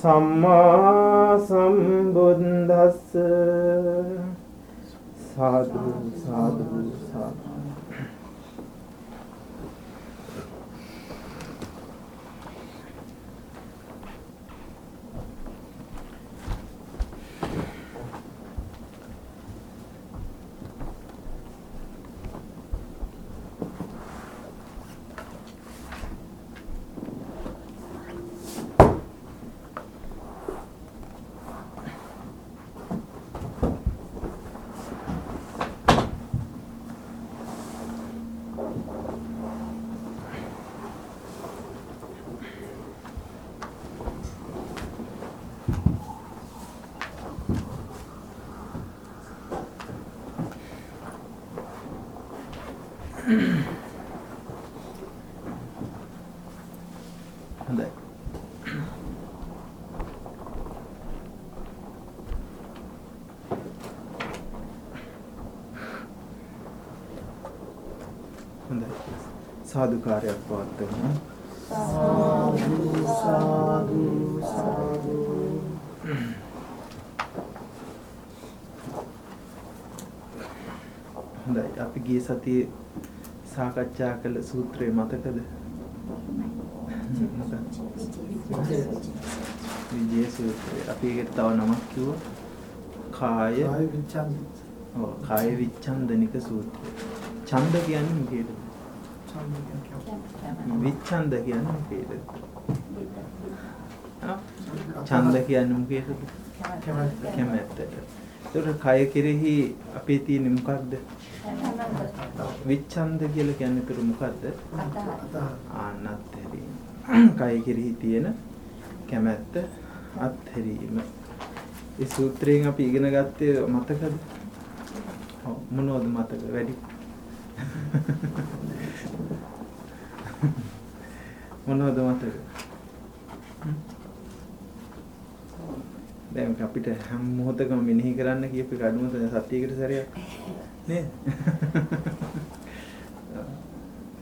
සම්මා සම්බුද්දස්ස සාදු සාදු සාදු හොඳයි හොඳයි සාදුකාරයක් පවත්වමු සාදු සාදු සාදු හොඳයි. අපි ගිය සතියේ සාකච්ඡා කළ සූත්‍රය මතකද? විජය සූත්‍රය. අපි ඒකට තව නමක් කිව්වා කාය කාය විච්ඡන්දනික සූත්‍රය. ඡන්ද කියන්නේ මොකේද විච්ඡන්ද කියන්නේ මොකේද? ආ? ඡන්ද කියන්නේ මොකේද? කැමැත්තට ඒතකොට කය කෙරෙහි අපේ තියෙන මොකක්ද? විච්ඡන්ද කියලා කියන්නේ ඒතර මොකද්ද ආනත් හැරීම කය කෙරෙහි තියෙන කැමැත්ත අත්හැරීම. ඒ සූත්‍රයෙන් අපි ඉගෙන ගත්තේ මතකද? ඔව් මොනවද මතක? වැඩි. මොනවද මතක? දැන් අපිට හැම මොහොතකම මෙනෙහි කරන්න කියපු එක අඩුම සතියකට සැරයක්. නේද?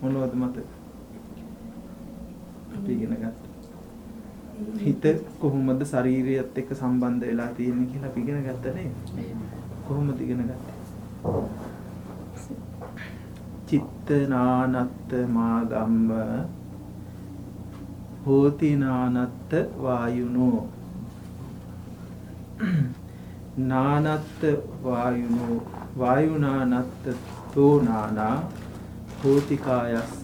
මොනවද මතක? අපි ඉගෙන ගත්තා. හිත කොහොමද ශරීරයත් එක්ක සම්බන්ධ වෙලා තියෙන්නේ කියලා අපි ඉගෙන ගත්තා නේද? කොහොමද ඉගෙන ගත්තේ? චිත්ත නානත්ත මාගම්ම හෝති නානත්ත වායුනෝ. නානත්ත වායුනෝ. වායුනානත්ත තෝ නානා හෝති කායස්ස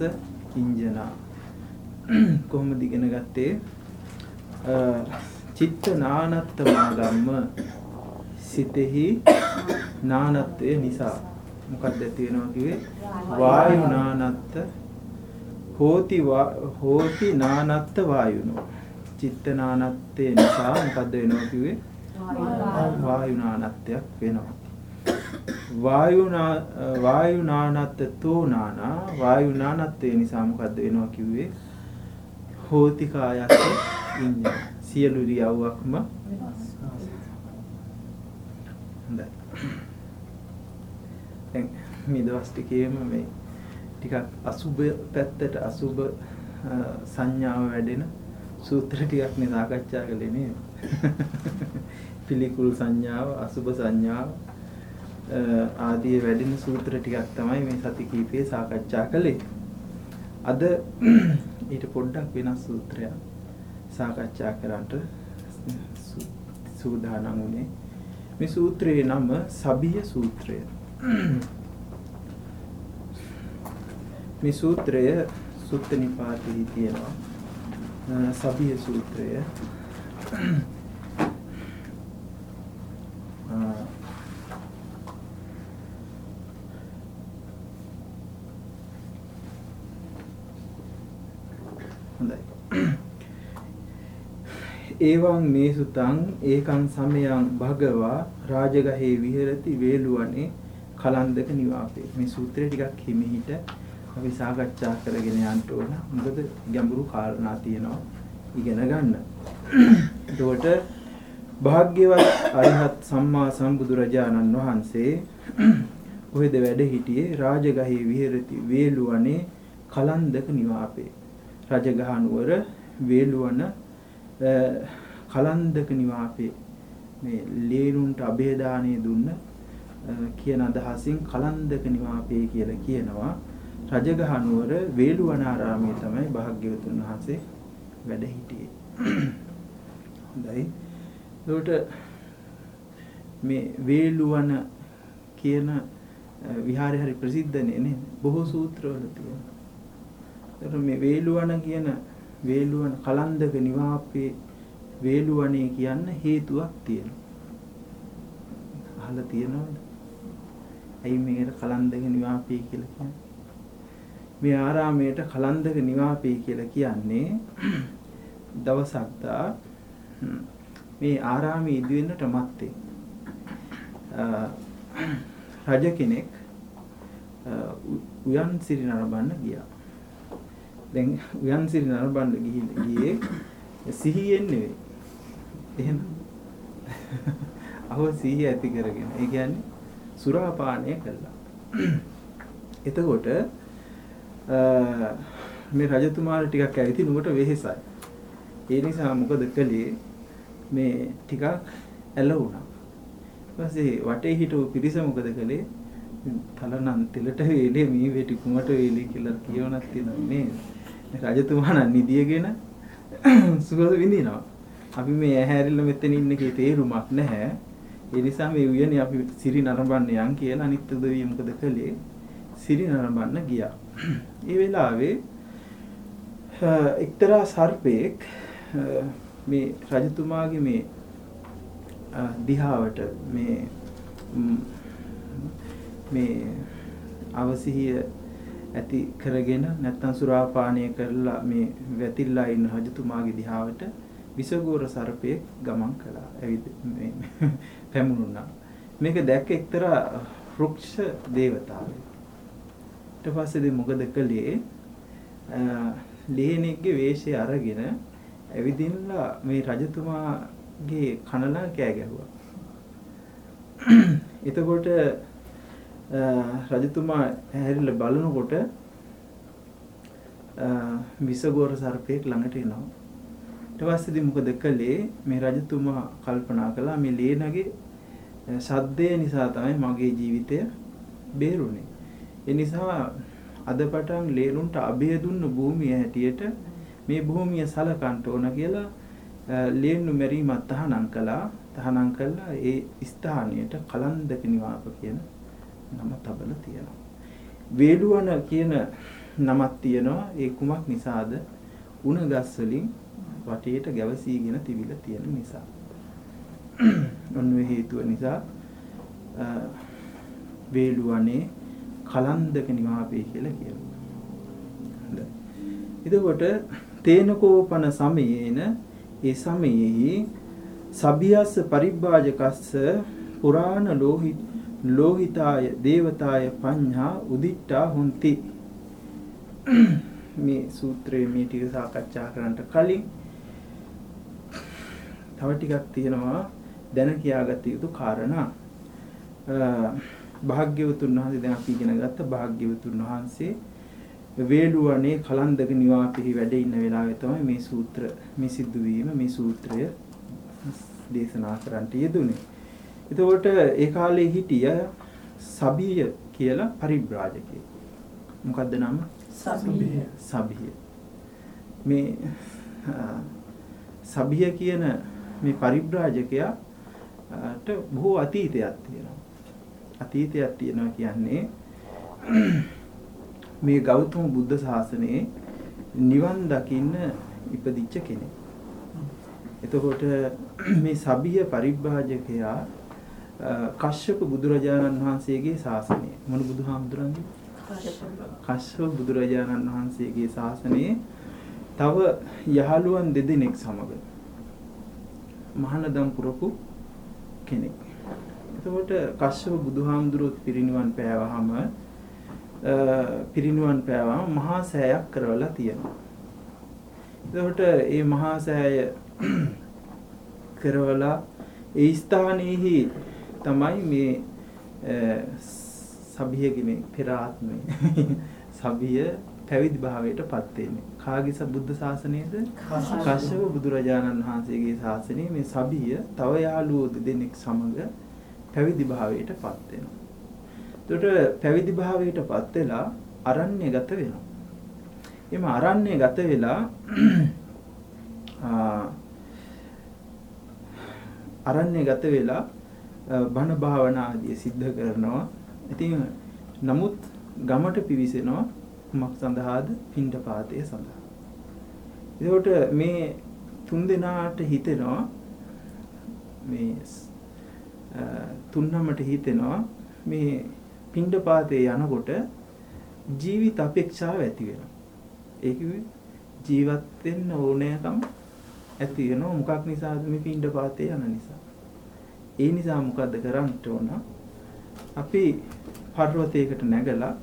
කිංජනා. කොහොමද ඉගෙන ගත්තේ? අ, චිත්ත නානත්ත මාගම්ම සිතෙහි නානත්වය නිසා. මොකක්ද ඇති වෙනවා කිව්වේ? වායු නානත්ත හෝති හෝති නානත්ත වායුනෝ. චිත්ත නානත්තේ නිසා මොකද්ද වෙනවා කිව්වේ? වායු නානත්වයක් වෙනවා. වායු වායු නානත්ත තෝ නානා. වායු නානත්වය නිසා මොකද්ද වෙනවා කිව්වේ? හෝති කායස්ස ඉන්නේ. සියලු ඉරියව්වක්ම හොඳයි. දැන් මේ දවස් ටිකේම මේ ටිකක් අසුබ පැත්තට අසුබ අ, සංඥාව වැඩෙන සූත්‍ර ටිකක් නේ සාකච්ඡා කළේ නේද? පිළිකුල් සංඥාව අසුබ සංඥාව අ, ආදී වැඩෙන සූත්‍ර ටිකක් තමයි මේ සති කීපයේ සාකච්ඡා කළේ. අද ඊට පොඩ්ඩක් වෙනස් සූත්‍රයක් සාකච්ඡා කරන්නට සූ- සූදානම් වුණේ. මේ සූත්‍රයේ නම සබිය සූත්‍රය. මේ සූත්‍රය සුත්ත නිපාතෙහි තියෙනවා. අ, සබිය සූත්‍රය. අ, හොඳයි. ඒවං මේසුතං ඒකං සමයං භගවා රාජගහේ විහෙරති වේලුවනේ කලන්දක නිවාපේ. මේ සූත්‍රය ටිකක් හිමිහිට අපි සාකච්ඡා කරගෙන යන්න ඕන. මොකද ගැඹුරු කාරණා තියෙනවා. ඉගෙන ගන්න. එතකොට භාග්‍යවත් අරිහත් සම්මා සම්බුදුරජාණන් වහන්සේ කොහෙද වැඩ හිටියේ? රාජගහේ විහෙරති වේලුවනේ කලන්දක නිවාපේ. රජගහ නුවර වේලුවන කලන්දක නිවාපේ. මේ ලේනුන්ට අභේදානය දුන්න කියන අදහසින් කලන්දක නිවාපේ කියලා කියනවා. රජගහ නුවර වේලුවනාරාමයේ තමයි භාග්‍යවතුන් වහන්සේ වැඩ හිටියේ. හොඳයි. එතකොට මේ වේලුවන කියන විහාරය හරි ප්‍රසිද්ධනේ නේද? බොහෝ සූත්‍රවල තියෙනවා. එතකොට මේ වේලුවන කියන වේලුවන කලන්දක නිවාපේ වේලුවනේ කියන්න හේතුවක් තියෙනවා. අහලා තියෙනවද? ඇයි මේකට කලන්දක නිවාපේ කියලා කියන්නේ? මේ ආරාමයට කලන්දක නිවාපේ කියලා කියන්නේ දවසක් දා මේ ආරාමයේ ඉදිවෙන්නට මත්තේ රජ කෙනෙක් උයන් සිරි නරඹන්න ගියා. දැන් උයන් සිරි නරඹන්න ගියේ සිහියෙන් නෙවෙයි. එහෙම අහව සිහිය ඇති කරගෙන. ඒ කියන්නේ සුරාපානය කළා. එතකොට මේ රජතුමාට ටිකක් ඇවිති නුඹට වෙහෙසයි. ඒ නිසා මොකද කළේ මේ ටිකක් ඇල වුණා. ඊපස්සේ වටේ හිටපු පිරිස මොකද කළේ? තලනම් තෙලට වේලේ මේ වෙටි කුමට වේලේ කියලා කියවනක් තියෙනවා නේද? රජතුමා නම් නිදියගෙන සුවඳ විඳිනවා. අපි මේ ඇහැරිල්ල මෙතන ඉන්න කේ තේරුමක් නැහැ. ඒ නිසා මේ උයනේ අපි සිරි නරඹන්න යන් කියලා අනිත් උදවිය මොකද කළේ? සිරි නරඹන්න ගියා. ඒ වෙලාවේ එක්තරා සර්පෙක් මේ රජතුමාගේ මේ දිහාවට මේ මේ අවසිහිය ඇති කරගෙන නැත්තම් සුරාපානය කරලා මේ වැතිල්ලා ඉන්න රජතුමාගේ දිහාවට විසගෝර සර්පයෙක් ගමන් කළා. ඇවිත් මේ පැමුණුණා. මේක දැක්ක එක්තරා වෘක්ෂ දේවතාවෙක්. ඊට පස්සේ මොකද කළේ? ලේනෙක්ගේ වේශය අරගෙන ඇවිදින්නලා මේ රජතුමාගේ කනලා කෑ ගැහුවා. එතකොට රජතුමා හැරිලා බලනකොට විසගෝර සර්පයෙක් ළඟට එනවා. ඊට පස්සේදී මොකද කළේ මේ රජතුමා කල්පනා කළා මේ ලේනගේ සද්දය නිසා තමයි මගේ ජීවිතය බේරුනේ. ඒ නිසා අද පටන් ලේනුන්ට අභය දුන්න භූමිය හැටියට මේ භූමිය සලකන්න ඕන කියලා ලේන්නු මෙරීමත් තහනම් කළා. තහනම් කළා ඒ ස්ථානයට කලන්දක නිවාප කියන නම තබලා තියෙනවා. වේලුවන කියන නමක් තියෙනවා. ඒ කුමක් නිසාද? උණ ගස් වලින් වටේට ගැවසීගෙන තිබිලා තියෙන නිසා. ඔන්න හේතුව නිසා වේලුවනේ කලන්දක නිවාපේ කියලා කියනවා. හොඳයි. එතකොට තේනකෝපන සමයේන ඒ සමයෙහි සබියස්ස පරිබ්බාජකස්ස පුරාණ ලෝහිත ලෝහිතාය දේවතාය පඤ්ඤා උදිට්ඨා හොಂತಿ මේ සූත්‍රයේ මේ ටික සාකච්ඡා කරන්නට කලින් තව ටිකක් තියෙනවා දැන කියාගත යුතු කාරණා භාග්‍යවතුන් වහන්සේ දැන් අපි ඉගෙන ගත්ත භාග්‍යවතුන් වහන්සේ වේලුවනේ කලන්දක නිවාපෙහි වැඩ ඉන්න වෙලාවේ තමයි මේ සූත්‍ර මේ සිද්ධ මේ සූත්‍රය දේශනා කරන්නට යෙදුනේ. එතකොට ඒ කාලේ හිටිය සබිය කියලා පරිබ්‍රාජකයෙක්. මොකද්ද නම? සබිය. සබිය. මේ සබිය කියන මේ පරිබ්‍රාජකයාට බොහෝ අතීතයක් තියෙනවා. අතීතයක් තියෙනවා කියන්නේ මේ ගෞතම බුද්ධ ශාසනයේ නිවන් දකින්න ඉපදිච්ච කෙනෙක්. එතකොට මේ සබිය පරිබ්‍රාජකයා කශ්‍යප බුදුරජාණන් වහන්සේගේ ශාසනය මොන බුදුහාමුදුරන්ගේ කශ්‍යප බුදුරජාණන් වහන්සේගේ ශාසනයේ තව යහළුවන් දෙදෙනෙක් සමග මහානදම් පුරපු කෙනෙක්. එතකොට කශ්‍යප බුදුහාමුදුරුවෝ පිරිනිවන් පෑවහම පිරිනිවන් පෑවම මහා සෑයක් කරවලා තියෙනවා. එතකොට මේ මහා සෑය කරවලා ඒ ස්ථානයේහි තමයි මේ සභියගේ මේ පෙර ආත්මේ සභිය පැවිදි භාවයට පත් වෙන්නේ. කාගේ සබුද්ධ ශාසනයේද? කශ්‍යප බුදුරජාණන් වහන්සේගේ ශාසනයේ මේ සභිය තව යාළුවෝ දෙනෙක් සමග පැවිදි භාවයට පත් වෙනවා. එතකොට පැවිදි භාවයට පත් වෙලා අරණ්‍ය ගත වෙනවා. එම අරණ්‍ය ගත වෙලා අරණ්‍ය ගත වෙලා බණ භාවනා ආදී සිද්ධ කරනවා. ඉතින් නමුත් ගමට පිවිසෙනවා කුමක් සඳහාද? පිණ්ඩපාතය සඳහා. එතකොට මේ තුන් දෙනාට හිතෙනවා මේ තුන්නමට හිතෙනවා මේ පිණ්ඩපාතේ යනකොට ජීවිත අපේක්ෂාව ඇති වෙනවා. ඒ කිව්වේ ජීවත් වෙන්න ඕනෑකම ඇති වෙනවා මොකක් නිසාද මේ පිණ්ඩපාතේ යන නිසා. ඒ නිසා මොකද්ද කරන්න ඕන? අපි පර්වතයකට නැගලා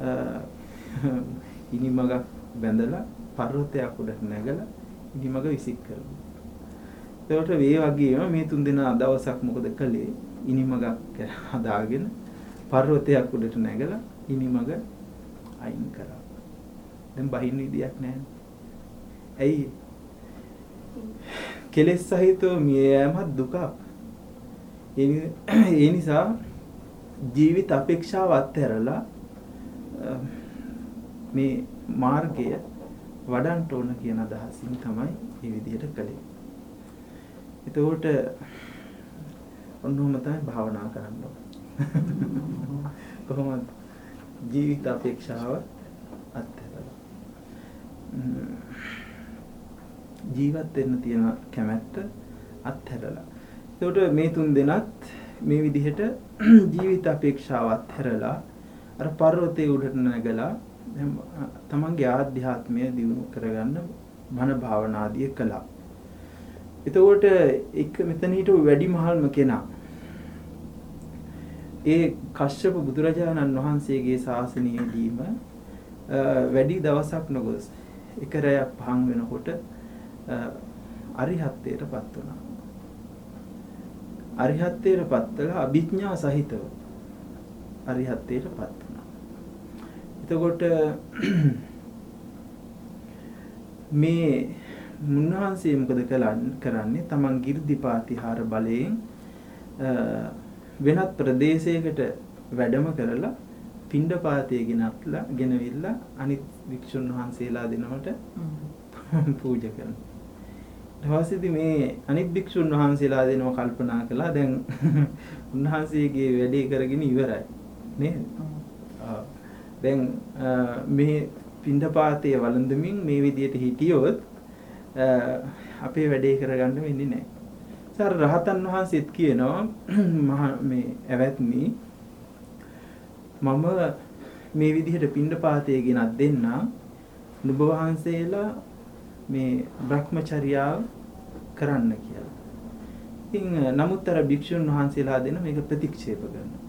ඉනිමගක් බැඳලා පර්වතයක් උඩට නැගලා ඉනිමග විසික් කරනවා. එතකොට මේ වගේම මේ තුන් දෙනා දවසක් මොකද කළේ? ඉනිමගක් හදාගෙන පර්වතයක් උඩට නැගලා ඉනිමග අයින් කරා. දැන් බහින්න විදියක් නැහැ. ඇයි? කෙලෙස් සහිතව මිය යෑමත් දුකක්. ඒ නිසා ජීවිත අපේක්ෂාව අත්හැරලා මේ මාර්ගය වඩන්න ඕන කියන අදහසින් තමයි මේ විදිහට කළේ. එතකොට ඔන්නෝම තමයි භාවනා කරන්න. කොහොමද ජීවිත අපේක්ෂාව අත්හැරලා ජීවත් වෙන්න තියෙන කැමැත්ත අත්හැරලා. එතකොට මේ තුන් දෙනත් මේ විදිහට ජීවිත අපේක්ෂාව අත්හැරලා අර පර්වතයේ උඩට නැගලා තමන්ගේ ආධ්‍යාත්මය දියුණු කරගන්න මන භාවනාදිය කළා. එතකොට එක මෙතන හිටපු වැඩිමහල්ම කෙනා ඒ කශ්‍යප බුදුරජාණන් වහන්සේගේ ශාසනයේදීම වැඩි දවසක් නොගොස් එක රැයක් පහන් වෙනකොට අරිහත්ත්වයට පත් වුණා. අරිහත්ත්වයට පත් වෙලා අභිඥා සහිතව අරිහත්ත්වයට පත් වුණා. එතකොට මේ මුන්වහන්සේ මොකද කරන්නේ? තමන් ගිර්ධිපාතිහාර බලයෙන් වෙනත් ප්‍රදේශයකට වැඩම කරලා පිණ්ඩපාතය ගෙනත්ලා ගෙනවිල්ලා අනිත් වික්ෂුන් වහන්සේලා දෙනවට පූජා කරනවා. ඊපස්සේදී මේ අනිත් භික්ෂුන් වහන්සේලා දෙනව කල්පනා කළා දැන් උන්වහන්සේගේ වැඩේ කරගෙන ඉවරයි නේද? දැන් මේ පින්ඩපාතයේ වළඳමින් මේ විදියට හිටියොත් අපේ වැඩේ කරගන්න වෙන්නේ නැහැ. සර රහතන් වහන්සේත් කියනවා මහා මේ ඇවැත්නි මම මේ විදිහට පින්ඩපාතයේ ගෙනත් දෙන්නා නුඹ වහන්සේලා මේ Brahmacharyaව කරන්න කියලා. ඉතින් නමුත් අර භික්ෂුන් වහන්සේලා දෙන මේක ප්‍රතික්ෂේප කරනවා.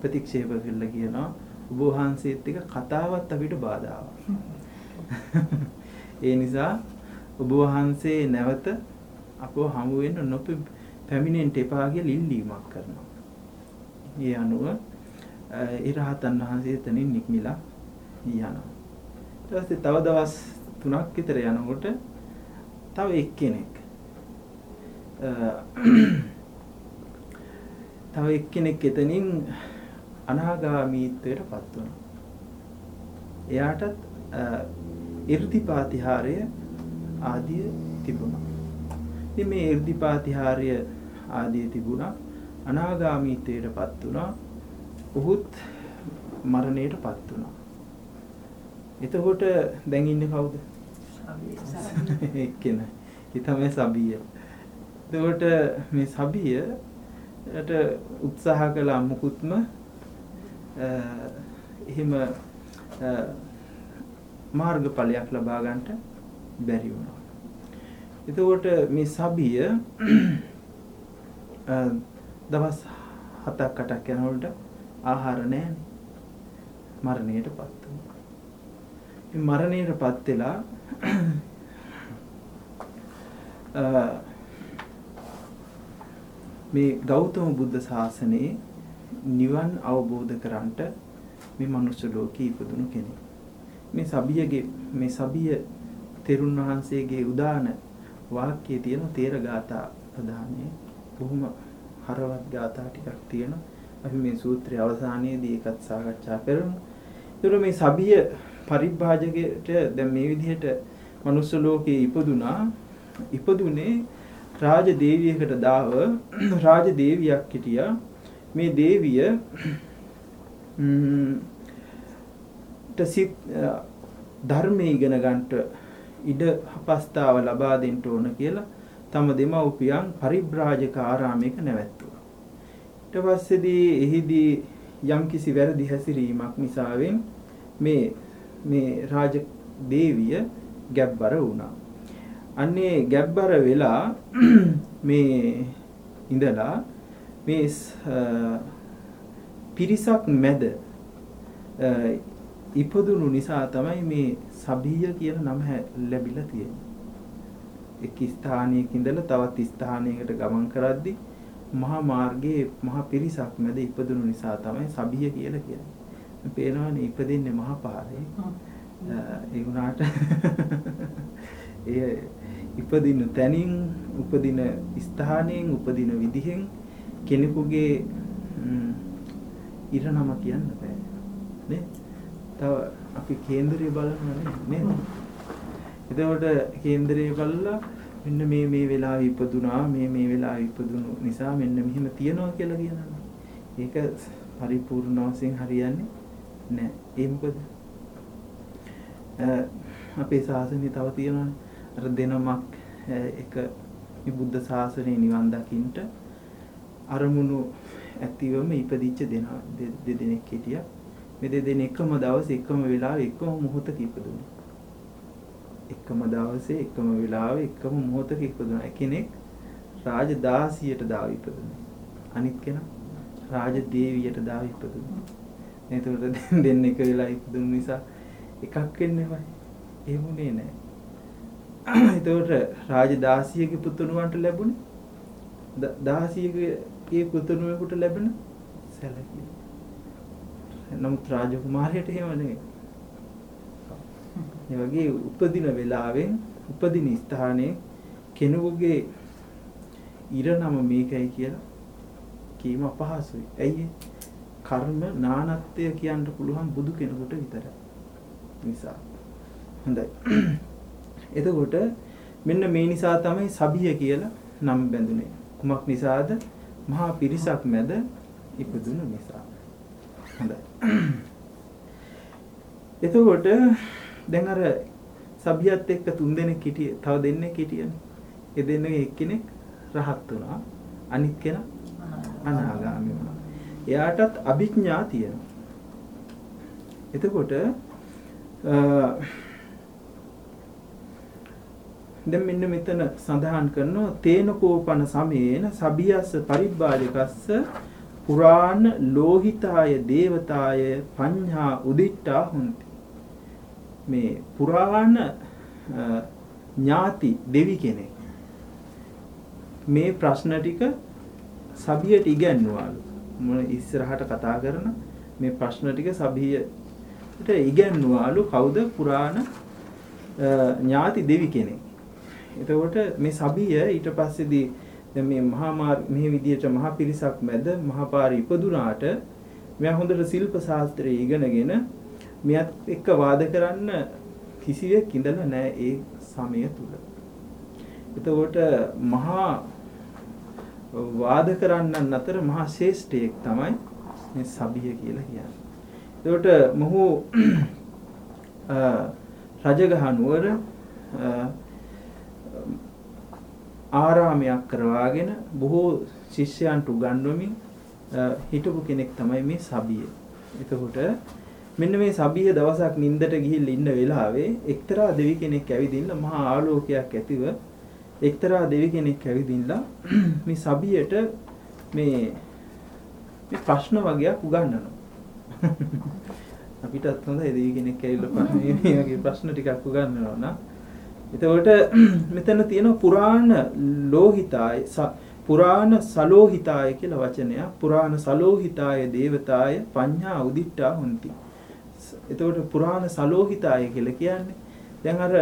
ප්‍රතික්ෂේප කළා කියනවා ඔබ වහන්සේත් එක්ක කතාවත් අපිට බාධාවක්. ඒ නිසා ඔබ වහන්සේ නැවත අපව හමු වෙන්න නොපෙ පැමිණෙන්න එපා කියලා ඉල්ලීමක් කරනවා. ඒ අනුව ඒ රහතන් වහන්සේ එතනින් නික්මිලා යනවා. ඊට පස්සේ තව දවස් 3ක් විතර යනකොට තව එක්කෙනෙක් තව එක්කෙනෙක් එතනින් අනාගාමීත්වයට පත් වුණා. එයාටත් 이르දිපාතිහාරය ආදිය තිබුණා. ඉතින් මේ 이르දිපාතිහාරය ආදිය තිබුණා අනාගාමීත්වයට පත් වුණා. ඔහුත් මරණයට පත් වුණා. එතකොට දැන් ඉන්නේ කවුද? එක්කෙනා. ඒ තමයි සබිය. එතකොට මේ සබියට උත්සාහ කළා මුකුත්ම එහෙම මාර්ගඵලයක් ලබා ගන්නට බැරි වුණා. එතකොට මේ සබිය අ, දවස් 7ක් 8ක් යනකොට ආහාර නැහැනේ. මරණයටපත් වුණා. මේ මරණයටපත් වෙලා අ, මේ ගෞතම බුද්ධ ශාසනයේ නිවන් අවබෝධ කරන්ට මේ මනුෂ්‍ය ලෝකේ ඉපදුණු කෙනෙක්. මේ සබියගේ මේ සබිය තෙරුන් වහන්සේගේ උදාන වාක්‍යයේ තියෙන තේර ගාථා ප්‍රධානයේ බොහොම හරවත් ගාථා ටිකක් තියෙනවා. අපි මේ සූත්‍රයේ අවසානයේදී ඒකත් සාකච්ඡා කරමු. ඒතර මේ සබිය පරිභාජකයට දැන් මේ විදිහට මනුස්ස ලෝකේ ඉපදුනා. ඉපදුනේ රාජ දේවියකට දාව රාජ දේවියක් හිටියා. මේ දේවිය ම්ම්, ට සිත් අ, ධර්මයේ ඉගෙන ගන්නට ඉඩ අපස්ථාව ලබා දෙන්න ඕන කියලා තම දෙමව්පියන් පරිබ්‍රාජක ආරාමයක නැවැත්තුවා. ඊට පස්සේදී එහිදී යම්කිසි වැරදි හැසිරීමක් නිසාවෙන් මේ මේ රාජ දේවිය ගැබ්බර වුණා. අන්නේ ගැබ්බර වෙලා මේ ඉඳලා මේ ස්- අ, පිරිසක් මැද අ, ඉපදුණු නිසා තමයි මේ සබීය කියන නම ලැබිලා තියෙන්නේ. එක් ස්ථානයක ඉඳලා තවත් ස්ථානයකට ගමන් කරද්දී මහා මාර්ගයේ මහා පිරිසක් මැද ඉපදුණු නිසා තමයි සබීය කියලා කියන්නේ. පේනවනේ ඉපදින්නේ මහා පාරේ. ඒ වුණාට එය ඉපදින තැනින් උපදින ස්ථානයෙන් උපදින විදිහෙන් කෙනෙකුගේ ඉරණම කියන්න බෑ නේ තව අපි කේන්දරය බලනවා නේ නේද? එතකොට කේන්දරය බලලා මෙන්න මේ මේ වෙලාවෙ ඉපදුනා මේ මේ වෙලාවෙ ඉපදුණු නිසා මෙන්න මෙහෙම තියනවා කියලා කියනවා. ඒක පරිපූර්ණ වශයෙන් හරියන්නේ නැහැ ඒ මොකද? අ, අපේ ශාසනය තව තියෙනවානේ අර දෙනමක් අ, එක මේ බුද්ධ ශාසනය නිවන් දකින්නට අරමුණු ඇතිවම ඉපදිච්ච දෙනා දෙ- දෙදෙනෙක් හිටියා. මේ දෙදෙනා එකම දවසේ එකම වෙලාවෙ එකම මොහොතක ඉපදුණා. එකම දවසේ එකම වෙලාවෙ එකම මොහොතක ඉපදුණා. කෙනෙක් රාජදාසියට දාව ඉපදුණා. අනිත් කෙනා රාජදේවියට දාව ඉපදුණා. එතකොට දැන් දෙන්න එක වෙලා ඉපදුණු නිසා එකක් වෙන්නේ නැහැ. එහෙම උනේ නැහැ. එතකොට රාජදාසියගේ පුතුණුවන්ට ලැබුණේ ද- දාසියගේ පුතුණුවෙකුට ලැබෙන සැලකිලි. නමුත් රාජකුමාරයට එහෙම නෙවෙයි. ඒ වගේ උපදින වෙලාවෙන් උපදින ස්ථානයේ කෙනෙකුගේ ඉරණම මේකයි කියලා කීම අපහසුයි. ඇයි ඒ? කර්ම නානත්වය කියන්න පුළුවන් බුදු කෙනෙකුට විතරයි. නිසා. හොඳයි. එතකොට මෙන්න මේ නිසා තමයි සබිය කියලා නම් බැඳුනේ. කුමක් නිසාද? මහා පිරිසක් මැද ඉපදුණු නිසා. හොඳයි. එතකොට දැන් අර සබියත් එක්ක තුන් දෙනෙක් හිටියේ තව දෙන්නෙක් හිටියනේ. ඒ දෙන්නගේ එක්කෙනෙක් රහත් වුණා. අනිත් කෙනා අනාගාමී වුණා. එයාටත් අභිඥා තියෙනවා. එතකොට අ, දැන් මෙන්න මෙතන සඳහන් කරනවා තේනකෝපන සමේන සබියස්ස පරිබ්බාජකස්ස පුරාණ ලෝහිතාය දේවතාය පඤ්ඤා උදිට්ඨා හොಂತಿ මේ පුරාණ අ, ඥාති දෙවි කෙනෙක්. මේ ප්‍රශ්න ටික සබියට ඉගැන්වුවාලු. මොන ඉස්සරහට කතා කරන මේ ප්‍රශ්න ටික සබියට ඉගැන්වුවාලු කවුද පුරාණ අ, ඥාති දෙවි කෙනෙක්. එතකොට මේ සබිය ඊට පස්සේදී දැන් මේ මහා මාර්- මේ විදියට මහා පිරිසක් මැද මහා පාරේ ඉපදුනාට මෙයා හොඳට ශිල්ප ශාස්ත්‍රය ඉගෙනගෙන මෙයත් එක්ක වාද කරන්න කිසිවෙක් ඉඳලා නැහැ ඒ සමය තුල. එතකොට මහා වාද කරන්නන් අතර මහා ශ්‍රේෂ්ඨයෙක් තමයි මේ සබිය කියලා කියන්නේ. එතකොට මොහු අ, රජගහ නුවර අ, ආරාමයක් කරවාගෙන බොහෝ ශිෂ්‍යයන්ට උගන්වමින් අ, හිටපු කෙනෙක් තමයි මේ සබිය. එතකොට මෙන්න මේ සබිය දවසක් නිින්දට ගිහිල්ලා ඉන්න වෙලාවේ එක්තරා දෙවි කෙනෙක් ඇවිදින්න මහා ආලෝකයක් ඇතිව එක්තරා දෙවි කෙනෙක් ඇවිදින්නලා මේ සබියට මේ මේ ප්‍රශ්න වගේක් උගන්වනවා. අපිටත් හොඳයි දෙවි කෙනෙක් ඇවිල්ලා මේ වගේ ප්‍රශ්න ටිකක් උගන්වනවා නම් එතකොට මෙතන තියෙන පුරාණ ලෝහිතාය පුරාණ සලෝහිතාය කියලා වචනයක්. පුරාණ සලෝහිතාය දේවතාය පඤ්ඤා උදිට්ඨා හොಂತಿ එතකොට පුරාණ සලෝහිතාය කියලා කියන්නේ. දැන් අර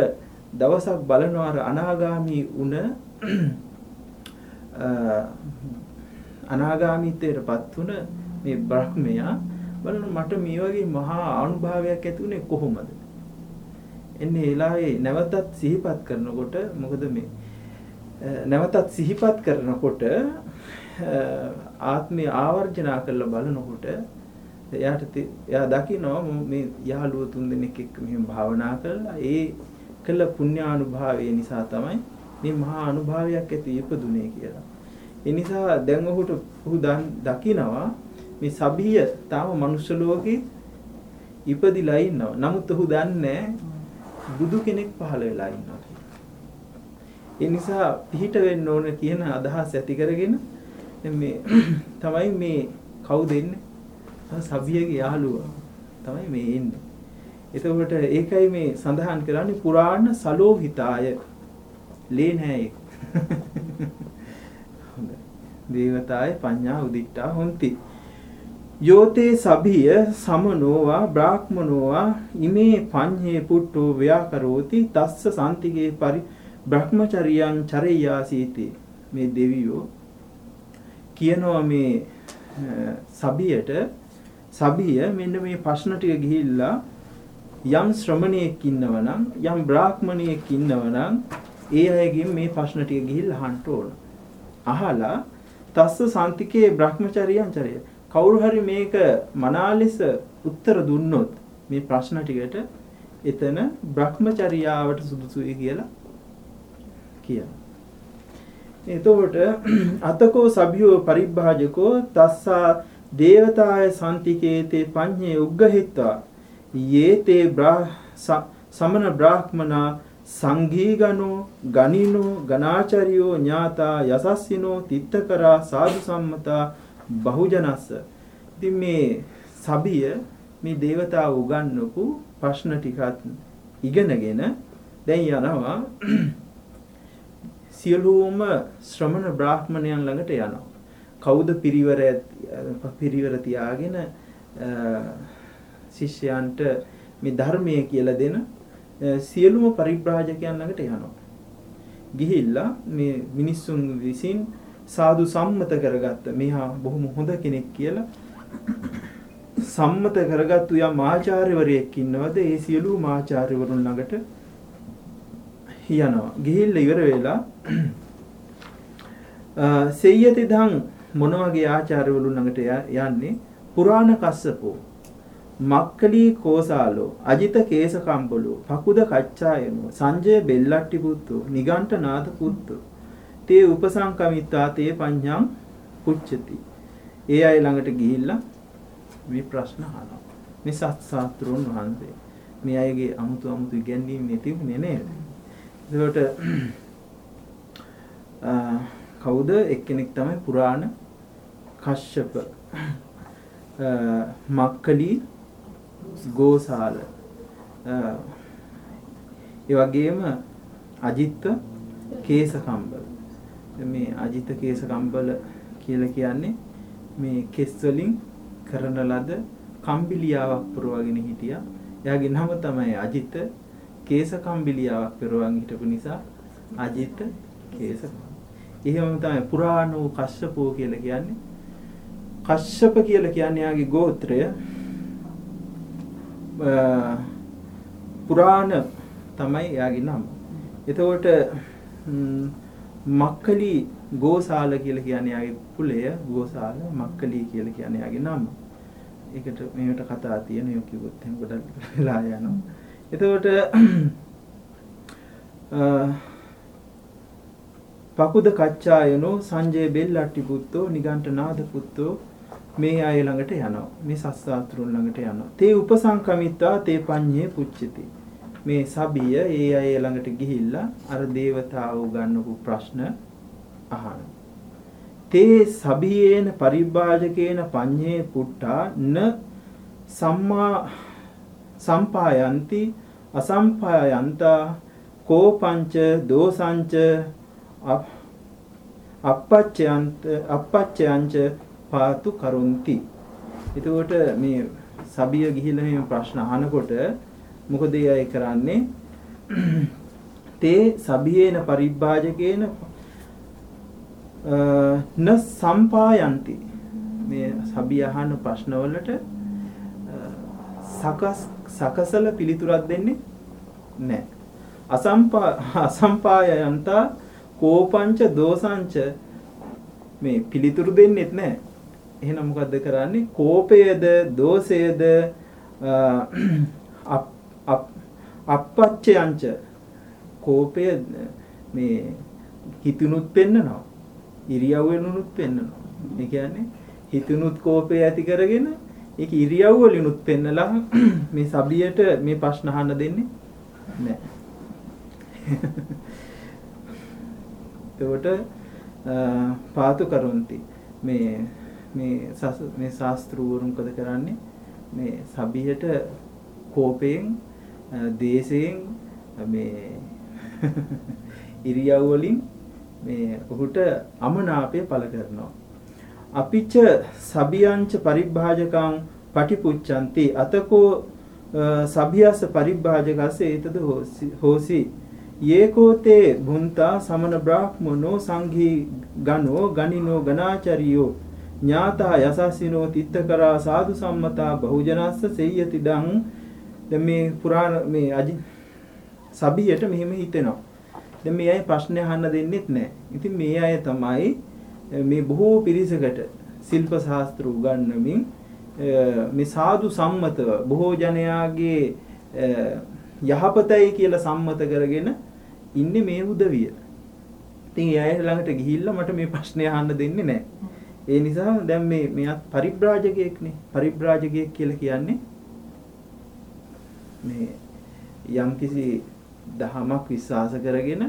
දවසක් බලනවා අර අනාගාමී වුණ අනාගාමීත්වයටපත් වුණ මේ බ්‍රහ්මයා බලන මට මේ වගේ මහා අනුභවයක් ඇති උනේ කොහොමද? එන්නේ එලාවේ නැවතත් සිහිපත් කරනකොට මොකද මේ නැවතත් සිහිපත් කරනකොට ආත්මය ආවර්ජනා කරලා බලනකොට එයාට එයා දකිනවා මේ යාළුවෝ තුන්දෙනෙක් එක්ක මෙහෙම භාවනා කරලා ඒ කළ පුණ්‍යානුභාවය නිසා තමයි මේ මහා අනුභවයක් ඇති ඉපදුනේ කියලා. ඒ නිසා දැන් ඔහුට ඔහු දකිනවා මේ සබිය තාම මනුෂ්‍ය ලෝකේ ඉපදිලා ඉන්නවා. නමුත් ඔහු දන්නේ බුදු කෙනෙක් පහළ වෙලා ඉන්නවා. ඒ නිසා පිහිට වෙන්න ඕන කියන අදහස් ඇති කරගෙන මේ තමයි මේ කවුද ඉන්නේ? සබියගේ යාළුවා තමයි මේ ඉන්නේ. එතකොට ඒකයි මේ සඳහන් කරන්නේ පුරාණ සලෝහිතාය ලේ නෑ දේවතාය පඤ්ඤා උදිට්ඨා හොಂತಿ යෝතේ සබිය සමනෝවා බ්‍රාහ්මනෝවා ඉමේ පඤ්ඤේ පුට්ටෝ ව්‍යාකරෝති තස්ස සම්තිගේ පරි බ්‍රහ්මචරියං චරෙය්‍යාසීති මේ දෙවියෝ කියනවා මේ සබියට සබිය මෙන්න මේ ප්‍රශ්න ටික ගිහිල්ලා යම් ශ්‍රමණයෙක් ඉන්නවනම් යම් බ්‍රාහ්මණයෙක් ඉන්නවනම් ඒ අයගෙන් මේ ප්‍රශ්න ටික ගිහිල්ලා අහන්න ඕන. අහලා තස්ස සාන්තිකේ බ්‍රහ්මචරියං චරය. කවුරු හරි මේක මනාලෙස උත්තර දුන්නොත් මේ ප්‍රශ්න ටිකට එතන බ්‍රහ්මචර්යාවට සුදුසුයි කියලා කියනවා. එතකොට අතකෝ සභියෝ පරිභාජකෝ තස්සා දේවතාය සම්තිකේතේ පඤ්ඤේ උග්ගහිත්වා යේතේ සමන බ්‍රාහ්මනා සංඝීගනෝ ගනිනෝ ගනාචරියෝ ඥාතා යසස්සිනෝ තිත්තකරා සාදු සම්මතා බහුජනස්ස. ඉතින් මේ සබිය මේ దేవතාව උගන්වපු ප්‍රශ්න ටිකත් ඉගෙනගෙන දැන් යනවා. සියලුම ශ්‍රමණ බ්‍රාහ්මණයන් ළඟට යනවා. කවුද පිරිවර පිරිවර තියාගෙන ශිෂ්‍යයන්ට මේ ධර්මය කියලා දෙන සියලුම පරිබ්‍රාජකයන් ළඟට යනවා. ගිහිල්ලා මේ මිනිස්සුන් විසින් සාදු සම්මත කරගත්ත. මෙහා බොහොම හොඳ කෙනෙක් කියලා සම්මත කරගත්තු යම් ආචාර්යවරයෙක් ඉන්නවද? ඒ සියලුම ආචාර්යවරුන් ළඟට යනවා. ගිහිල්ලා ඉවර වෙලා සෙය්‍යති දහං මොන වගේ ආචාර්යවරුන් ළඟට යන්නේ? පුරාණ කස්සපෝ මක්කලී කෝසාලෝ අජිත කේසකම්බලෝ පකුද කච්චායනෝ සංජය බෙල්ලට්ටි පුත්තෝ නිගණ්ඨ නාද පුත්තෝ තේ උපසංකමිත්තා තේ පඤ්ඤං පුච්චති. ඒ අය ළඟට ගිහිල්ලා මේ ප්‍රශ්න අහනවා. මේ සත්සාත්‍රුන් වහන්සේ. මේ අයගේ අමුතු අමුතු ඉගැන්වීම් නෙතිුනේ නේද? එතකොට කවුද? එක්කෙනෙක් තමයි පුරාණ කශ්‍යප මක්කලී ගෝසාල. ඒ වගේම අජිත්ත කේසකම්බල. මේ අජිත කේසකම්බල කියලා කියන්නේ මේ කෙස් වලින් කරන ලද කම්බිලියාවක් පුරවගෙන හිටියා. එයාගේ නම තමයි අජිත කේසකම්බිලියාවක් පුරවගෙන හිටපු නිසා අජිත කේසක. එහෙම තමයි පුරාණෝ කශ්‍යපෝ කියලා කියන්නේ. කශ්‍යප කියලා කියන්නේ යාගේ ගෝත්‍රය පුරාණ තමයි එයාගේ නම. එතකොට මක්කලි ගෝසාල කියලා කියන්නේ එයාගේ කුලය ගෝසාල මක්කලි කියලා කියන්නේ එයාගේ නම. ඒකට මේකට කතා තියෙන යෝ කිව්වොත් එහෙනම් ගොඩක් වෙලා යනවා. එතකොට පකුද කච්චායනෝ සංජය බෙල්ලට්ටි පුත්තෝ නිගණ්ඨ නාද පුත්තෝ මේ අය ළඟට යනවා. මේ සස්සාත්‍රුන් ළඟට යනවා. තේ උපසංකමිත්තා තේ පඤ්ඤේ පුච්චති. මේ සබිය ඒ අය ළඟට ගිහිල්ලා අර දේවතාවෝ ගන්නපු ප්‍රශ්න අහනවා. තේ සබියේන පරිභාජකේන පඤ්ඤේ පුට්ටා න සම්මා සම්පායන්ති අසම්පායන්තා කෝපංච දෝසංච අපච්චයන්ත අපච්චයන්ච පාතු කරුන්ති. එතකොට මේ සබිය ගිහිල්ලා මේ ප්‍රශ්න අහනකොට මොකද ඒ අය කරන්නේ? තේ සබියේන පරිභාජකේන න සම්පායන්ති මේ සබිය අහන ප්‍රශ්නවලට සකස් සකසල පිළිතුරක් දෙන්නේ නැහැ. අසම්පා අසම්පායන්තා කෝපංච දෝසංච මේ පිළිතුරු දෙන්නෙත් නැහැ. එහෙනම් මොකද්ද කරන්නේ? කෝපයද දෝෂයද අපච්චයංච කෝපය මේ හිතුනුත් පෙන්නනවා. ඉරියව් වෙනුනුත් පෙන්නනවා. ඒ කියන්නේ හිතුනුත් කෝපය ඇති කරගෙන ඒක ඉරියව් වලිනුත් පෙන්නලා මේ සබියට මේ ප්‍රශ්න අහන්න දෙන්නේ නැහැ. එතකොට පාතු කරුන්ති මේ මේ මේ ශාස්ත්‍රූවරුන් මොකද කරන්නේ මේ සබියට කෝපයෙන් දේශයෙන් මේ ඉරියව් වලින් මේ ඔහුට අමනාපය පළ කරනවා. අපිච්ච සබියංච පරිභාජකං පටිපුච්ඡanti අතකෝ සබියස පරිභාජකස ඒතද හෝසි යේකෝතේ භුන්තා සමන බ්‍රාහ්මනෝ සංඝී ගනෝ ගනිනෝ ගනාචරියෝ ඥාතා යසස්සිනෝ තිත්තකරා සාදු සම්මතා බහුජනස්ස සෙය්‍යති දං දැන් මේ පුරාණ මේ අජි සබියට මෙහෙම හිතෙනවා. දැන් මේ අය ප්‍රශ්න අහන්න දෙන්නෙත් නැහැ. ඉතින් මේ අය තමයි මේ බොහෝ පිරිසකට ශිල්ප ශාස්ත්‍ර උගන්වමින් මේ සාදු සම්මතව බොහෝ ජනයාගේ යහපතයි කියලා සම්මත කරගෙන ඉන්නේ මේ උදවිය. ඉතින් ඒ අය ළඟට ගිහිල්ලා මට මේ ප්‍රශ්නේ අහන්න දෙන්නේ නැහැ. ඒ නිසා දැන් මේ මෙයත් පරිබ්‍රාජකයෙක්නේ. පරිබ්‍රාජකයෙක් කියලා කියන්නේ මේ යම්කිසි දහමක් විශ්වාස කරගෙන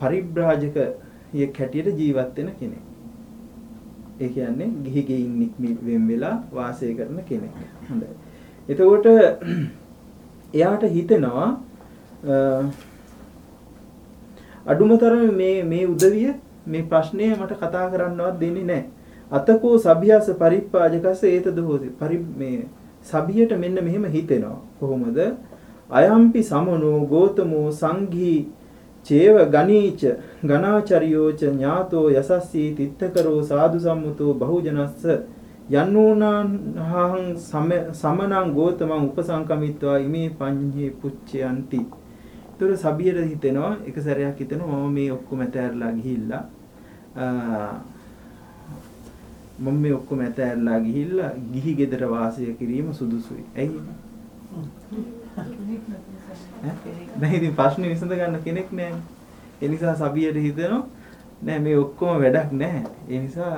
පරිබ්‍රාජක යෙක් හැටියට ජීවත් වෙන කෙනෙක්. ඒ කියන්නේ ගිහි ගෙයින් නික්මෙන් වෙලා වාසය කරන කෙනෙක්. හොඳයි. එතකොට එයාට හිතෙනවා අඩුමතරම මේ මේ උදවිය මේ ප්‍රශ්නය මට කතා කරන්නවත් දෙන්නේ නැහැ. අතකෝ සභ්‍යස පරිප්පාජකස ඒතද හොති. පරි මේ සභියට මෙන්න මෙහෙම හිතෙනවා. කොහොමද? අයම්පි සමනෝ ගෝතමෝ සංඝී චේව ගණීච ගණාචරියෝච ඥාතෝ යසස්සී තිත්තකරෝ සාදු සම්මුතෝ බහුජනස්ස යන්නෝනාහං සමනං ගෝතමං උපසංකමිත්වා ඉමේ පඤ්ඤේ පුච්චයන්ති. ඒතර සබියට හිතෙනවා එක සැරයක් හිතෙනවා මම මේ ඔක්කොම ඇතෑරලා ගිහිල්ලා මම මේ ඔක්කොම ඇතෑරලා ගිහිල්ලා ගිහි ගෙදර වාසය කිරීම සුදුසුයි. ඇයි? නෑ ඉතින් ප්‍රශ්නේ විසඳ ගන්න කෙනෙක් නෑනේ. ඒ නිසා සබියට හිතෙනවා නෑ මේ ඔක්කොම වැඩක් නෑ. ඒ නිසා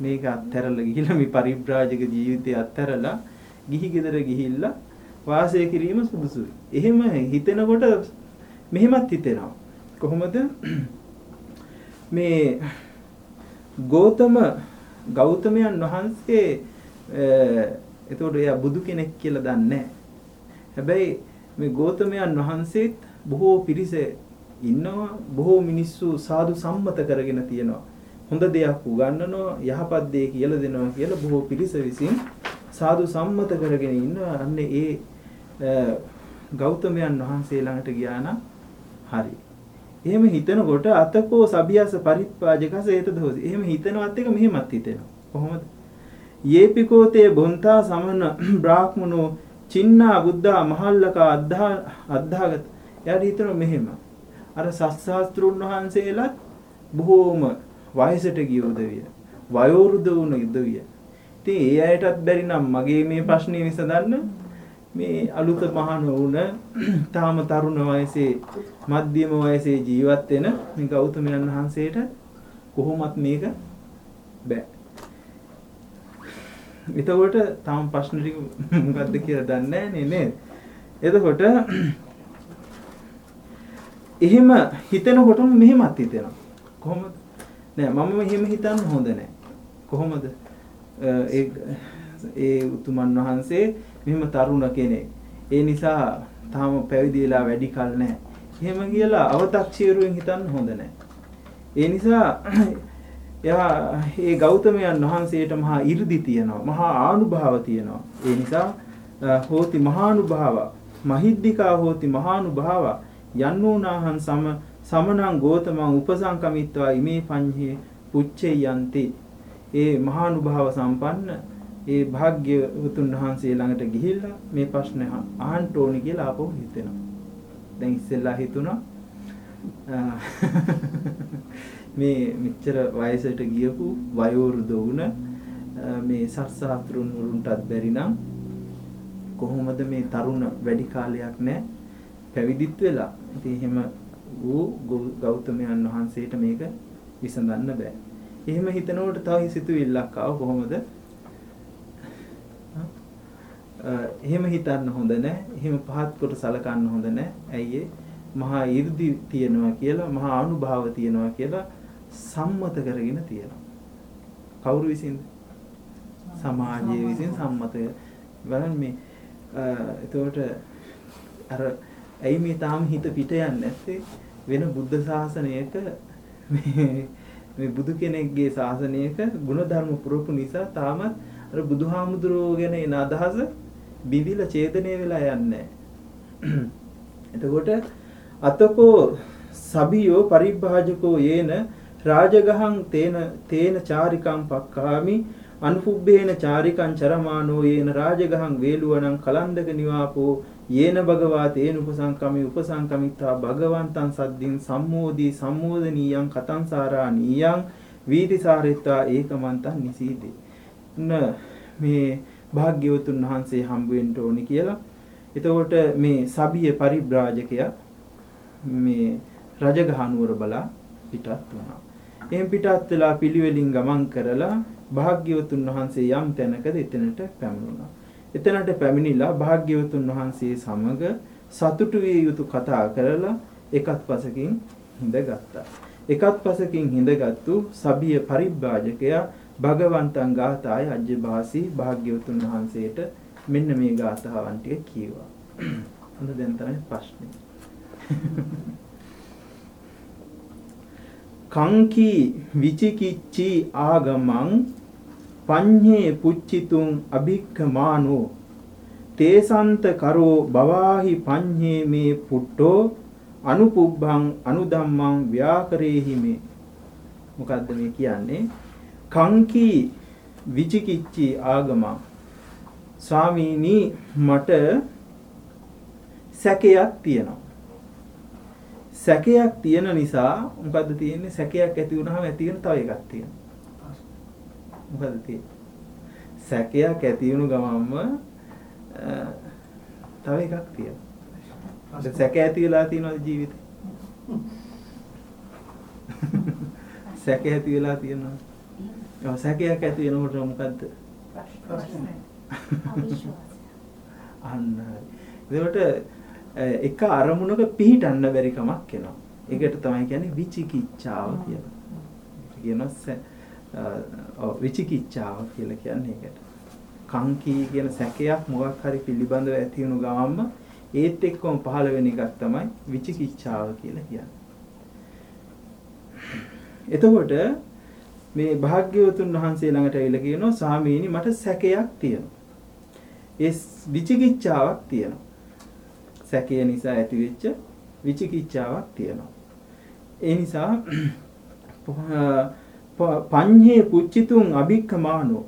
මේක අත්හැරලා ගිහිල්ලා මේ පරිබ්‍රාජක ජීවිතය අත්හැරලා ගිහි ගෙදර ගිහිල්ලා වාසය කිරීම සුදුසුයි. එහෙම හිතෙනකොට මෙහෙමත් හිතෙනවා. කොහොමද මේ ගෞතම ගෞතමයන් වහන්සේ එතකොට එයා බුදු කෙනෙක් කියලා දන්නේ හැබැයි මේ ගෞතමයන් වහන්සේත් බොහෝ පිරිස ඉන්නවා බොහෝ මිනිස්සු සාදු සම්මත කරගෙන තියෙනවා. හොඳ දෙයක් උගන්වනවා යහපත් දේ කියලා දෙනවා කියලා බොහෝ පිරිස විසින් සාදු සම්මත කරගෙන ඉන්නවා. අන්න ඒ ගෞතමයන් වහන්සේ ළඟට ගියා නම් හරි. එහෙම හිතනකොට අතකෝ සබියස පරිප්පාජකස ඒතද හොසි. එහෙම හිතනවත් එක මෙහෙමත් හිතෙනවා. කොහොමද? යේපිකෝතේ බොන්තා සමන බ්‍රාහ්මනෝ චින්නා බුද්ධා මහල්ලක අද්ධා අද්ධාගත. එයාට හිතනවා මෙහෙම. අර සස්සාස්ත්‍රුන් වහන්සේලාත් බොහෝම වයසට ගිය උදවිය. වයෝවෘද්ධ වුණ උදවිය. ඉතින් ඒ අයටත් බැරි නම් මගේ මේ ප්‍රශ්නේ විසඳන්න මේ අලුත මහණ වුණ තාම තරුණ වයසේ මධ්‍යම වයසේ ජීවත් වෙන මේ ගෞතමයන් වහන්සේට කොහොමත් මේක බෑ. එතකොට තාම ප්‍රශ්න ටික මොකද්ද කියලා දන්නේ නැහැ නේද? එතකොට එහෙම හිතෙනකොටම මෙහෙමත් හිතෙනවා. කොහොමද? නෑ මම මෙහෙම හිතන්න හොඳ නෑ. කොහොමද? ඒ ඒ උතුමන් වහන්සේ මෙහෙම තරුණ කෙනෙක්. ඒ නිසා තාම පැවිදි වෙලා වැඩි කල නැහැ. එහෙම කියලා අව탁ෂීරුවෙන් හිතන්න හොඳ නැහැ. ඒ නිසා එයා ඒ ගෞතමයන් වහන්සේට මහා 이르දි තියෙනවා. මහා ආනුභාව තියෙනවා. ඒ නිසා හෝති මහානුභාව මහිද්దికා හෝති මහානුභාව යන්නෝනාහං සම සමනං ගෝතමං උපසංකමිත්වා ඉමේ පඤ්ඤේ පුච්චේයන්ති. ඒ මහානුභාව සම්පන්න ඒ භාග්‍යවතුන් වහන්සේ ළඟට ගිහිල්ලා මේ ප්‍රශ්න අහන්න ඕනි කියලා අපෝ හිතෙනවා. දැන් ඉස්සෙල්ලා හිතුණා මේ මෙච්චර වයසට ගියපු වයෝවෘද වුණ මේ සත්සහතුරුන් වරුන්ටත් බැරි නම් කොහොමද මේ තරුණ වැඩි කාලයක් නැහැ පැවිදිත් වෙලා. ඉතින් එහෙම වූ ගෞතමයන් වහන්සේට මේක විසඳන්න බෑ. එහෙම හිතනකොට තව හිසිතුවිල්ලක් ආව කොහොමද? එහෙම හිතන්න හොඳ නැහැ. එහෙම පහත් කොට සලකන්න හොඳ නැහැ. ඇයි මහා 이르දි තියනවා කියලා, මහා අනුභව තියනවා කියලා සම්මත කරගෙන තියනවා. කවුරු විසින්ද? සමාජයේ විසින් සම්මත බලන්න මේ එතකොට අර ඇයි මේ තාම හිත පිට යන්නේ නැත්තේ වෙන බුද්ධ ශාසනයක මේ මේ බුදු කෙනෙක්ගේ ශාසනයක ಗುಣධර්ම පුරපු නිසා තාම අර බුදුහාමුදුරුවෝ ගැන එන අදහස බිඳිලා ඡේදනය වෙලා යන්නේ එතකොට අතකෝ සබියෝ පරිභාජකෝ යේන රාජගහං තේන තේන චාරිකං පක්කාමි අනුපුබ්බේන චාරිකං චරමානෝ යේන රාජගහං වේලුවණං කලන්දක නිවාපෝ යේන භගවා තේන උපසංකමි උපසංකමිත්තා භගවන්තං සද්දින් සම්මෝදී සම්මෝදනීයං කතංසාරා නීයං වීතිසාරිත්වා ඒකමන්තං නිසීදේ න මේ භාග්‍යවතුන් වහන්සේ හම්බ වෙන්න ඕනි කියලා. එතකොට මේ සබිය පරිබ්‍රාජකයා මේ රජගහ නුවර බලා පිටත් වුණා. එහෙන් පිටත් වෙලා පිළිවෙලින් ගමන් කරලා භාග්‍යවතුන් වහන්සේ යම් තැනකද එතනට පැමිණුණා. එතනට පැමිණිලා භාග්‍යවතුන් වහන්සේ සමග සතුටු විය යුතු කතා කරලා එකත් පසකින් හිඳගත්තා. එකත් පසකින් හිඳගත්තු සබිය පරිබ්‍රාජකයා භගවන්තං ගාථාය අජ්ජභාසී භාග්‍යවතුන් වහන්සේට මෙන්න මේ ගාථාවන් ටික කියවා. හොඳ දැන් තමයි ප්‍රශ්නේ. කංකී විචිකිච්චි ආගමං පඤ්ඤේ පුච්චිතුං අභික්ඛමානෝ තේසන්ත කරෝ බවාහි පඤ්ඤේ මේ පුට්ටෝ අනුපුබ්බං අනුධම්මං ව්‍යාකරේහි මේ මොකද්ද මේ කියන්නේ කංකී විචිකිච්චි ආගම ස්වාමීනි මට සැකයක් තියෙනවා. සැකයක් තියෙන නිසා මොකද්ද තියෙන්නේ? සැකයක් ඇති වුනහම ඇති වෙන තව එකක් තියෙනවා. මොකද්ද තියෙන්නේ? සැකයක් ඇති වුණු ගමන්ම තව එකක් තියෙනවා. සැක ඇති වෙලා තියෙනවද ජීවිතේ සැක ඇති වෙලා තියෙනවද ඔව් සැකයක් ඇති වෙනකොට මොකද්ද? අන්න ඒකට එක අරමුණක පිහිටන්න බැරි කමක් එනවා. ඒකට තමයි කියන්නේ විචිකිච්ඡාව කියලා. කියනවා විචිකිච්ඡාව කියලා කියන්නේ ඒකට. කංකී කියන සැකයක් මොකක් හරි පිළිබඳව ඇති වුණු ගමන්ම ඒත් එක්කම පහළ වෙන එකක් තමයි විචිකිච්ඡාව කියලා කියන්නේ. එතකොට මේ භාග්‍යවතුන් වහන්සේ ළඟට ඇවිල්ලා කියනවා ස්වාමීනි මට සැකයක් තියෙනවා. ඒ විචිකිච්ඡාවක් තියෙනවා. සැකය නිසා ඇතිවෙච්ච විචිකිච්ඡාවක් තියෙනවා. ඒ නිසා පඤ්ඤේ පුච්චිතුං අභික්කමානෝ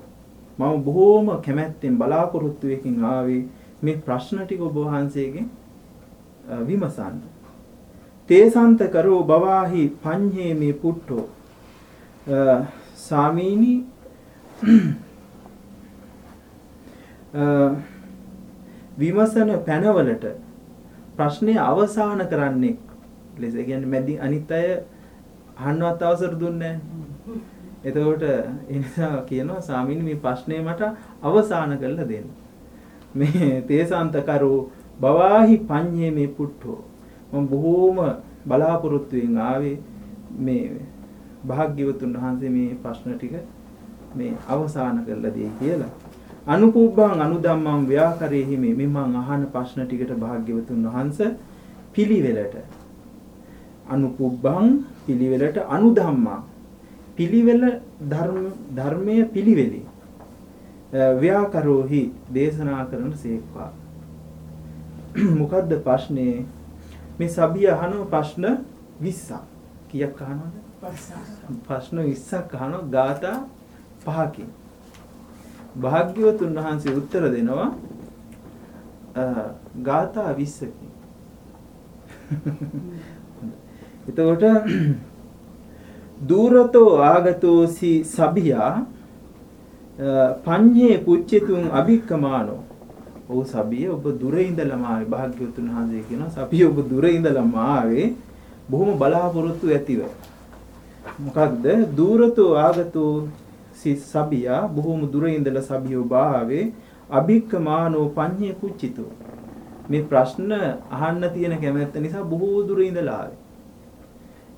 මම බොහෝම කැමැත්තෙන් බලාපොරොත්තු වෙකින් ආවේ මේ ප්‍රශ්න ටික ඔබ වහන්සේගෙන් විමසන්න. තේසන්ත කරෝ බවාහි පඤ්ඤේ මේ පුට්ටෝ Uh, සාමීනි uh, විමසන පැනවලට ප්‍රශ්නය අවසාන කරන්නේ ලෙස. කියන්නේ මැදි අනිත් අය අහන්නවත් අවසර දුන්නේ එතකොට ඒ නිසා කියනවා ස්වාමීනි මේ ප්‍රශ්නේ මට අවසන් කරලා දෙන්න. මේ තේසාන්තකරෝ බවාහි පඤ්ඤේ මේ පුට්ටෝ මම බොහෝම බලාපොරොත්තුෙන් ආවේ මේ භාග්‍යවතුන් වහන්සේ මේ ප්‍රශ්න ටික මේ අවසන් කරලා දෙයි කියලා. අනුකුබ්බං අනුධම්මං ව්‍යාකරේහි මේ මම අහන ප්‍රශ්න ටිකට භාග්‍යවතුන් වහන්සේ පිළිවෙලට. අනුකුබ්බං පිළිවෙලට අනුධම්මං පිළිවෙල ධර්ම ධර්මයේ පිළිවෙලි. ව්‍යාකරෝහි දේශනා කරන සේක්වා. මොකද්ද ප්‍රශ්නේ? මේ සබිය අහන ප්‍රශ්න 20ක් කීයක් අහනවද? ප්‍රශ්න 20ක් අහනවා ગાතා පහකින්. භාග්‍යවතුන් වහන්සේ උත්තර දෙනවා ગાතා 20කින් එතකොට දූරතෝ ආගතෝසි සබියා පඤ්ඤේ පුච්චිතුන් අභික්කමානෝ. ඔව් සබිය ඔබ දුර ඉඳලම ආවේ. භාග්‍යවතුන් වහන්සේ කියනවා සබිය ඔබ දුර ඉඳලම ආවේ. බොහොම බලාපොරොත්තු ඇතිව. මොකක්ද දූරතෝ ආගතෝ සබියා බොහොම දුර ඉඳලා සබිය ඔබ ආවේ අභික්කමානෝ පඤ්ඤේ පුච්චිතෝ මේ ප්‍රශ්න අහන්න තියෙන කැමැත්ත නිසා බොහෝ දුර ඉඳලා ආවේ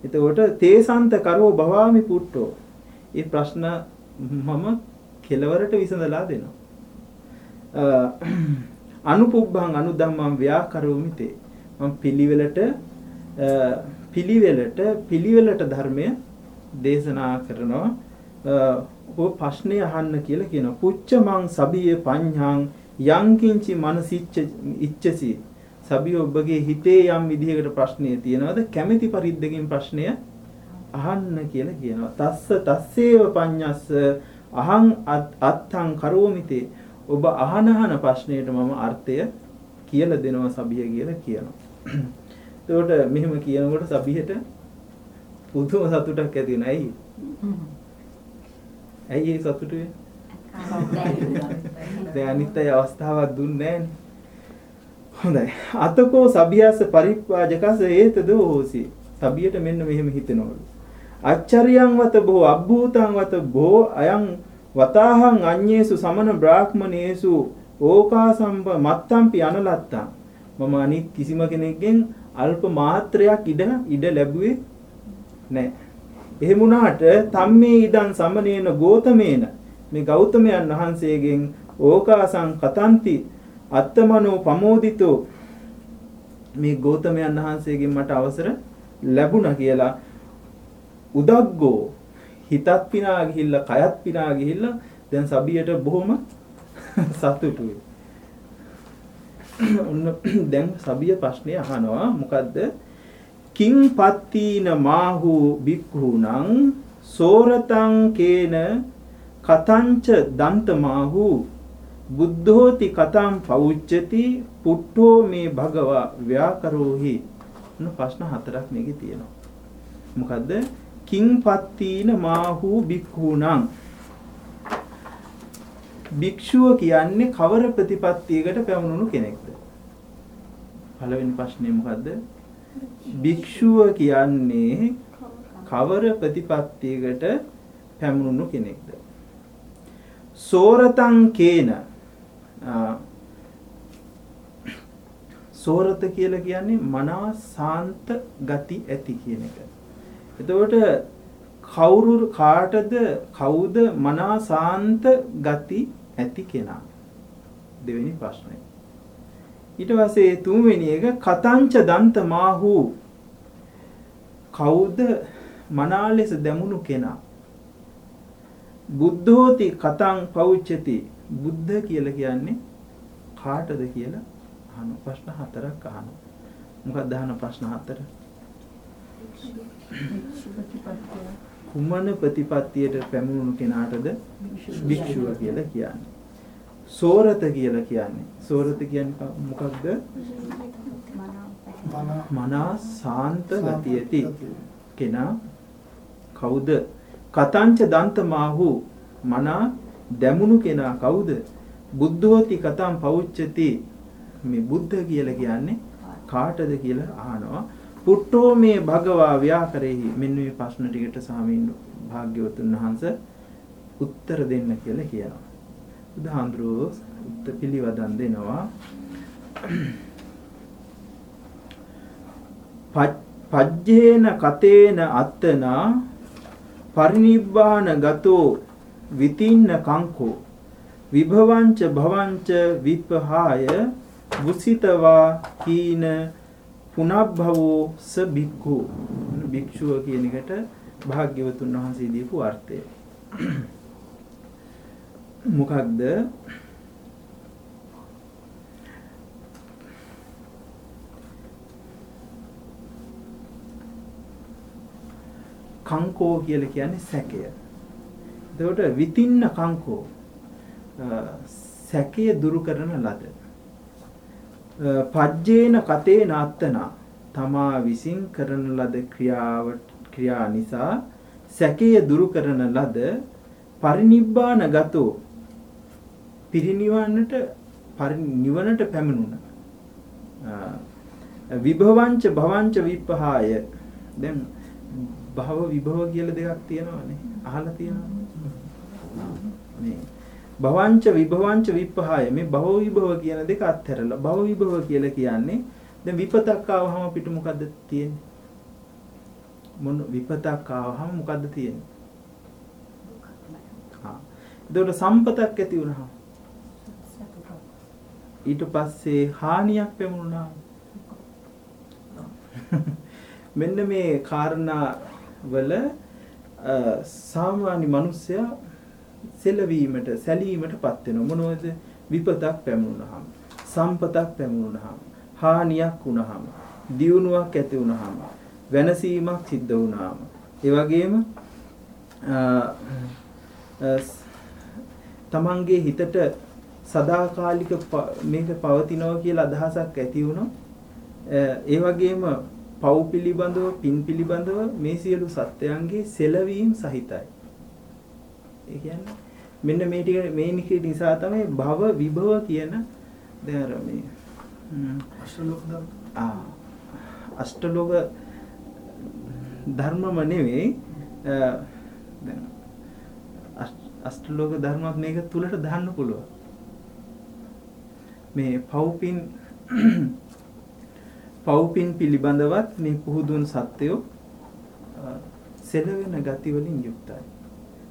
එතකොට තේසන්ත කරෝ භවාමි පුට්ටෝ. මේ ප්‍රශ්න මම කෙලවරට විසඳලා දෙනවා. අනුපුබ්බං අනුධම්මං ව්‍යාකරෝමි තේ. මම පිළිවෙලට පිළිවෙලට පිළිවෙලට ධර්මය දේශනා කරනවා. ඔය ප්‍රශ්නේ අහන්න කියලා කියනවා. පුච්චමං සබියේ පඤ්ඤාං යංකින්චි මනසිච්ච ඉච්ඡසි සබිය ඔබගේ හිතේ යම් විදිහකට ප්‍රශ්නය තියෙනවද කැමැති පරිද්දකින් ප්‍රශ්නය අහන්න කියලා කියනවා. තස්ස තස්සේව පඤ්ඤස්ස අහං අත්තං කරෝමිතේ ඔබ අහන අහන ප්‍රශ්නයට මම අර්ථය කියලා දෙනවා සබිය කියලා කියනවා. එතකොට මෙහෙම කියනකොට සබියට පුදුම සතුටක් ඇති වෙනවා. ඇයි? ඇයි ඒ සතුට වෙන්නේ? දැන් අනිත් අය අවස්ථාවක් දුන්නේ නැහැනේ. හොඳයි. අතකෝ සබියස්ස පරිප්වාජකස ඒතද හෝසි. සබියට මෙන්න මෙහෙම හිතනවලු. අච්චරියං වත බෝ අබ්බූතං වත බෝ අයං වතාහං අඤ්ඤේසු සමන බ්‍රාහ්මනේසු ඕකාසම්බ මත්තම්පි අනලත්තං මම අනිත් කිසිම කෙනෙක්ගෙන් අල්ප මාත්‍රයක් ඉඩ ඉඩ ලැබුවේ නැහැ. එහෙම වුණාට තම්මේ ඉදන් සමනේන ගෝතමේන මේ ගෞතමයන් වහන්සේගෙන් ඕකාසං කතන්ති අත්තමනෝ පමෝදිතෝ මේ ගෞතමයන් වහන්සේගෙන් මට අවසර ලැබුණා කියලා උදග්ගෝ හිතත් පිනා ගිහිල්ලා කයත් පිනා ගිහිල්ලා දැන් සබියට බොහොම සතුටුයි. ඔන්න දැන් සබිය ප්‍රශ්නේ අහනවා මොකද්ද? කිං පත්තීන මාහු බික්ඛුණං සෝරතං කේන කතංච දන්ත මාහු බුද්ධෝති කතම් පෞච්චති පුට්ඨෝ මේ භගවා ව්‍යාකරෝහි. නු ප්‍රශ්න හතරක් මේකේ තියෙනවා. මොකද්ද? කිං පත්තීන මාහු බික්ඛුණං භික්ෂුව කියන්නේ කවර ප්‍රතිපත්තියකට පැමුණුණු කෙනෙක්ද? පළවෙනි ප්‍රශ්නේ මොකද්ද? භික්ෂුව කියන්නේ කවර ප්‍රතිපත්තියකට පැමුණුණු කෙනෙක්ද සෝරතං කේන සෝරත කියලා කියන්නේ මනා සාන්ත ගති ඇති කියන එක. එතකොට කවුරු කාටද කවුද මනා සාන්ත ගති ඇති කෙනා? දෙවෙනි ප්‍රශ්නය. ඊට පස්සේ තුන්වෙනි එක කතංච දන්ත මාහු කවුද මනා ලෙස දැමුණු කෙනා? බුද්ධෝති කතං පෞච්චති බුද්ධ කියලා කියන්නේ කාටද කියලා අහන ප්‍රශ්න හතරක් අහනවා. මොකක්ද අහන ප්‍රශ්න හතර? කුමන ප්‍රතිපත්තියට පැමුණුණු කෙනාටද භික්ෂුව කියලා කියන්නේ. සෝරත කියලා කියන්නේ. සෝරත කියන්නේ මොකක්ද? මනා සාන්ත ගතියති කෙනා කවුද? කතංච දන්තමාහු මනා දැමුණු කෙනා කවුද? බුද්ධෝති කතම් පෞච්චති මේ බුද්ධ කියලා කියන්නේ කාටද කියලා අහනවා. පුට්ටෝ මේ භගවා ව්‍යාකරෙහි මෙන්න මේ ප්‍රශ්න ටිකට සාමීන් භාග්‍යවතුන් වහන්සේ උත්තර දෙන්න කියලා කියනවා. බුදුහාඳුරෝ උත්තර පිළිවදන් දෙනවා. පජ්ජේන කතේන අත්තනා පරිනිබ්බාන ගතෝ විතින්න කංකෝ. විභවංච භවංච විපහාය වුසිතවා කීන පුනබ්භවෝ ස බික්ඛු භික්ෂුව කියන එකට භාග්‍යවතුන් වහන්සේ දීපු අර්ථය. මොකක්ද කංකෝ කියලා කියන්නේ සැකය. එතකොට විතින්න කංකෝ සැකය දුරු කරන ලද. පජ්ජේන කතේ නාත්තනා තමා විසින් කරන ලද ක්‍රියාව ක්‍රියා නිසා සැකය දුරු කරන ලද පරිනිබ්බාන ගතෝ පිරිනිවන්නට නිවනට පැමිණුණ. විභවංච භවංච විපහාය දැන් භව විභව කියලා දෙකක් තියෙනවානේ. අහලා තියෙනවා මේ භවංච විභවංච විපහාය මේ භව විභව කියන දෙක අත්හැරලා භව විභව කියලා කියන්නේ දැන් විපතක් ආවහම අපිට මොකද්ද තියෙන්නේ? මොන විපතක් ආවහම මොකද්ද තියෙන්නේ? හා. එතකොට සම්පතක් ඇති වුණාම ඊට පස්සේ හානියක් පැමුණා මෙන්න මේ කාරණා වල සාමාන්‍ය මිනිස්සයා සෙලවීමට සැලීමටපත් වෙනවා. මොනවද? විපතක් පැමුණාම සම්පතක් පැමුණාම හානියක් වුණාම දියුණුවක් ඇති වුණාම වෙනසීමක් සිද්ධ වුණාම. ඒ වගේම තමන්ගේ හිතට සදාකාලික මේක පවතිනවා කියලා අදහසක් ඇති වුණොත් ඒ වගේම පව් පිළිබඳව පින් පිළිබඳව මේ සියලු සත්‍යයන්ගේ සෙලවීම සහිතයි. ඒ කියන්නේ මෙන්න මේ ටික මේ නිසා තමයි භව විභව කියන දැන් අර මේ අෂ්ටලෝක ධර්ම ආ අෂ්ටලෝක ධර්මම නෙවෙයි දැන් අෂ්ටලෝක ධර්මයක් මේක තුලට දාන්න පුළුවන් මේ පව්පින් පව්පින් පිළිබඳවත් මේ පුහුදුන් සත්‍යෝ සෙලවෙන ගති වලින් යුක්තයි.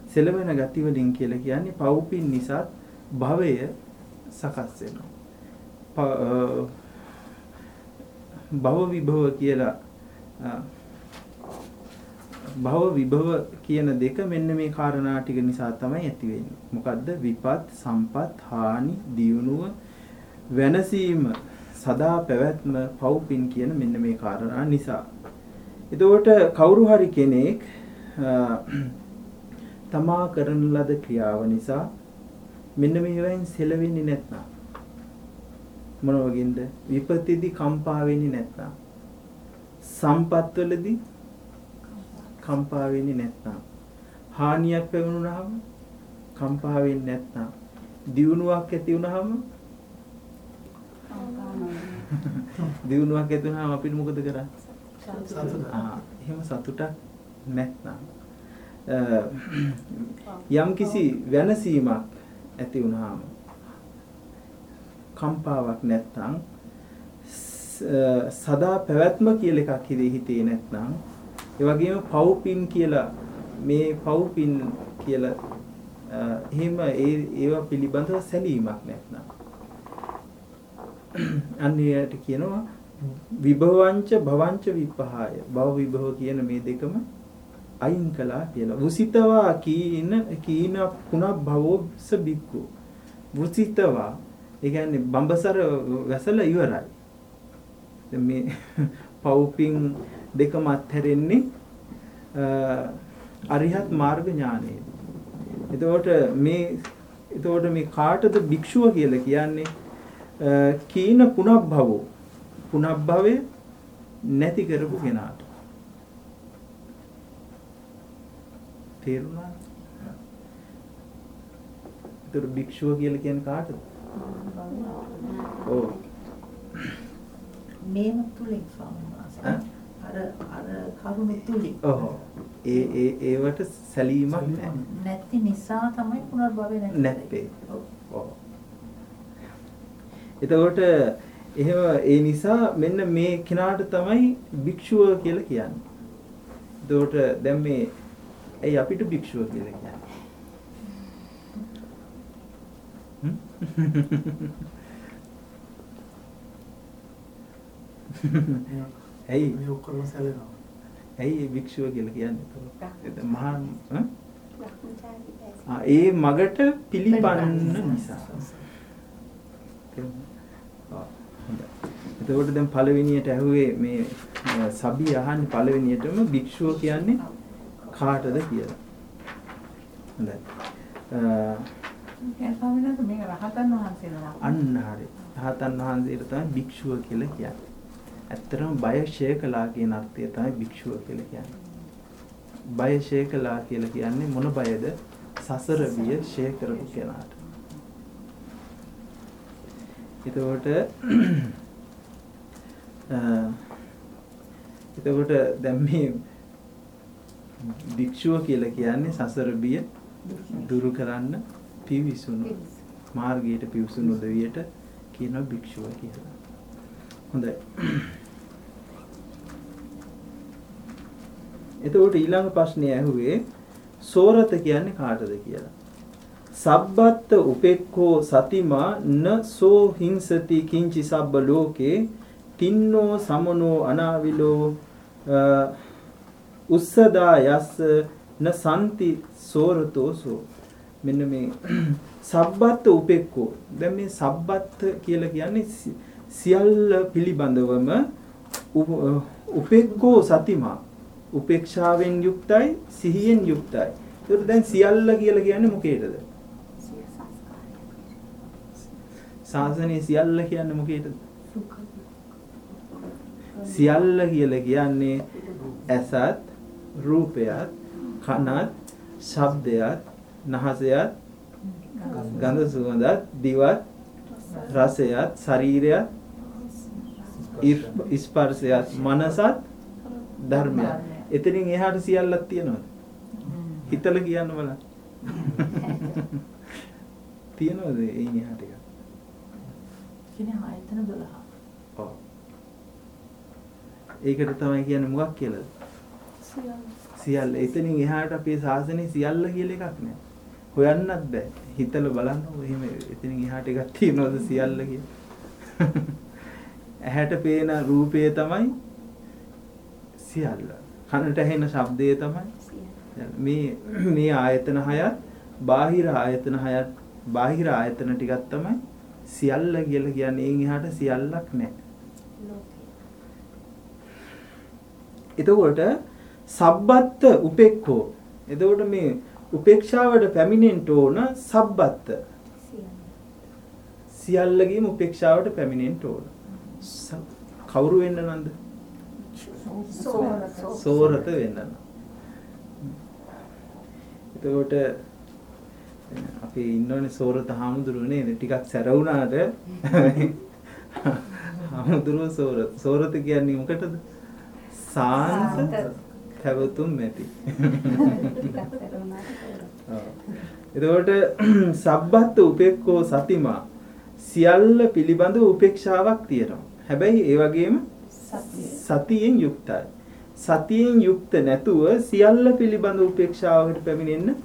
සෙලවෙන ගති වලින් කියලා කියන්නේ පව්පින් නිසා භවය සකස් වෙනවා. භව විභව කියලා භව විභව කියන දෙක මෙන්න මේ කාරණා ටික නිසා තමයි ඇති වෙන්නේ. මොකද්ද? විපත්, සම්පත්, හානි, දියුණුව, වෙනසීම සදා පැවැත්ම පව්පින් කියන මෙන්න මේ කාරණා නිසා. එතකොට කවුරු හරි කෙනෙක් තමා කරන ලද ක්‍රියාව නිසා මෙන්න මේවෙන් සෙලවෙන්නේ නැත්නම් මොන වගේද විපතිදි කම්පා වෙන්නේ නැත්නම් සම්පත්වලදී කම්පා වෙන්නේ නැත්නම් හානියක් පැමුණාම කම්පා වෙන්නේ නැත්නම් දියුණුවක් ඇති වුණාම දියුණුවක් ඇති වුණාම අපිට මොකද කරන්නේ? ආ එහෙම සතුටක් නැත්නම්. යම් කිසි වෙනසීමක් ඇති වුණාම කම්පාවක් නැත්නම් සදා පැවැත්ම කියලා එකක් හිතේ නැත්නම් ඒ වගේම පව්පින් කියලා මේ පව්පින් කියලා එහෙම ඒ ඒවා පිළිබඳව සැලීමක් නැත්නම් අන්නයට කියනවා විභවංච භවංච විපහාය භව විභව කියන මේ දෙකම අයින් කළා කියලා. වුසිතවා කීන කීන පුනක් භවෝස බික්කු. වුසිතවා ඒ කියන්නේ බඹසර වැසලා ඉවරයි. දැන් මේ පව්පින් දෙකම අත්හැරෙන්නේ අරිහත් මාර්ග ඥානයේ. එතකොට මේ එතකොට මේ කාටද භික්ෂුව කියලා කියන්නේ කීන පුනබ්භවෝ පුනබ්භවය නැති කරපු කෙනාට. තේරුණා ඒතර භික්ෂුව කියලා කියන්නේ කාටද? ඔව්. මේම තුලින් ස්වාමීන් වහන්සේ. අර අර කරුණු තුලින්. ඔව් ඒ ඒ ඒවට සැලීමක් නැහැ නැති නිසා තමයි පුනර්භවය නැති නැත්තේ. ඔව්. එතකොට එහෙම ඒ නිසා මෙන්න මේ කෙනාට තමයි භික්ෂුව කියලා කියන්නේ. එතකොට දැන් මේ ඇයි අපිට භික්ෂුව කියලා කියන්නේ? හ්ම්? ඇයි මේ ඔක්කොම සැලෙනවා. ඇයි භික්ෂුව කියලා කියන්නේ? එතකොට මහා ඒ මගට පිළිපන්න නිසා. තේරුණා? එතකොට දැන් පළවෙනියට ඇහුවේ මේ සබි අහන්නේ පළවෙනියටම භික්ෂුව කියන්නේ කාටද කියලා. හොඳයි. අන්න හරි. රහතන් වහන්සේට තමයි භික්ෂුව කියලා කියන්නේ. ඇත්තටම බය ෂය කළා කියන අර්ථය තමයි භික්ෂුව කියලා කියන්නේ. බය ෂය කළා කියලා කියන්නේ මොන බයද? සසර බිය ෂය කරපු කෙනාට. එතකොට එතකොට දැන් මේ භික්ෂුව කියලා කියන්නේ සසර බිය දුරු කරන්න පිවිසුණු මාර්ගයට පිවිසුණු උදවියට කියනවා භික්ෂුව කියලා. හොඳයි. එතකොට ඊළඟ ප්‍රශ්නේ ඇහුවේ සෝරත කියන්නේ කාටද කියලා. සබ්බත්ත උපෙක්ඛෝ සතිමා න සෝ හිංසති කිංචි සබ්බ ලෝකේ තින්නෝ සමනෝ අනාවිලෝ උස්සදා යස්ස න සම්ති සෝරතෝ සෝ. මෙන්න මේ සබ්බත්ත උපෙක්ඛෝ. දැන් මේ සබ්බත්ත කියලා කියන්නේ සියල්ල පිළිබඳවම උ- උපෙක්ඛෝ සතිමා. උපේක්ෂාවෙන් යුක්තයි සිහියෙන් යුක්තයි. ඒකට දැන් සියල්ල කියලා කියන්නේ මොකේද. ශාසනයේ සියල්ල කියන්නේ මොකේද සියල්ල කියලා කියන්නේ ඇසත් රූපයත් කනත් ශබ්දයත් නහසයත් ගඳ සුවඳත් දිවත් රසයත් ශරීරයත් ස්පර්ශයත් මනසත් ධර්මයත්. එතනින් එහාට සියල්ලක් තියෙනවද? හිතල කියන්න බලන්න තියෙනවද එයින් එහාට? කියන්නේ ආයතන 12. ඒකට තමයි කියන්නේ මොකක් කියලාද සියල්ල. සියල්ල එතනින් එහාට අපේ ශාසනයේ සියල්ල කියලා එකක් නෑ. හොයන්නත් බෑ. හිතලා බලන්න එහෙම එතනින් එහාට එකක් තියනවද සියල්ල කියලා. ඇහැට පේන රූපය තමයි සියල්ල. කනට ඇහෙන ශබ්දය තමයි. මේ මේ ආයතන හයත් බාහිර ආයතන හයත් බාහිර ආයතන ටිකක් තමයි සියල්ල කියලා කියන්නේ. එයින් එහාට සියල්ලක් නෑ. ලෝකේ. එතකොට සබ්බත්ත උපෙක්ඛෝ. එතකොට මේ උපේක්ෂාවට පැමිණෙන්න ඕන සබ්බත්ත. සියල්ල. සියල්ලගේම උපේක්ෂාවට පැමිණෙන්න ඕන. කවුරු වෙන්න නන්ද? සෝරත. වෙන්න. එතකොට අපි ඉන්නෝනේ සෝරත හාමුදුරුවෝ නේද? ටිකක් සැර වුණාට හාමුදුරුවෝ සෝරත. සෝරත කියන්නේ මොකටද? සාන්ත පැවතුම් ඇති. එතකොට සබ්බත් උපේක්ඛෝ සතිමා සියල්ල පිළිබඳ උපේක්ෂාවක් තියෙනවා. හැබැයි ඒ වගේම සතිය. සතියෙන් යුක්තයි. සතියෙන් යුක්ත නැතුව සියල්ල පිළිබඳ උපේක්ෂාවකට පැමිණෙන්න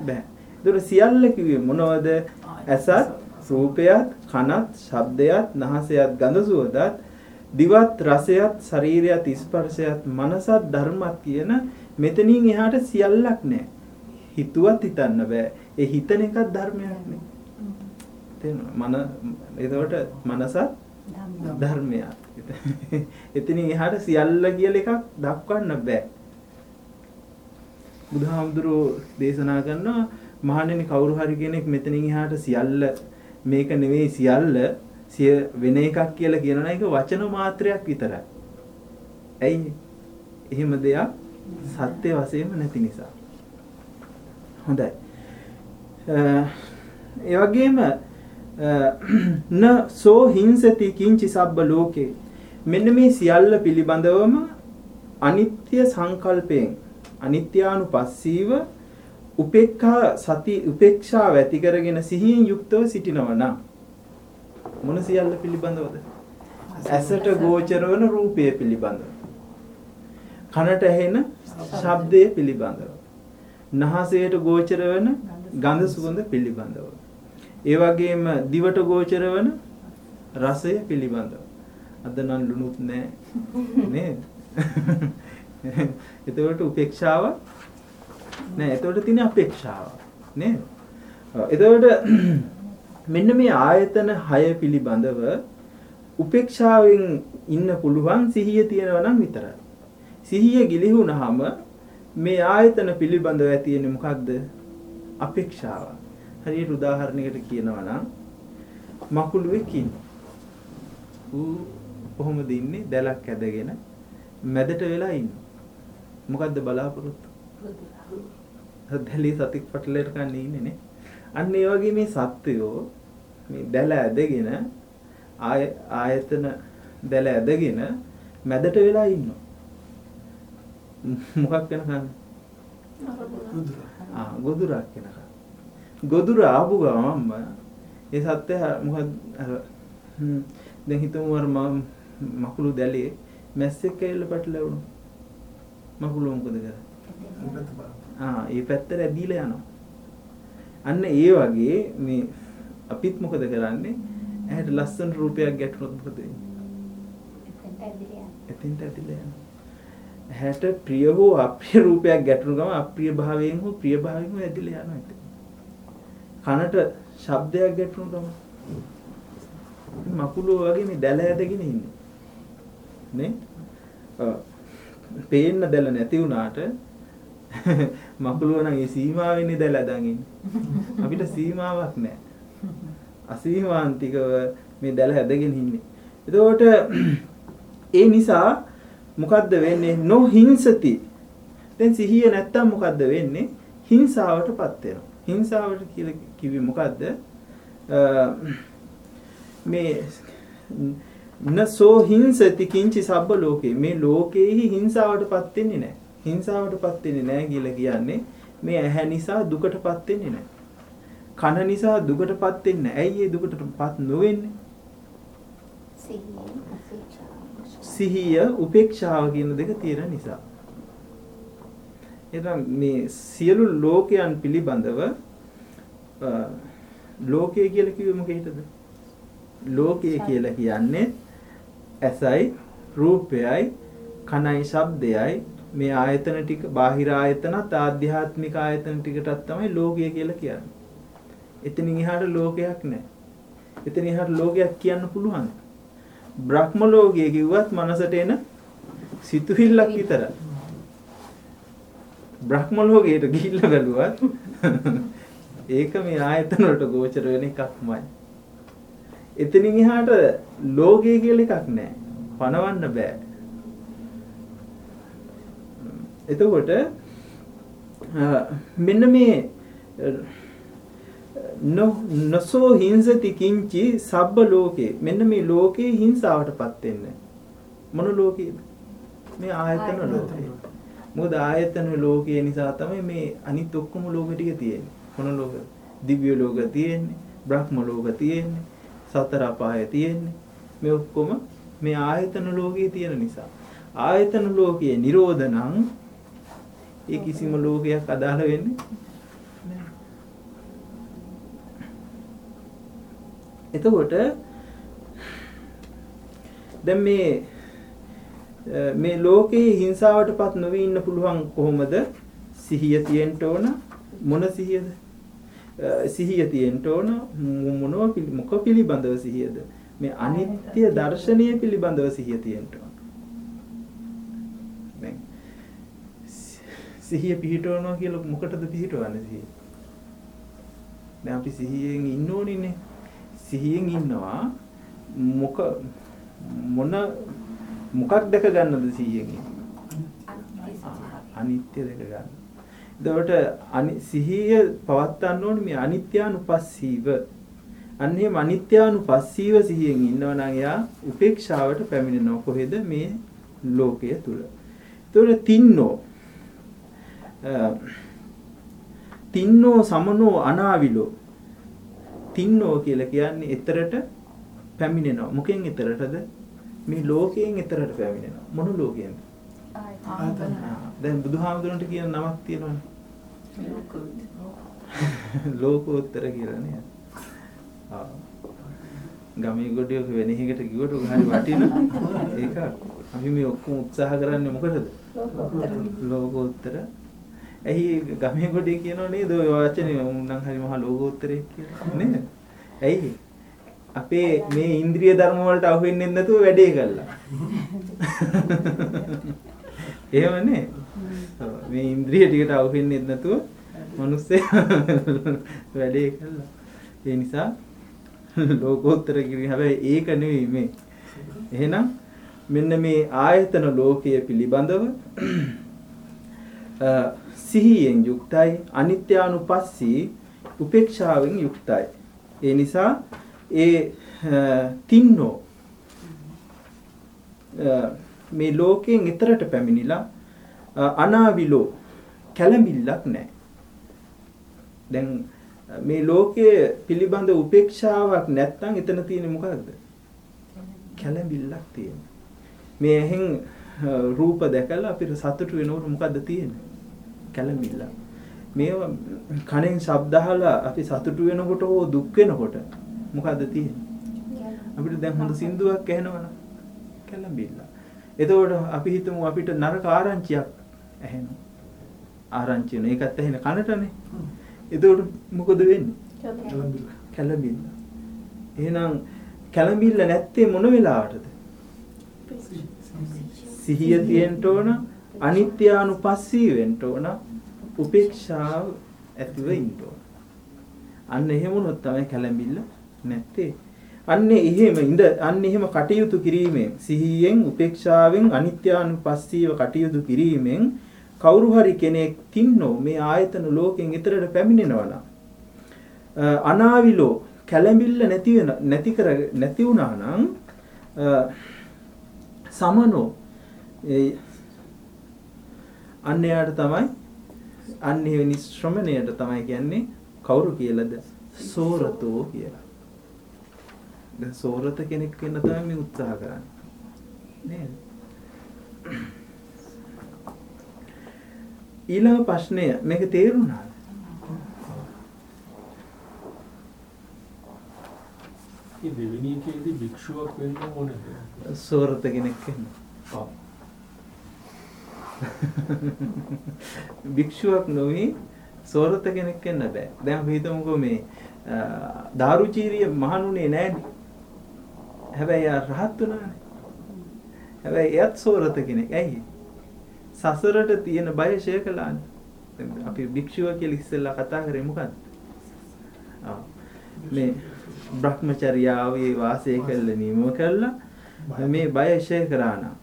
බෑ. ඒතකොට සියල්ල කිව්වේ මොනවද? ඇසත්, රූපයත්, කනත්, ශබ්දයත්, නහසයත්, ගඳ සුවඳත්, දිවත්, රසයත්, ශරීරයත්, ස්පර්ශයත්, මනසත්, ධර්මත් කියන මෙතනින් එහාට සියල්ලක් නෑ. හිතුවත් හිතන්න බෑ. ඒ හිතන එකක් ධර්මයක් නේ. තේරෙනවද? මන එතකොට මනසත්. ධර්මයක්. එතනින් එහාට සියල්ල කියලා එකක් දක්වන්න බෑ. බුදුහාමුදුරෝ දේශනා කරනවා මහණෙනි කවුරු හරි කෙනෙක් මෙතනින් එහාට සියල්ල මේක නෙවෙයි සියල්ල සිය වෙන එකක් කියලා කියනවා ඒක වචන මාත්‍රයක් විතරයි. ඇයි? එහෙම දෙයක් සත්‍ය වශයෙන්ම නැති නිසා. හොඳයි. අ, ඒ වගේම අ, න සෝ හිංසති කිංචි සබ්බ ලෝකේ මෙන්න මේ සියල්ල පිළිබඳවම අනිත්‍ය සංකල්පයෙන් අනිත්‍යානුපස්සීව උපේක්ඛා සති උපේක්ෂාව ඇති කරගෙන සිහියෙන් යුක්තව සිටිනවා නම් මොන සියල්ල පිළිබඳවද? ඇසට ගෝචර වන රූපය පිළිබඳව. කනට ඇහෙන ශබ්දය පිළිබඳව. නහසයට ගෝචර වන ගඳ සුවඳ පිළිබඳව. ඒ වගේම දිවට ගෝචර වන රසය පිළිබඳව. අද නම් ලුණුත් නැහැ නේද? එතකොට උපේක්ෂාව නෑ එතකොට තියෙන අපේක්ෂාව නේද? එතකොට මෙන්න මේ ආයතන 6 පිළිබඳව උපේක්ෂාවෙන් ඉන්න පුළුවන් සිහිය තියෙනවා නම් විතරයි. සිහිය ගිලිහුණාම මේ ආයතන පිළිබඳව ඇති වෙන්නේ මොකක්ද? අපේක්ෂාව. හරියට උදාහරණයකට කියනවා නම් මකුළුවෙක් ඉන්නවා. ඌ කොහොමද ඉන්නේ? දැලක් ඇදගෙන මැදට වෙලා ඉන්නවා. මොකද්ද බලාපොරොත්තු? දැලි සතික් පටලයට කන්නේ ඉන්නේ නේ. අන්න ඒ වගේ මේ සත්වයෝ මේ දැල ඇදගෙන ආය ආයතන දැල ඇදගෙන මැදට වෙලා ඉන්නවා. මොකක් වෙනකන්? ආ ගොදුරක් වෙනකන්. ගොදුර ආපු ගමන්ම ඒ සත්‍ය මොකද දැන් හිතමු අර මම මකුළු දැලේ මැස්සෙක් ඇවිල්ලා පැටලෙවුණා. මකුළු මොකද කරන්නේ? ආ ඒ පැත්තට ඇදීලා යනවා. අන්න ඒ වගේ මේ අපිත් මොකද කරන්නේ? ඇහැට ලස්සන රූපයක් ගැටුණොත් මොකද වෙන්නේ? එතෙන්ට ඇදිලා යනවා. ඇහැට ප්‍රිය හෝ අප්‍රිය රූපයක් ගැටුණු ගම අප්‍රිය භාවයෙන් හෝ ප්‍රිය භාවයෙන් හෝ ඇදිලා යනවා එතන. කනට ශබ්දයක් ගැටුණු ගම මකුලෝ වගේ මේ දැල ඇදගෙන ඉන්නේ. නේ? පේන්න දැල නැති වුණාට මකුලුව නම් ඒ සීමාවෙන්නේ දැල ඉන්නේ. අපිට සීමාවක් නැහැ. අසීමාන්තිකව මේ දැල හැදගෙන ඉන්නේ. එතකොට ඒ නිසා මොකද්ද වෙන්නේ? නොහිංසති. දැන් සිහිය නැත්තම් මොකද්ද වෙන්නේ? හිංසාවටපත් වෙනවා. හිංසාවට කියලා කිව්වේ මොකද්ද? මේ නසෝ හිංසති කිංචි සබ්බ ලෝකේ මේ ලෝකේහි හිංසාවටපත් වෙන්නේ නැහැ. හිංසාවටපත් වෙන්නේ නැහැ කියලා කියන්නේ මේ ඇහැ නිසා දුකටපත් වෙන්නේ නැහැ. කන නිසා දුකටපත් වෙන්නේ නැහැ. ඇයි ඒ දුකටපත් නොවෙන්නේ? සිහිය උපේක්ෂාව කියන දෙක තියෙන නිසා. එතන මේ සියලු ලෝකයන් පිළිබඳව ලෝකය කියලා කිව්වෙ මොකේද? ලෝකය කියලා කියන්නේ ඇසයි රූපයයි කනයි ශබ්දයයි මේ ආයතන ටික බාහිර ආයතනත් ආධ්‍යාත්මික ආයතන ටිකටත් තමයි ලෝකය කියලා කියන්නේ. එතනින් එහාට ලෝකයක් නැහැ. එතන එහාට ලෝකයක් කියන්න පුළුවන්. බ්‍රහ්ම ලෝකයේ කිව්වත් මනසට එන සිතුවිල්ලක් විතරයි. බ්‍රහ්ම ලෝකයට ගිහිල්ලා බැලුවත් ඒක මේ ආයතන වලට ගෝචර වෙන එකක්මයි. එතනින් එහාට ලෝකය කියලා එකක් නැහැ. පණවන්න බෑ. එතකොට මෙන්න මේ නොසෝ හිංසති කිංචි සබ්බ ලෝකේ. මෙන්න මේ ලෝකේ හිංසාවටපත් වෙන්නේ. මොන ලෝකේද මේ ආයතන ලෝකේ. මොකද ආයතන ලෝකයේ නිසා තමයි මේ අනිත් ඔක්කොම ලෝක ටික තියෙන්නේ. මොන ලෝක? දිව්‍ය ලෝක තියෙන්නේ බ්‍රහ්ම ලෝක තියෙන්නේ සතර අපාය තියෙන්නේ. මේ ඔක්කොම මේ ආයතන ලෝකයේ තියෙන නිසා. ආයතන ලෝකයේ නිරෝධ නම් ඒ කිසිම ලෝකයක් අදාළ වෙන්නේ එතකොට දැන් මේ මේ ලෝකේ හිංසාවටපත් නොවී ඉන්න පුළුවන් කොහොමද? සිහිය තියෙන්න ඕන මොන සිහියද? සිහිය තියෙන්න ඕන මොනව මොක පිළිබඳව සිහියද? මේ අනිත්‍ය දර්ශනීය පිළිබඳව සිහිය තියෙන්න ඕන. දැන් සිහිය පිහිටවනවා කියලා මොකටද පිහිටවන්නේ සිහිය? දැන් අපි සිහියෙන් ඉන්න ඕනිනේ. සිහියෙන් ඉන්නවා මොක මොන මොකක් දැක ගන්නද සිහියෙන් අනිත්‍ය දැක ගන්න. එතකොට සිහිය පවත්වන්න ඕනේ මේ අනිත්‍යානුපස්සීව. අන්න එහෙම අනිත්‍යානුපස්සීව සිහියෙන් ඉන්නවා නම් එයා උපේක්ෂාවට පැමිණෙනවා කොහෙද මේ ලෝකය තුල. එතකොට තින්නෝ අ, තින්නෝ සමනෝ අනාවිලෝ තින්නෝ කියලා කියන්නේ ඊතරට පැමිණෙනවා. මොකෙන් ඊතරටද? මේ ලෝකයෙන් ඊතරට පැමිණෙනවා. මොන ලෝකයෙන්ද? ආයතන. ආ, දැන් බුදුහාමුදුරන්ට කියන නමක් තියෙනවනේ. ලෝකෝත්තර කියලා නේද? ආ. ගමේ ගොඩියක වෙන එකකට කිව්වට උග හරි වටිනවා. ඒක අපි මේ ඔක්කොම උත්සාහ කරන්නේ මොකටද? ලෝකෝත්තර. ඇයි ගමේ ගොඩේ කියනව නේද ඔය වචනේ උන් නම් හරි මහා ලෝකෝත්තරේ කියලා නේද? ඇයි? අපේ මේ ඉන්ද්‍රිය ධර්ම වලට අහු වෙන්නේ නැතුව වැඩේ කළා. එහෙමනේ. ඔව්, මේ ඉන්ද්‍රිය ටිකට අහු වෙන්නේ නැතුව මිනිස්සේ වැඩේ කළා. ඒ නිසා ලෝකෝත්තර කිවි හැබැයි ඒක නෙවෙයි මේ. එහෙනම් මෙන්න මේ ආයතන ලෝකය පිළිබඳව අ, සිහියෙන් යුක්තයි අනිත්‍යානුපස්සී උපේක්ෂාවෙන් යුක්තයි. ඒ නිසා ඒ අ, තින්නෝ අ, මේ ලෝකයෙන් ඈතරට පැමිණිලා අ, අනාවිලෝ කැළඹිල්ලක් නැහැ. දැන් අ, මේ ලෝකයේ පිළිබඳ උපේක්ෂාවක් නැත්නම් එතන තියෙන්නේ මොකක්ද? කැළඹිල්ලක් තියෙනවා. මේ ඇහෙන් අ, රූප දැකලා අපිට සතුටු වෙනකොට මොකද්ද තියෙන්නේ? කැළඹිල්ල. මේවා කනෙන් ශබ්ද අහලා අපි සතුටු වෙනකොට හෝ දුක් වෙනකොට මොකද්ද තියෙන්නේ? අපිට දැන් හොඳ සින්දුවක් ඇහෙනවනම් කැළඹිල්ල. එතකොට අපි හිතමු අපිට නරක ආරංචියක් ඇහෙනවා. ආරංචි වෙන ඒකත් ඇහෙන කනටනේ. එතකොට මොකද වෙන්නේ? කැළඹිල්ල. එහෙනම් කැළඹිල්ල නැත්තේ මොන වෙලාවටද? සිහිය තියෙන්න ඕන අනිත්‍යානුපස්සී වෙන්න ඕන උපේක්ෂාව ඇතිව ඉන්න ඕන. අන්න එහෙම වුණොත් තමයි කැළඹිල්ල නැත්තේ. අන්න එහෙම ඉඳ අන්න එහෙම කටයුතු කිරීමෙන් සිහියෙන් උපේක්ෂාවෙන් අනිත්‍යානුපස්සීව කටයුතු කිරීමෙන් කවුරු හරි කෙනෙක් තින්නෝ මේ ආයතන ලෝකෙන් ඊතරට පැමිණෙනවා නම් අ, අනාවිලෝ කැළඹිල්ල නැති වෙන නැති කර නැති වුණා නම් අ, සමනෝ ඒ අන්‍යයට තමයි අන්‍ය ශ්‍රමණයට තමයි කියන්නේ කවුරු කියලාද සෝරතෝ කියලා. දැන් සෝරත කෙනෙක් වෙන්න තමයි මේ උත්සාහ කරන්නේ. නේද? ඊළඟ ප්‍රශ්නය මේක තේරුණාද? මේ දෙවෙනි එකේදී භික්ෂුවක් වෙන්න ඕනද? සෝරත කෙනෙක් වෙන්න. ඔව්. භික්ෂුවක් නොවි සෝරත කෙනෙක් වෙන්න බෑ. දැන් අපි හිතමුකෝ මේ දාරුචීරිය මහණුනේ නෑනේ. හැබැයි යා රහත් වුණානේ. හැබැයි එයත් සෝරත කෙනෙක්. ඇයි? සසරට තියෙන බය ෂය කළානේ. අපි භික්ෂුව කියලා ඉස්සෙල්ලා කතා කරේ මොකද්ද? මේ Brahmacharyaවේ වාසය කළ නියම කළා මේ බය ෂය කරා නම්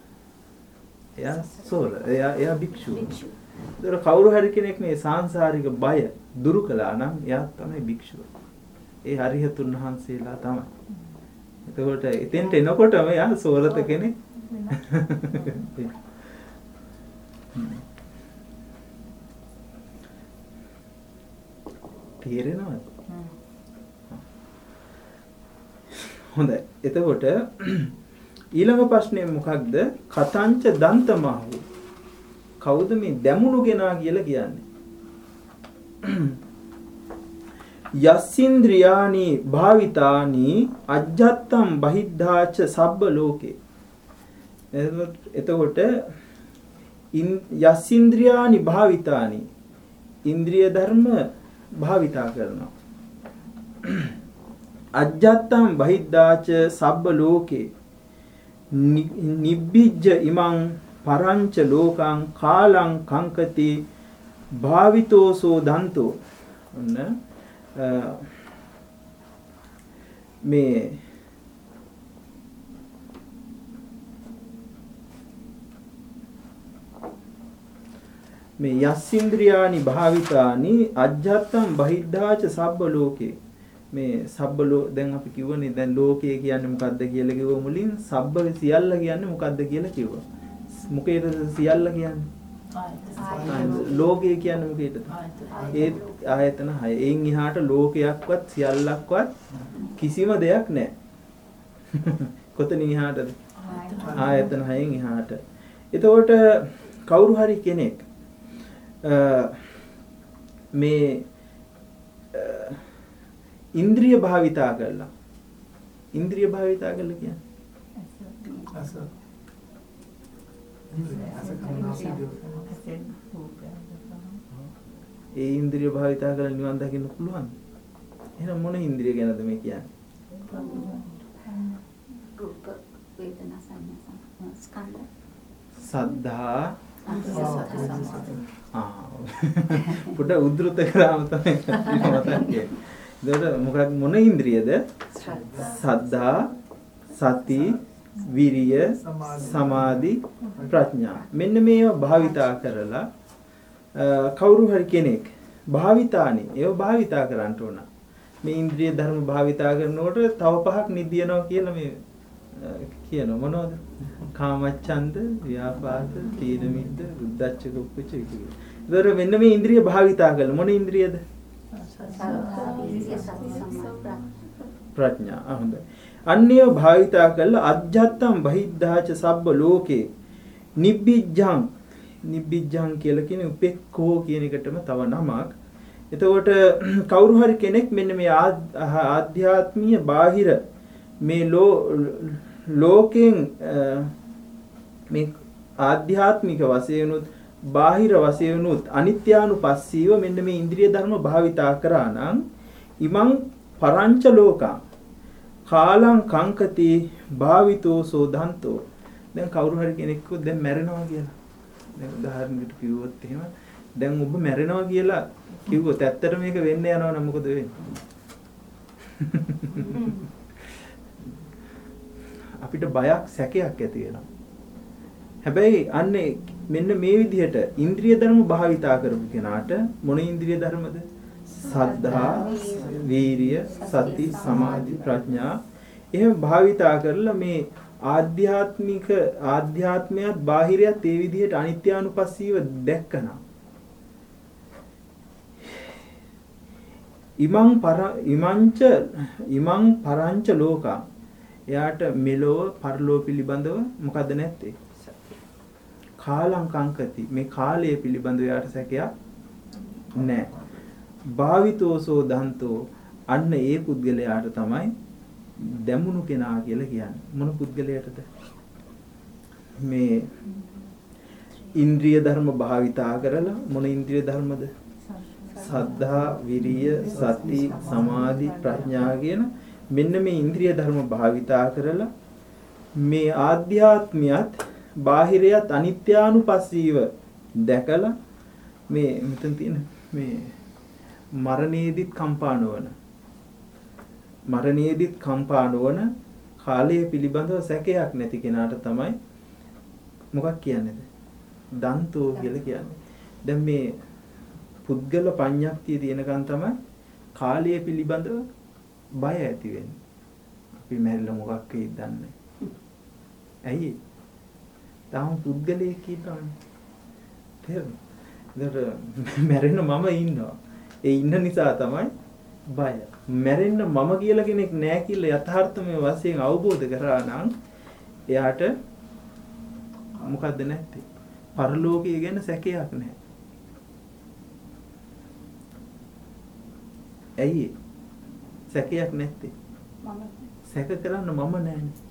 එයා සෝර එයා එයා භික්ෂුව. ඒතර කවුරු හරි කෙනෙක් මේ සාංශාරික බය දුරු කළා නම් එයා තමයි භික්ෂුව. ඒ හරිහතුන් වහන්සේලා තමයි. එතකොට එතෙන්ට එනකොටම එයා සෝරත කෙනෙක්. තේරෙනවද? හොඳයි. එතකොට ඊළඟ ප්‍රශ්නේ මොකක්ද? කතංච දන්තමහු. කවුද මේ දැමුණු කෙනා කියලා කියන්නේ? යස්සින්ද්‍රියානි භාවිතානි අජ්ජත්තම් බහිද්ධාච සබ්බ ලෝකේ. එතකොට ඉන්- යස්සින්ද්‍රියානි භාවිතානි ඉන්ද්‍රිය ධර්ම භාවිතා කරනවා. අජ්ජත්තම් බහිද්ධාච සබ්බ ලෝකේ නි- නිබ්බිජ්ජ ඉමං පරංච ලෝකං කාලං කංකති භාවිතෝසෝ දන්තෝ. ඔන්න අ, මේ මේ යස්සින්ද්‍රියානි භාවිතානි අජ්ජත්තම් බහිද්ධාච සබ්බ ලෝකේ. මේ සබ්බ ලෝ දැන් අපි කිව්වනේ දැන් ලෝකය කියන්නේ මොකද්ද කියලා කිව්ව මුලින් සබ්බ සියල්ල කියන්නේ මොකද්ද කියලා කිව්වා මොකේද සියල්ල කියන්නේ? ලෝකය කියන්නේ මොකේද? ඒ ආයතන 6. එයින් එහාට ලෝකයක්වත් සියල්ලක්වත් කිසිම දෙයක් නැහැ. කොතනින් එහාටද? ආයතන 6න් එහාට. එතකොට කවුරු හරි කෙනෙක් මේ ඉන්ද්‍රිය භාවිතා කරලා ඉන්ද්‍රිය භාවිතා කරලා කියන්නේ දැකලා ඒ ඉන්ද්‍රිය භාවිතා කරලා නිවන් දකින්න පුළුවන්. එහෙනම් මොන ඉන්ද්‍රිය ගැනද මේ කියන්නේ? රූප වේදනා සංඥා ස්කන්ධ සද්ධා ආ පොඩ උද්දෘත කරාම තමයි මතක් වෙන්නේ. මොකක් මොන ඉන්ද්‍රියද? සද්ධා, සති, විරිය, සමාධි, ප්‍රඥා. මෙන්න මේවා භාවිතා කරලා කවුරු හරි කෙනෙක් භාවිතානේ ඒව භාවිතා කරන්න ඕන. මේ ඉන්ද්‍රිය ධර්ම භාවිතා කරනකොට තව පහක් නිදියනවා කියලා මේ අ, කියනවා මොනවද? කාමච්ඡන්ද, ව්‍යාපාද, තීන මිද්ද, උද්ධච්ච කුච්ච විචිකිච්ඡා. ඒතර මෙන්න මේ ඉන්ද්‍රිය භාවිතා කළා මොන ඉන්ද්‍රියද? සද්ධා විරිය සති සමාධි ප්‍රඥා. ආ හොඳයි. අන්නේව භාවිතා කළා අජ්ජත්තම් බහිද්ධාච සබ්බ ලෝකේ නිබ්බිජ්ජං නිබ්බිජ්ජං කියලා කියන්නේ උපෙක්ඛෝ කියන එකටම තව නමක්. එතකොට කවුරු හරි කෙනෙක් මෙන්න මේ ආද්- ආධ්‍යාත්මීය බාහිර මේ ලෝ ලෝකෙන් අ, මේ ආධ්‍යාත්මික වශයෙන් උත් බාහිර වශයෙන් උත් අනිත්‍යානුපස්සීව මෙන්න මේ ඉන්ද්‍රිය ධර්ම භාවිතා කරා නම් ඉමං පරංච ලෝකං. කාලං කංකති භාවිතෝ සෝදන්තෝ දැන් කවුරු හරි කෙනෙක් කිව්වොත් දැන් මැරෙනවා කියලා. දැන් උදාහරණයකට කිව්වොත් එහෙම දැන් ඔබ මැරෙනවා කියලා කිව්වොත් ඇත්තට මේක වෙන්න යනවා නම් මොකද වෙන්නේ? අපිට බයක් සැකයක් ඇති වෙනවා. හැබැයි අන්නේ මෙන්න මේ විදිහට ඉන්ද්‍රිය ධර්ම භාවිතා කරපු කෙනාට මොන ඉන්ද්‍රිය ධර්මද? සද්ධා, වීරිය, සති, සමාධි, ප්‍රඥා එහෙම භාවිතා කරලා මේ ආධ්‍යාත්මික ආධ්‍යාත්මයත් බාහිරයත් ඒ විදිහට අනිත්‍යානුපස්සීව දැක්කනා. ඉමං පර ඉමංච ඉමං පරංච ලෝකා එයාට මෙලොව පරලෝ පිළිබඳව මොකද නැත්තේ කාලං කංකති මේ කාලය පිළිබඳව යාට සැකයක් නැහැ. භාවිතෝසෝ දන්තෝ අන්න ඒ පුද්ගලයාට තමයි දැමුණු කෙනා කියලා කියන්නේ. මොන පුද්ගලයාටද? මේ ඉන්ද්‍රිය ධර්ම භාවිතා කරලා මොන ඉන්ද්‍රිය ධර්මද? සද්ධා, විරිය, සති, සමාධි, ප්‍රඥා කියන මෙන්න මේ ඉන්ද්‍රිය ධර්ම භාවිතා කරලා මේ ආධ්‍යාත්මියත් බාහිරයත් අනිත්‍යානුපස්සීව දැකලා මේ මෙතන තියෙන මේ මරණයේදීත් කම්පා නොවන මරණයේදීත් කම්පා නොවන කාලය පිළිබඳව සැකයක් නැති කෙනාට තමයි මොකක් කියන්නේද දන්තෝ කියලා කියන්නේ. දැන් මේ පුද්ගල පඤ්ඤාක්තිය තියෙනකන් තමයි කාලය පිළිබඳව බය ඇති වෙන්නේ. අපි මැරිලා මොකක් වෙයිද දන්නේ? ඇයි? තාම පුද්ගලයෙක් ඉන්නවනේ. ඒතර මැරෙන්න මම ඉන්නවා. ඒ ඉන්න නිසා තමයි බය. මැරෙන්න මම කියලා කෙනෙක් නැහැ කියලා යථාර්ථමය වශයෙන් අවබෝධ කරා නම් එයාට මොකද්ද නැත්තේ? පරලෝකය ගැන සැකයක් නැහැ. ඇයි? සැකයක් නැත්තේ? මම සැක කරන්න මම නැහැනේ.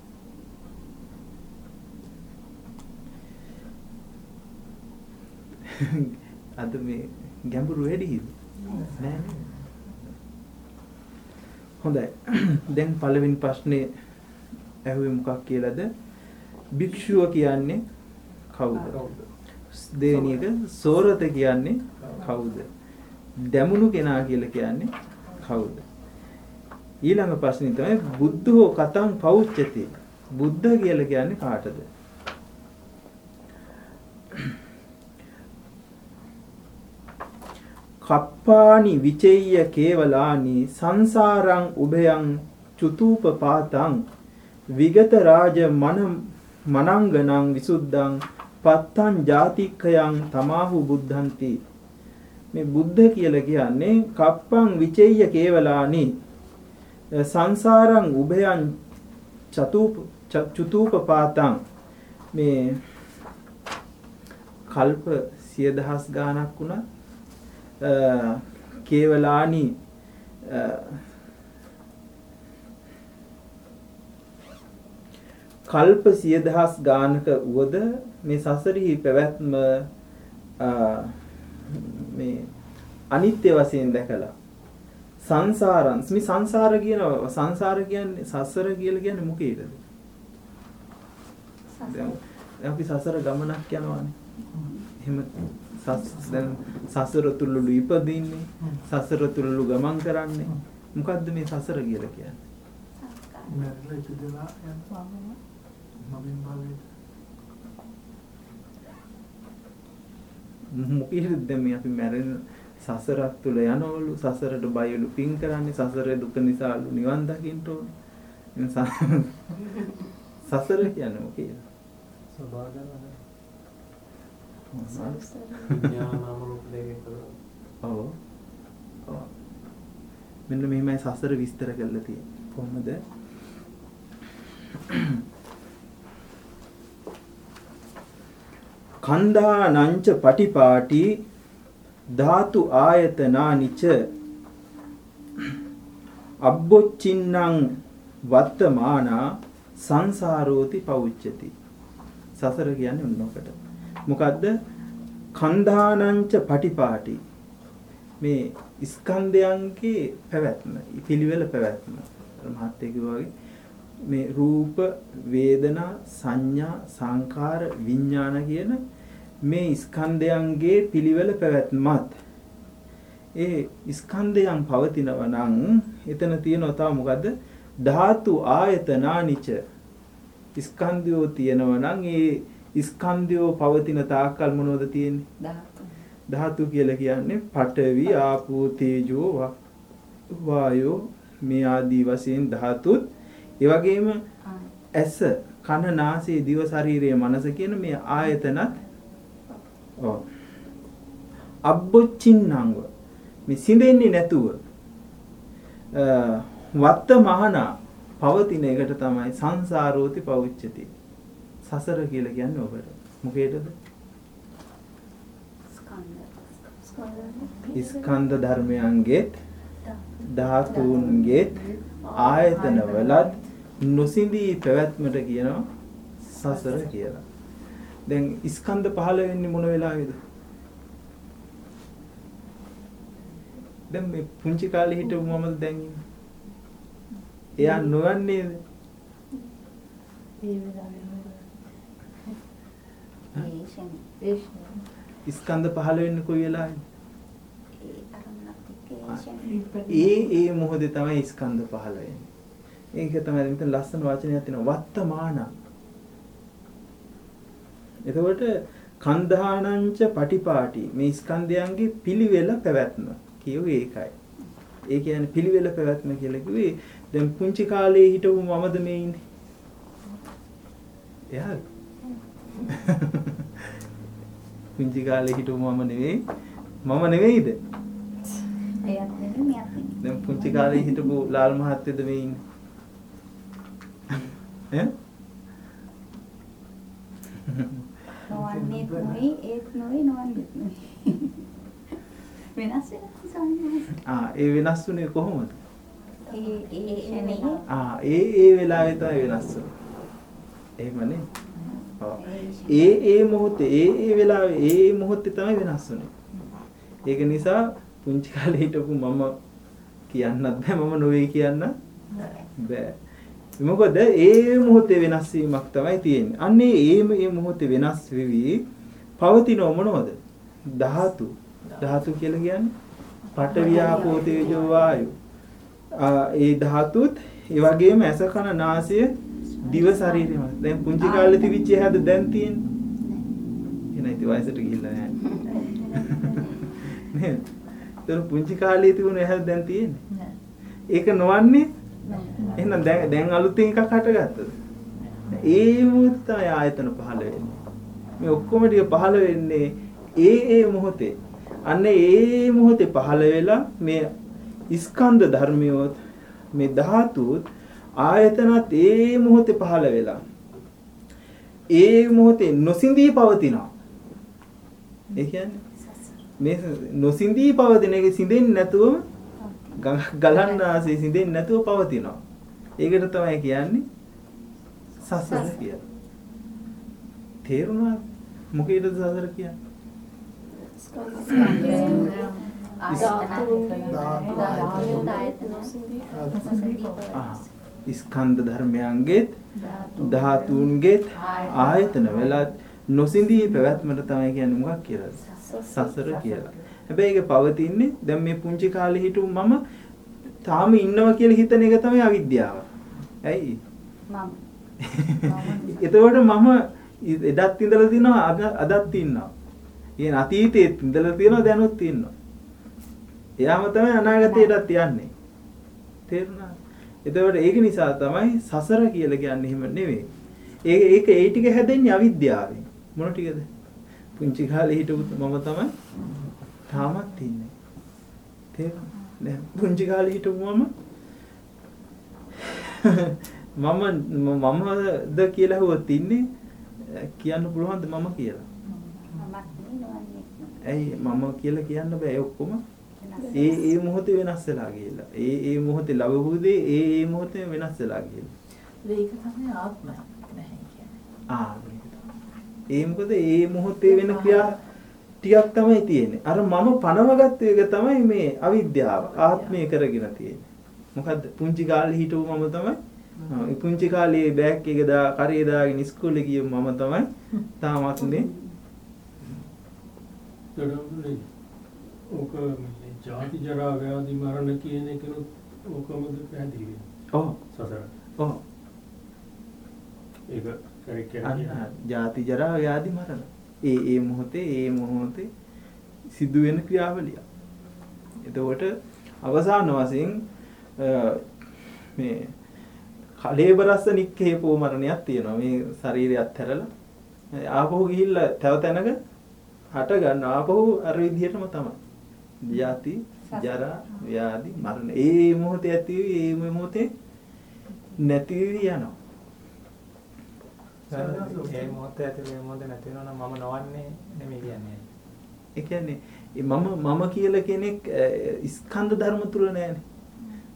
අද මේ ගැඹුරු වැඩිද? නෑ හොඳයි. දැන් පළවෙනි ප්‍රශ්නේ ඇහුවේ මොකක් කියලාද? භික්ෂුව කියන්නේ කවුද? දෙවෙනි එක සෝරත කියන්නේ කවුද? දැමුණු කෙනා කියලා කියන්නේ කවුද? ඊළඟ ප්‍රශ්නේ තමයි බුද්ධෝ කතං පෞච්චති. බුද්ධ කියලා කියන්නේ කාටද? කප්පානි විචෙය්‍ය කේවලානි සංසාරං උභයං චුතූපපාතං විගත රාජ මන මනංගනං විසුද්ධං පත්තං ජාතික්කයන් තමාහු බුද්ධන්ති මේ බුද්ධ කියලා කියන්නේ කප්පං විචෙය්‍ය කේවලානි සංසාරං උභයං චතුප චතුූපපාතං. මේ කල්ප සිය දහස් ගාණක් වුණත් අ, කේවලානි අ, කල්ප සිය දහස් ගානක වුවද මේ සසරෙහි පැවැත්ම අ, මේ අනිත්‍ය වශයෙන් දැකලා සංසාරං මේ සංසාර කියන සංසාර කියන්නේ සසර කියලා කියන්නේ මොකේද? දැන් දැන් අපි සසර ගමනක් යනවානේ. එහෙම සස් දැන් සසර තුලලු ඉපදින්නේ සසර තුලලු ගමන් කරන්නේ මොකද්ද මේ සසර කියලා කියන්නේ? මොකේද දැන් මේ අපි මැරෙන සසරක් තුල යනවලු සසරට බයලු පින් කරන්නේ සසරේ දුක නිසාලු නිවන් දකින්න ඕනේ. සසර කියන්නේ මොකේද? සබාධන සංස්කාර. විඥාන නාම රූප දෙක කරලා ඔව්. ඔව්. මෙන්න මෙහිමයි සසර විස්තර කරලා තියෙන්නේ. කොහොමද? කන්දානංච පටිපාටි ධාතු ආයතනානිච අබ්බොච්චින්නං වත්තමානා සංසාරෝති පෞච්චති සසර කියන්නේ උන්නකට මොකද්ද? කන්දානංච පටිපාටි. මේ ස්කන්ධයන්ගේ පැවැත්ම පිළිවෙල පැවැත්ම. අර මහත්තයා කිව්වා වගේ මේ රූප වේදනා සංඥා සංකාර විඥාන කියන මේ ස්කන්ධයන්ගේ පිළිවෙල පැවැත්මත්. ඒ ස්කන්ධයන් පවතිනවා නම් එතන තියෙනවා තව මොකද්ද? ධාතු ආයතනානිච. ස්කන්ධයෝ තියෙනවා නම් ඒ ස්කන්ධයෝ පවතින තාක්කල් මොනවද තියෙන්නේ ධාතු. ධාතු කියලා කියන්නේ පඨවි ආපෝ තේජෝ වායෝ මේ ආදී වශයෙන් ධාතුත් ඒ වගේම. ඇස කන නාසය දිව ශරීරය මනස කියන මේ ආයතනත් ඔව් අබ්බොච්චින්නංග මේ සිඳෙන්නේ නැතුව අ, වත්තමාන පවතින එකට තමයි සංසාරෝති පෞච්චති සසර කියලා කියන්නේ ඔබට මොකේදද ස්කන්ධ. ස්කන්ධ ධර්මයන්ගේත් ධාතුන්ගේත් ආයතනවලත් නොසිඳී පැවැත්මට කියනවා සසර කියලා. දැන් ස්කන්ධ පහළ වෙන්නේ මොන වෙලාවේද? දැන් මේ පුංචි කාලේ හිටපු මමද දැන් ඉන්නේ. එයා නොවන්නේද? ඒ ශනේ. ස්කන්ධ පහළ වෙන්නේ කොයි වෙලාවේද? ඒ ඒ මොහොතේ තමයි ස්කන්ධ පහළ වෙන්නේ. ඒක තමයි මෙතන ලස්සන වචනයක් තියෙනවා වත්තමාන. එතකොට කන්ධානංච පටිපාටි මේ ස්කන්ධයන්ගේ පිළිවෙල පැවැත්ම කියුවේ ඒකයි. ඒ කියන්නේ පිළිවෙල පැවැත්ම කියලා කිව්වේ දැන් පුංචි කාලේ හිටපු මමද මේ ඉන්නේ. එයාද? පුංචි කාලේ හිටපු මම නෙවෙයි. මම නෙවෙයිද? එයත් නෙමෙයි මෙයත් නෙමෙයි. දැන් පුංචි කාලේ හිටපු ලාල් මහත්තයද මේ ඉන්නේ? ඈ? නොවන්නේත් නෙවෙයි ඒත් නෙවෙයි නොවන්නේත් නෙවෙයි. වෙනස් වෙනස් සම්මාස. ආ ඒ වෙනස් වුනේ කොහොමද? ඒ ඒ ඒ ඒ වෙලාවේ තමයි වෙනස් වුනේ. එහෙමනේ. ඔව්. ඒ ඒ මොහොතේ ඒ ඒ වෙලාවේ ඒ ඒ මොහොතේ තමයි වෙනස් වුනේ. ඒක නිසා පුංචි කාලේ හිටපු මම කියන්නත් බෑ මම නොවේ කියන්න බෑ. මොකද ඒ මොහොතේ වෙනස් වීමක් තමයි තියෙන්නේ. අන්නේ ඒ මේ මොහොතේ වෙනස් වෙවි පවතින මොනවද? ධාතු. ධාතු කියලා කියන්නේ පඨවි ආපෝ තේජෝ වායු. ආ ඒ ධාතුත් ඒ වගේම ඇස කන නාසය දිව ශරීරයම. දැන් පුංචි කාලේ තිබිච්ච හැද දැන් තියෙන්නේ. එන ඉතින් වයසට ගිහිල්ලා නැහැ. නේද? ඒතර පුංචි කාලේ තිබුණ හැද දැන් තියෙන්නේ. ඒක නොවන්නේ එහෙනම් දැන් දැන් අලුතෙන් එකක් හටගත්තද? ඒ මොහොත තමයි ආයතන පහළ වෙන්නේ. මේ ඔක්කොම ටික පහළ වෙන්නේ ඒ ඒ මොහොතේ. අන්න ඒ මොහොතේ පහළ වෙලා මේ ස්කන්ධ ධර්මියොත් මේ ධාතුත් ආයතනත් ඒ මොහොතේ පහළ වෙලා. ඒ මොහොතේ නොසිඳී පවතිනවා. ඒ කියන්නේ මේ නොසිඳී පවතින එක සිඳෙන්නේ නැතුවම ග- ගලන්න ආසේ සිඳෙන්නේ නැතුව පවතිනවා. ඒකට තමයි කියන්නේ සසර කියලා. තේරුණාද? මොකේද සසර කියන්නේ? ආ, ස්කන්ධ ධර්මයන්ගෙත් ධාතුන්ගෙත් ආයතන වෙලත් නොසිඳී පැවැත්මට තමයි කියන්නේ මොකක් කියලාද? සසර කියලා. හැබැයි ඒක පවතින්නේ දැන් මේ පුංචි කාලේ හිටු මම තාම ඉන්නවා කියලා හිතන එක තමයි අවිද්‍යාව. ඇයි? මම එතකොට මම එදත් ඉඳලා තිනවා අද අදත් ඉන්නවා. කියන අතීතයේත් ඉඳලා තියෙනවා දැනුත් ඉන්නවා. එයාම තමයි අනාගතයටත් යන්නේ. තේරුණාද? එතකොට ඒක නිසා තමයි සසර කියලා කියන්නේ එහෙම නෙවෙයි. ඒක ඒක ඒ ටික හැදෙන්නේ අවිද්‍යාවෙන්. මොන ටිකද? පුංචි කාලේ හිටපු මම තමයි තාමත් ඉන්නේ. තේරුණාද? දැන් පුංචි කාලේ හිටපු මම මම මමද කියලා හුවත් ඉන්නේ කියන්න පුළුවන්ද මම කියලා? ඇයි මම කියලා කියන්න බෑ ඔක්කොම ඒ ඒ මොහොතේ වෙනස් වෙලා ගියලා. ඒ ඒ මොහොතේ ලැබපු දේ ඒ ඒ මොහොතේ වෙනස් වෙලා ගියලා. ඒක තමයි ආත්මයක් නැහැ කියන්නේ. ආ. ඒ මොකද ඒ මොහොතේ වෙන ක්‍රියා ටිකක් තමයි තියෙන්නේ. අර මම පනවගත්ත එක තමයි මේ අවිද්‍යාව ආත්මය කරගෙන තියෙන්නේ. මොකද්ද? පුංචි කාලේ හිටපු මම තමයි. පුංචි කාලේ බෑග් එක දා කරේ දාගෙන ඉස්කෝලේ ගිය මම තමයි. තාමත් මේ ජාති ජරා ව්‍යාධි මරණ කියන එකනොත් ඕකමද පැහැදිලි වෙන්නේ. ඔව්. සසර. ඔව්. ඒක කරේ අන්න කියන්නේ. ජාති ජරා ව්‍යාධි මරණ. ඒ ඒ මොහොතේ ඒ මොහොතේ සිදුවෙන ක්‍රියාවලිය. එතකොට අවසාන වශයෙන් මේ කලේබරස්ස නික්කේපෝ මරණයක් තියෙනවා. මේ ශරීරයත් හැරලා ආපහු ගිහිල්ලා තව තැනක හට ගන්න ආපහු අර විදිහටම තමයි. ජාති ජරා ව්‍යාධි මරණ. ඒ මොහොතේ ඇති වී ඒ මොහොතේ නැති වී යනවා. ඒ මොහොතේ ඇතුලේ මේ මොහොතේ නැති වෙනවා නම් මම නොවන්නේ නෙමෙයි කියන්නේ. ඒ කියන්නේ මම මම කියලා කෙනෙක් ස්කන්ධ ධර්ම තුල නැහැනේ.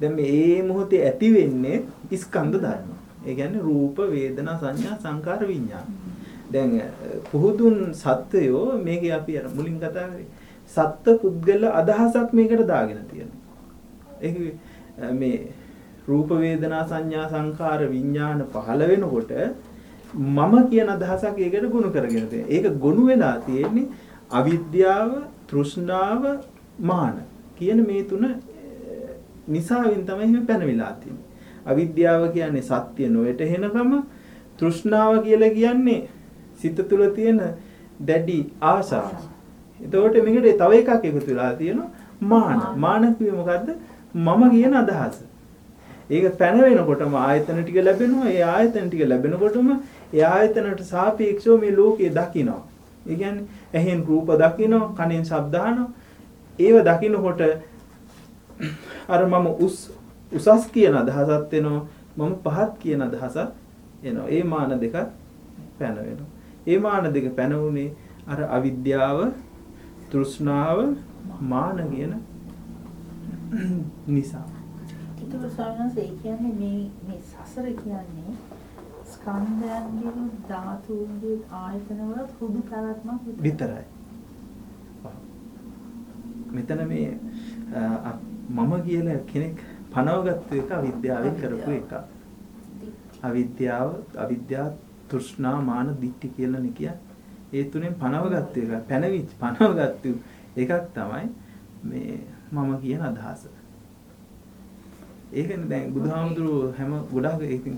දැන් මේ ඒ මොහොතේ ඇති වෙන්නේ ස්කන්ධ ධර්ම. ඒ කියන්නේ රූප, වේදනා, සංඥා, සංකාර, විඥාන. දැන් පුහුදුන් සත්වයෝ මේකේ අපි අර මුලින් කතා කරේ සත්ත්ව පුද්ගල අදහසක් මේකට දාගෙන තියෙනවා. ඒක අ, මේ රූප වේදනා සංඥා සංකාර විඥාන පහළ වෙනකොට මම කියන අදහසක් ඒකට ගොනු කරගෙන තියෙනවා. ඒක ගොනු වෙලා තියෙන්නේ අවිද්‍යාව, තෘෂ්ණාව, මාන කියන මේ තුන අ, නිසාවෙන් තමයි එහෙම පැනවිලා තියෙන්නේ. අවිද්‍යාව කියන්නේ සත්‍ය නොවැටහෙනකම, තෘෂ්ණාව කියලා කියන්නේ සිත තුළ තියෙන දැඩි ආශාව. එතකොට මේකට තව එකක් එකතු වෙලා තියෙනවා මාන. මාන කිව්වේ මොකද්ද? මම කියන අදහස. ඒක පැන වෙනකොටම ආයතන ටික ලැබෙනවා. ඒ ආයතන ටික ලැබෙනකොටම ඒ ආයතනට සාපේක්ෂව මේ ලෝකය දකිනවා. ඒ කියන්නේ ඇහෙන් රූප දකිනවා, කනෙන් ශබ්ද අහනවා. ඒව දකිනකොට අර මම උස් උසස් කියන අදහසත් එනවා. මම පහත් කියන අදහසත් එනවා. ඒ මාන දෙක පැන වෙනවා. ඒ මාන දෙක පැන වුණේ අර අවිද්‍යාව, තෘෂ්ණාව, මාන කියන නිසා. ඒතර සාමාන්‍යයෙන් ඒ කියන්නේ මේ මේ සසර කියන්නේ ස්කන්ධයන්ගේ ධාතුන්ගේ ආයතන වල හුදු පැවැත්මක් විතරයි. මෙතන මේ මම කියලා කෙනෙක් පනවගත්තු එක අවිද්‍යාවෙන් කරපු එක. අවිද්‍යාව, අවිද්‍යාව, තෘෂ්ණා, මාන, දිට්ඨි කියලා නේ කියන්නේ. ඒ තුනෙන් පනවගත්තු එක, පැනවිච්ච පනවගත්තු එකක් තමයි මේ මම කියන අදහස. ඒකනේ දැන් බුදුහාමුදුරුවෝ හැම ගොඩාක් ඒකෙන්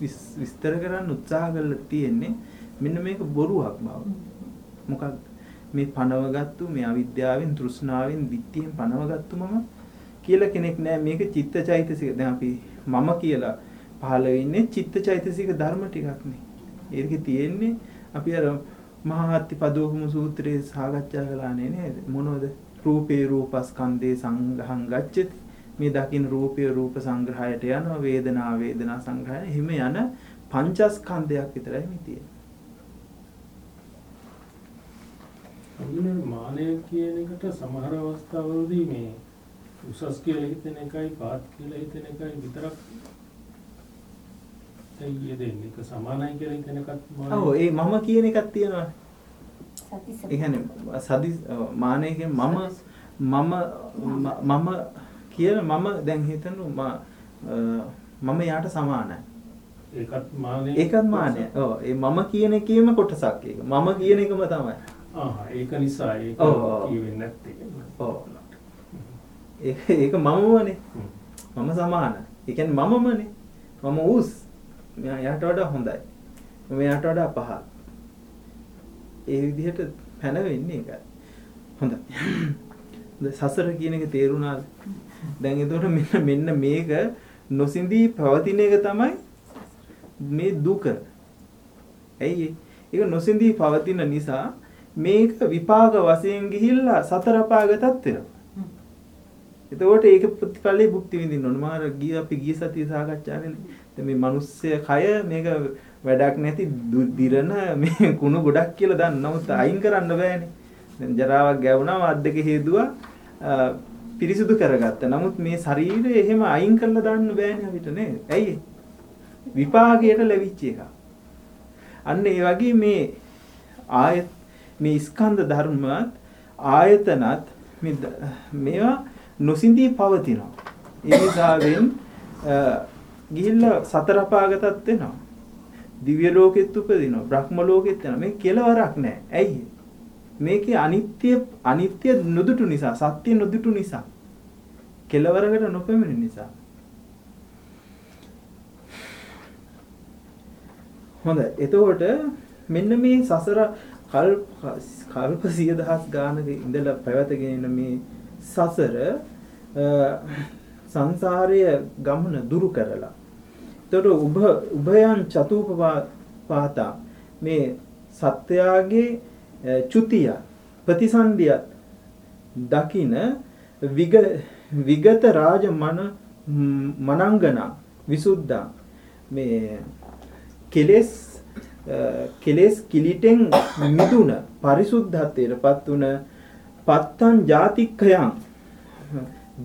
විස්- විස්තර කරන්න උත්සාහ කරලා තියෙන්නේ මෙන්න මේක බොරුවක් බව. මොකක්ද මේ පනවගත්තු මේ අවිද්‍යාවෙන් තෘෂ්ණාවෙන් ditthියෙන් පනවගත්තු මම කියලා කෙනෙක් නෑ මේක චිත්තචෛතසික දැන් අපි මම කියලා පහළ වෙන්නේ චිත්තචෛතසික ධර්ම ටිකක් නේ ඒකේ තියෙන්නේ අපි අර මහා අත්තිපදෝහම සූත්‍රයේ සාකච්ඡා කළානේ නේද? මොනවද? රූපේ රූපස්කන්ධේ සංඝහං ගච්ඡති. මේ දකින්න රූපය රූප සංග්‍රහයට යනවා වේදනා වේදනා සංග්‍රහය. හිම යන පංචස්කන්ධයක් විතරයි මේ තියෙන්නේ. හඳුනන මානය කියන එකට සමහර අවස්ථාවලදී මේ උසස් කියලා හිතෙන එකයි පාත් කියලා හිතෙන එකයි විතරක් තේිය දෙන්නේ. ඒක සමානයි කියලා හිතෙන එකත්. ඔව් ඒ මම කියන එකක් තියෙනවා. සති ඒ කියන්නේ සදි මානය කියන්නේ මම මම මම කියන මම දැන් හිතනු මම යාට සමානයි. ඒකත් මානය. ඒකත් මානය. ඔව් ඒ මම කියන එකේම කොටසක් ඒක. මම කියන එකම තමයි. ආහ් ඒක නිසා ඒක. කියවෙන්නේ නැත්තේ. ඔව්. ඒක මමමනේ. මම සමාන. ඒ කියන්නේ මමමනේ. මම උස්. මෙයා යාට වඩා හොඳයි. මම යාට වඩා පහත්. ඒ විදිහට පැනවෙන්නේ ඒකයි. හොඳයි. දැන් සසර කියන එක තේරුණාද? දැන් එතකොට මෙන්න මෙන්න මේක නොසිඳී පවතින එක තමයි මේ දුක. ඇයි ඒ? ඒක නොසිඳී පවතින නිසා මේක විපාක වශයෙන් ගිහිල්ලා සතර අපාගතත් වෙනවා. එතකොට ඒක ප්‍රතිඵලයේ භුක්ති විඳින්න ඕන. මාර ගිය අපි ගිය සතියේ සාකච්ඡා කළේ. දැන් මේ මිනිස්සය කය මේක වැඩක් නැති දු- දිරන මේ කුණු ගොඩක් කියලා දන්න. නමුත් අයින් කරන්න බෑනේ. දැන් ජරාවක් ගැවුනම අත් දෙක හේදුවා අ, පිරිසිදු කරගත්තා. නමුත් මේ ශරීරය එහෙම අයින් කරලා දාන්න බෑනේ අපිට නේද? ඇයි? ඒ? විපාකයට ලැබිච්ච එක. අන්න ඒ වගේ මේ ආයත මේ ස්කන්ධ ධර්මත් ආයතනත් මේ ද- මේවා නොසිඳී පවතිනවා. ඒ නිසාවෙන් අ, ගිහිල්ලා සතර අපාගතත් වෙනවා. දිව්‍ය ලෝකෙත් උපදිනවා. බ්‍රහ්ම ලෝකෙත් යනවා. මේ කෙලවරක් නැහැ. ඇයි? මේකේ අනිත්‍ය අනිත්‍ය නොදුටු නිසා, සත්‍ය නොදුටු නිසා. කෙලවරකට නොපෙමිණෙන නිසා. හොඳයි. එතකොට මෙන්න මේ සසර කල්ප කල්ප 10000 ගානක ඉඳලා පැවතගෙන එන මේ සසර අ, සංසාරය ගමන දුරු කරලා. එතකොට උභ උභයන් චතුපපාතා. මේ සත්‍යයාගේ අ, චුතිය ප්‍රතිසන්දිය දකින විග විගත රාජ මන මනංගනා විසුද්ධා. මේ කෙලෙස් අ, කෙලෙස් කිලිටෙන් මිදුන පරිසුද්ධත්වයටපත් උන පත්තං ජාතික්ඛයන්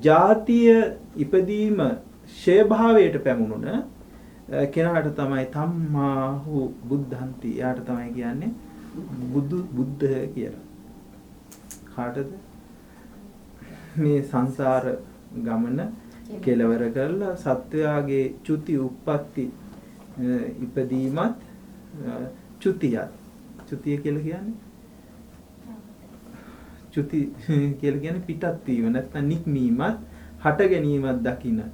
ජාතිය ඉපදීම ෂය භාවයට පැමුණුන අ, කෙනාට තමයි තම්මාහු බුද්ධන්ති. එයාට තමයි කියන්නේ බුදු බුද්ධ කියලා. කාටද? මේ සංසාර ගමන කෙලවර කරලා සත්වයාගේ චුති උප්පත්ති අ, ඉපදීමත් අ, චුතියත් චුතිය කියලා කියන්නේ චුති කියලා කියන්නේ පිටත් වීම නැත්නම් නික්මීමත් හට ගැනීමත් දකින අ,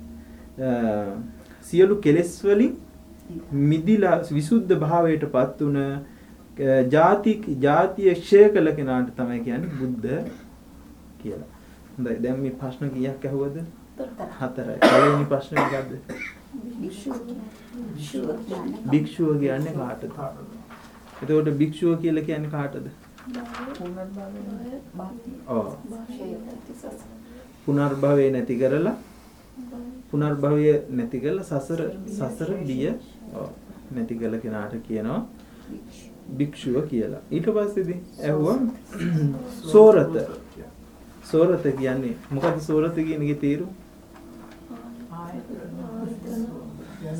සියලු කෙලෙස් වලින් මිදිලා විසුද්ධ භාවයටපත් උන ಜಾති ಜಾතිය ක්ෂය කළ කෙනාට තමයි කියන්නේ බුද්ධ කියලා. හොඳයි දැන් මේ ප්‍රශ්න කීයක් ඇහුවද? හතරයි. පළවෙනි ප්‍රශ්නේ මොකද්ද? භික්ෂුව කියන්නේ කාටද? එතකොට භික්ෂුව කියලා කියන්නේ කාටද? පුනර්භවය නැති කරලා පුනර්භවය නැති කරලා සසර සසර බිය ඔව් නැති කළ කෙනාට කියනවා භික්ෂුව කියලා. ඊට පස්සේදී ඇහුවා සෝරත. සෝරත කියන්නේ මොකද සෝරත කියන එකේ තේරුම?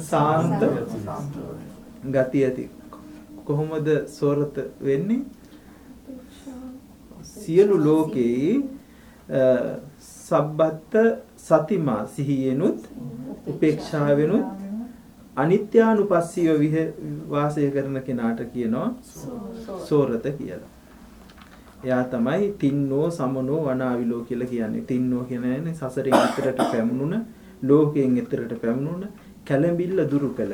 සාන්ත ගතිය ඇති. කොහොමද සෝරත වෙන්නේ? සියලු ලෝකේ සබ්බත් සතිමා සිහියෙනුත් උපේක්ෂාවෙනුත් අනිත්‍යානුපස්සීව විහ වාසය කරන කෙනාට කියනවා සෝරත කියලා. එයා තමයි තින්නෝ සමනෝ වනාවිලෝ කියලා කියන්නේ. තින්නෝ කියන්නේ සසරෙන් එතරට පැමුණුන, ලෝකයෙන් එතරට පැමුණුන, කැළඹිල්ල දුරු කළ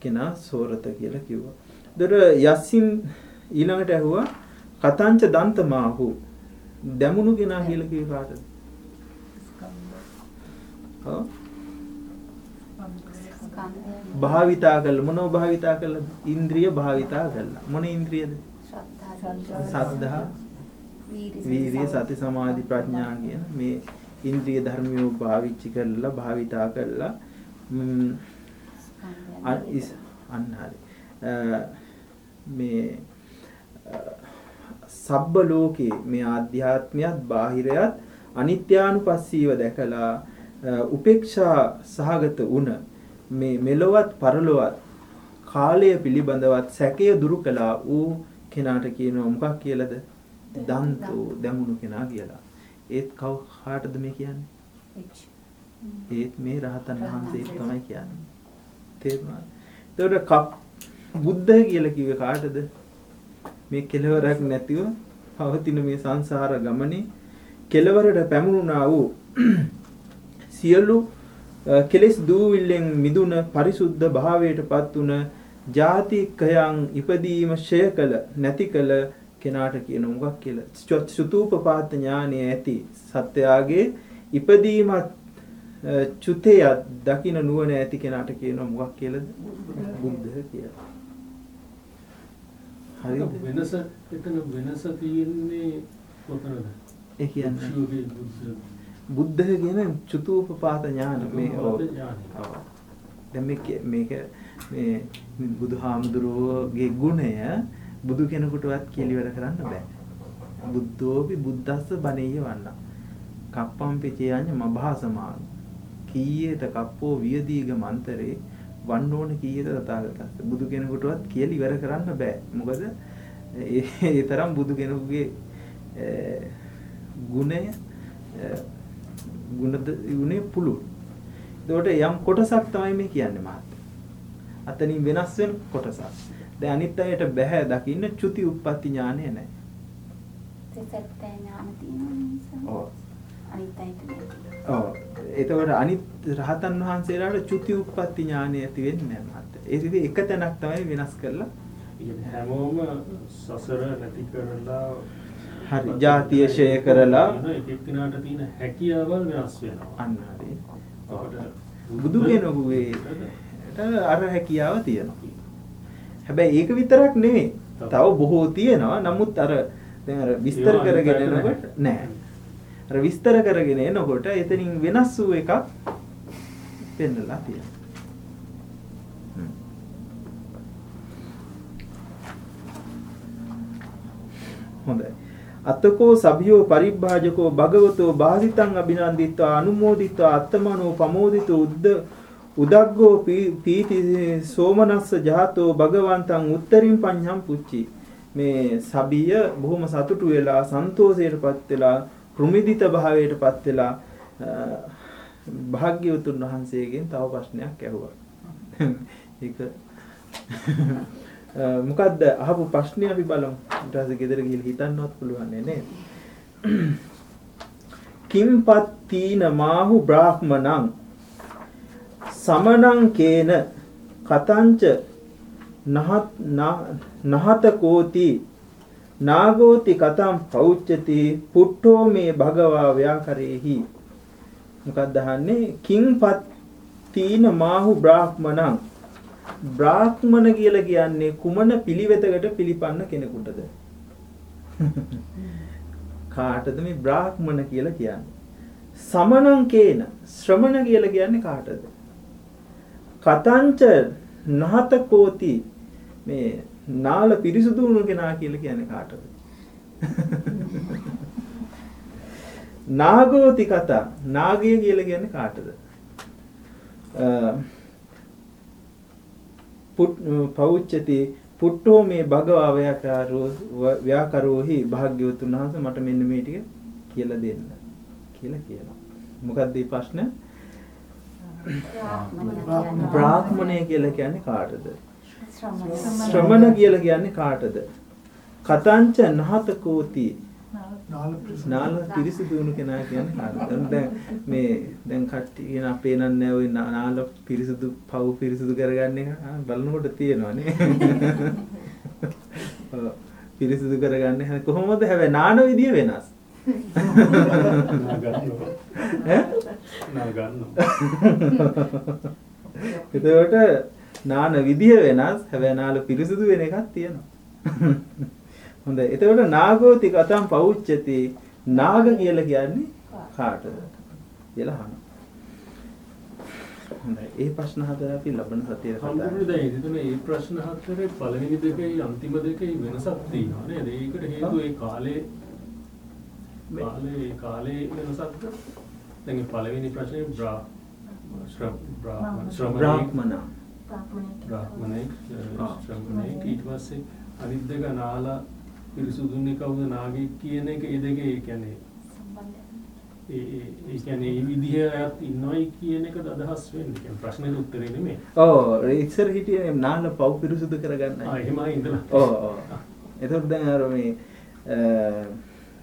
කෙනා සෝරත කියලා කිව්වා. දොර යස්සින් ඊළඟට ඇහුවා කතංච දන්තමාහු දැමුණු කෙනා කියලා කිව්ව කාටද? භාවිතා කළා මොනව භාවිතා කළාද? ඉන්ද්‍රිය භාවිතා කළා. මොන ඉන්ද්‍රියද? සද්ධා, වීරිය, සති, සමාධි, ප්‍රඥා කියන මේ ඉන්ද්‍රිය ධර්මියෝ භාවිච්චි කරලා භාවිතා කරලා අන්න හරි. මේ සබ්බ ලෝකේ මේ ආධ්‍යාත්මයත් බාහිරයත් අනිත්‍යානුපස්සීව දැකලා උපේක්ෂා සහගත වුණ මේ මෙලොවත් පරලොවත් කාලය පිළිබඳවත් සැකය දුරු කළා ඌ කෙනාට කියනවා මොකක් කියලාද? දන්තෝ දැමුණු කෙනා කියලා. ඒත් කව කාටද මේ කියන්නේ? ඒත් මේ රහතන් වහන්සේ තමයි කියන්නේ. තේරුණාද? එතකොට කප් බුද්ධ කියලා කිව්වේ කාටද? මේ කෙලවරක් නැතිව පවතින මේ සංසාර ගමනේ කෙලවරට පැමුණා වූ සියලු කෙලෙස් දූවිල්ලෙන් මිදුන පරිසුද්ධ භාවයටපත් උන ජාතිකයන් ඉපදීම ෂය කළ නැති කළ කෙනාට කියන මොකක් කියලා? චොත්- සුතූපපාත ඥානය ඇති සත්‍යයගේ ඉපදීමත් චුතයත් දකින නුවණ ඇති කෙනාට කියනවා මොකක් කියලාද? බුද්ධ කියලා. හරිද? වෙනස එතන වෙනස තියෙන්නේ කොතනද? ඒ කියන්නේ බුද්ධ කියන චුතූපපාත ඥාන මේ. දැන් මේක මේක මේ බුදුහාමුදුරුවෝගේ ගුණය බුදු කෙනෙකුටවත් කෙලිවර කරන්න බෑ. බුද්ධෝපි බුද්දස්ස බණෙය වන්න. කප්පම් පිචයඤ්ඤ මභාසමාන. කීයේත කප්පෝ වියදීග මන්තරේ වන්නෝන කීයේත තථාගතස්ස. බුදු කෙනෙකුටවත් කියලා ඉවර කරන්න බෑ. මොකද ඒ තරම් බුදු කෙනෙකුගේ ගුණය ගුණද ගුණේ පුළුල්. එතකොට යම් කොටසක් තමයි මේ කියන්නේ මහත්තයා. අතනින් වෙනස් වෙන කොටසක්. දැන් අනිත් අයට බෑ දකින්න චුති උප්පත්ති ඥානය නැහැ. සත්‍ය ඥාන තියෙන නිසා. ඔව්. අනිත් අයට. ඔව්. එතකොට අනිත් රහතන් වහන්සේලාට චුති උප්පත්ති ඥානය ඇති වෙන්නේ නැහැ මහත්තයා. ඒ ඉතින් එක තැනක් තමයි වෙනස් කරලා හැමෝම සසර නැති කරලා හරි ජාතිය ෂය කරලා එක එක්කෙනාට තියෙන හැකියාවල් වෙනස් වෙනවා. අන්න හරි. බුදු කෙනෙකුගේ අර හැකියාව තියෙනවා. හැබැයි ඒක විතරක් නෙමෙයි. තව බොහෝ තියෙනවා. නමුත් අර දැන් අර විස්තර කරගෙන එනකොට නෑ. අර විස්තර කරගෙන එනකොට එතනින් වෙනස් වූ එකක් පෙන්නලා තියෙනවා. හොඳයි. අතකෝ සභියෝ පරිබ්බාජකෝ භගවතෝ බාසිතං අභිනන්දිත්වා අනුමෝදිත්වා අත්තමනෝ පමෝදිතෝ උද්ද උදග්ගෝ පී- පීති සෝමනස්ස ජාතෝ භගවන්තං උත්තරින් පඤ්ඤම් පුච්චි මේ සබිය බොහොම සතුටු වෙලා සන්තෝෂයටපත් වෙලා ප්‍රමිදිත භාවයටපත් වෙලා අ, භාග්‍යවතුන් වහන්සේගෙන් තව ප්‍රශ්නයක් ඇහුවා. ඒක අ, මොකද්ද අහපු ප්‍රශ්නේ අපි බලමු. ඊට පස්සේ ගෙදර ගිහලා හිතන්නවත් පුළුවන් නේද? කිම්පත් තීන මාහු බ්‍රාහ්මණං සමනං කේන කතංච නහත් නහත කෝති නාගෝති කතම් පෞච්චති පුට්ඨෝ මේ භගවා ව්‍යාකරේහි මොකක්ද අහන්නේ කිංපත් තීන මාහු බ්‍රාහ්මණං බ්‍රාහ්මණ කියලා කියන්නේ කුමන පිළිවෙතකට පිළිපන්න කෙනෙකුටද? කාටද මේ බ්‍රාහ්මණ කියලා කියන්නේ? සමනං කේන. ශ්‍රමණ කියලා කියන්නේ කාටද? කතංච නහත කෝති මේ නාල පිරිසුදු වුණු කෙනා කියලා කියන්නේ කාටද? නාගෝති කතා. නාගය කියලා කියන්නේ කාටද? පෞච්චති පුට්ටෝ මේ භගවා ව්‍යාකාරෝ ව්‍යාකරෝහි භාග්‍යවතුන් වහන්සේ මට මෙන්න මේ ටික කියලා දෙන්න කියලා කියනවා. මොකක්ද මේ ප්‍රශ්නේ? බ්‍රාහ්මණය කියලා කියන්නේ කාටද? ශ්‍රමණ කියලා කියන්නේ කාටද? කතංච නහත කෝති නාල පිරිසිදු වුණු කෙනා කියන්නේ කාටද? දැන් මේ දැන් කට්ටිය කියන අපේ නන්නේ ওই නාල පිරිසිදු පව් පිරිසිදු කරගන්න එක බලනකොට තියෙනවානේ. පිරිසිදු කරගන්න කොහොමද හැබැයි නාන විදිය වෙනස්. එතකොට නාන විදිය වෙනස් හැබැයි නාල පිරිසුදු වෙන එකක් තියෙනවා. හොඳයි. එතකොට නාගෝති කතම් පෞච්චති නාග කියලා කියන්නේ කාටද? කියලා අහනවා. හොඳයි. ඒ ප්‍රශ්න හතර අපි ලබන සතියේ කතා සම්පූර්ණ දැන් ඉතින් මේ ප්‍රශ්න හතරේ පළවෙනි දෙකයි අන්තිම දෙකයි වෙනසක් තියෙනවා නේද? ඒකට හේතුව ඒ කාලේ කාලේ කාලේ වෙනසක්ද? දැන් මේ පළවෙනි ප්‍රශ්නේ බ්‍රා ශ්‍රම බ්‍රාහ්මණ බ්‍රාහ්මණ ඊට පස්සේ අනිත් දෙක නාලා පිරිසුදුන්නේ කවුද නාගෙක් කියන එක ඒ දෙකේ ඒ කියන්නේ ඒ ඒ ඒ කියන්නේ මේ විදිහේ අයත් ඉන්නවයි කියන එකද අදහස් වෙන්නේ. කියන්නේ ප්‍රශ්නෙට උත්තරේ නෙමෙයි. ඔව් ඉස්සර හිටියේ නාල පව් පිරිසුදු කරගන්නයි. ආ එහෙමයි ඉඳලා. ඔව් ඔව්. එතකොට දැන් අර මේ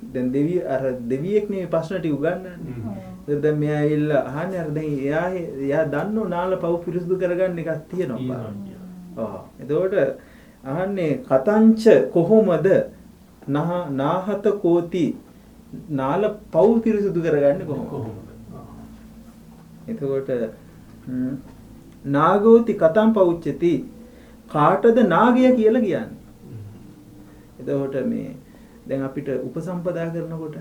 දැන් දෙවිය අර දෙවියෙක් නේ ප්‍රශ්න ටික උගන්වන්නේ. දැන් මෙයා ඇවිල්ලා අහන්නේ අර දැන් එයා එයා දන්නෝ නාල පව් පිරිසුදු කරගන්න එකක් තියෙනවා. ඔව්. එතකොට අහන්නේ කතංච කොහොමද නාහත කෝති නාල පව් පිරිසුදු කරගන්නේ කොහොමද? එතකොට නාගෝති කතම් පෞච්චති කාටද නාගය කියලා කියන්නේ? එතකොට මේ දැන් අපිට උපසම්පදා කරනකොට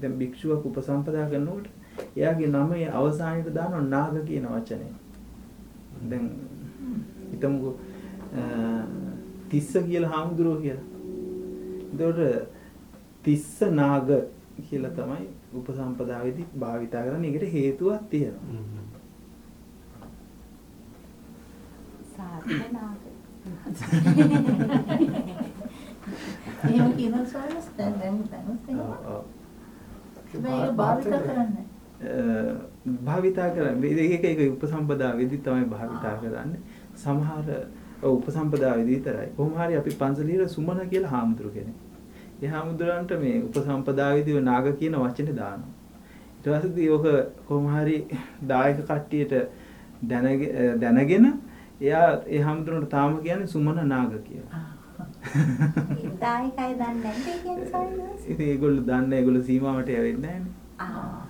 දැන් භික්ෂුවක් උපසම්පදා කරනකොට එයාගේ නම අවසානයේ දානවා නාග කියන වචනේ. දැන් හිතමුකෝ තිස්ස කියලා හාමුදුරුවෝ කියලා. එතකොට තිස්ස නාග කියලා තමයි උපසම්පදාවේදී භාවිතා කරන්නේ. ඒකට හේතුවක් තියෙනවා. සාධනාක. එහෙම කියනවා සෝනස් දැන් දැන් දැන් භාවිත කරන්නේ. භාවිතා කරන්නේ ඒක ඒක උපසම්පදා වෙදි තමයි භාවිතා කරන්නේ සමහර ඔව් උපසම්පදා වෙදි විතරයි. කොහොම හරි අපි පන්සලේ සුමන කියලා හාමුදුරු කෙනෙක්. ඒ හාමුදුරන්ට මේ උපසම්පදා වෙදි නාග කියන වචනේ දානවා. ඊට පස්සේ ඕක කොහොම හරි දායක කට්ටියට දැනගෙන එයා ඒ හාමුදුරන්ට තාම කියන්නේ සුමන නාග කියලා. දායකයි දන්නේ නැද්ද ඒ කියන්නේ සායනස්? ඉතින් ඒගොල්ලෝ දන්නේ ඒගොල්ලෝ සීමාවට යවෙන්නේ නැහැ ආ.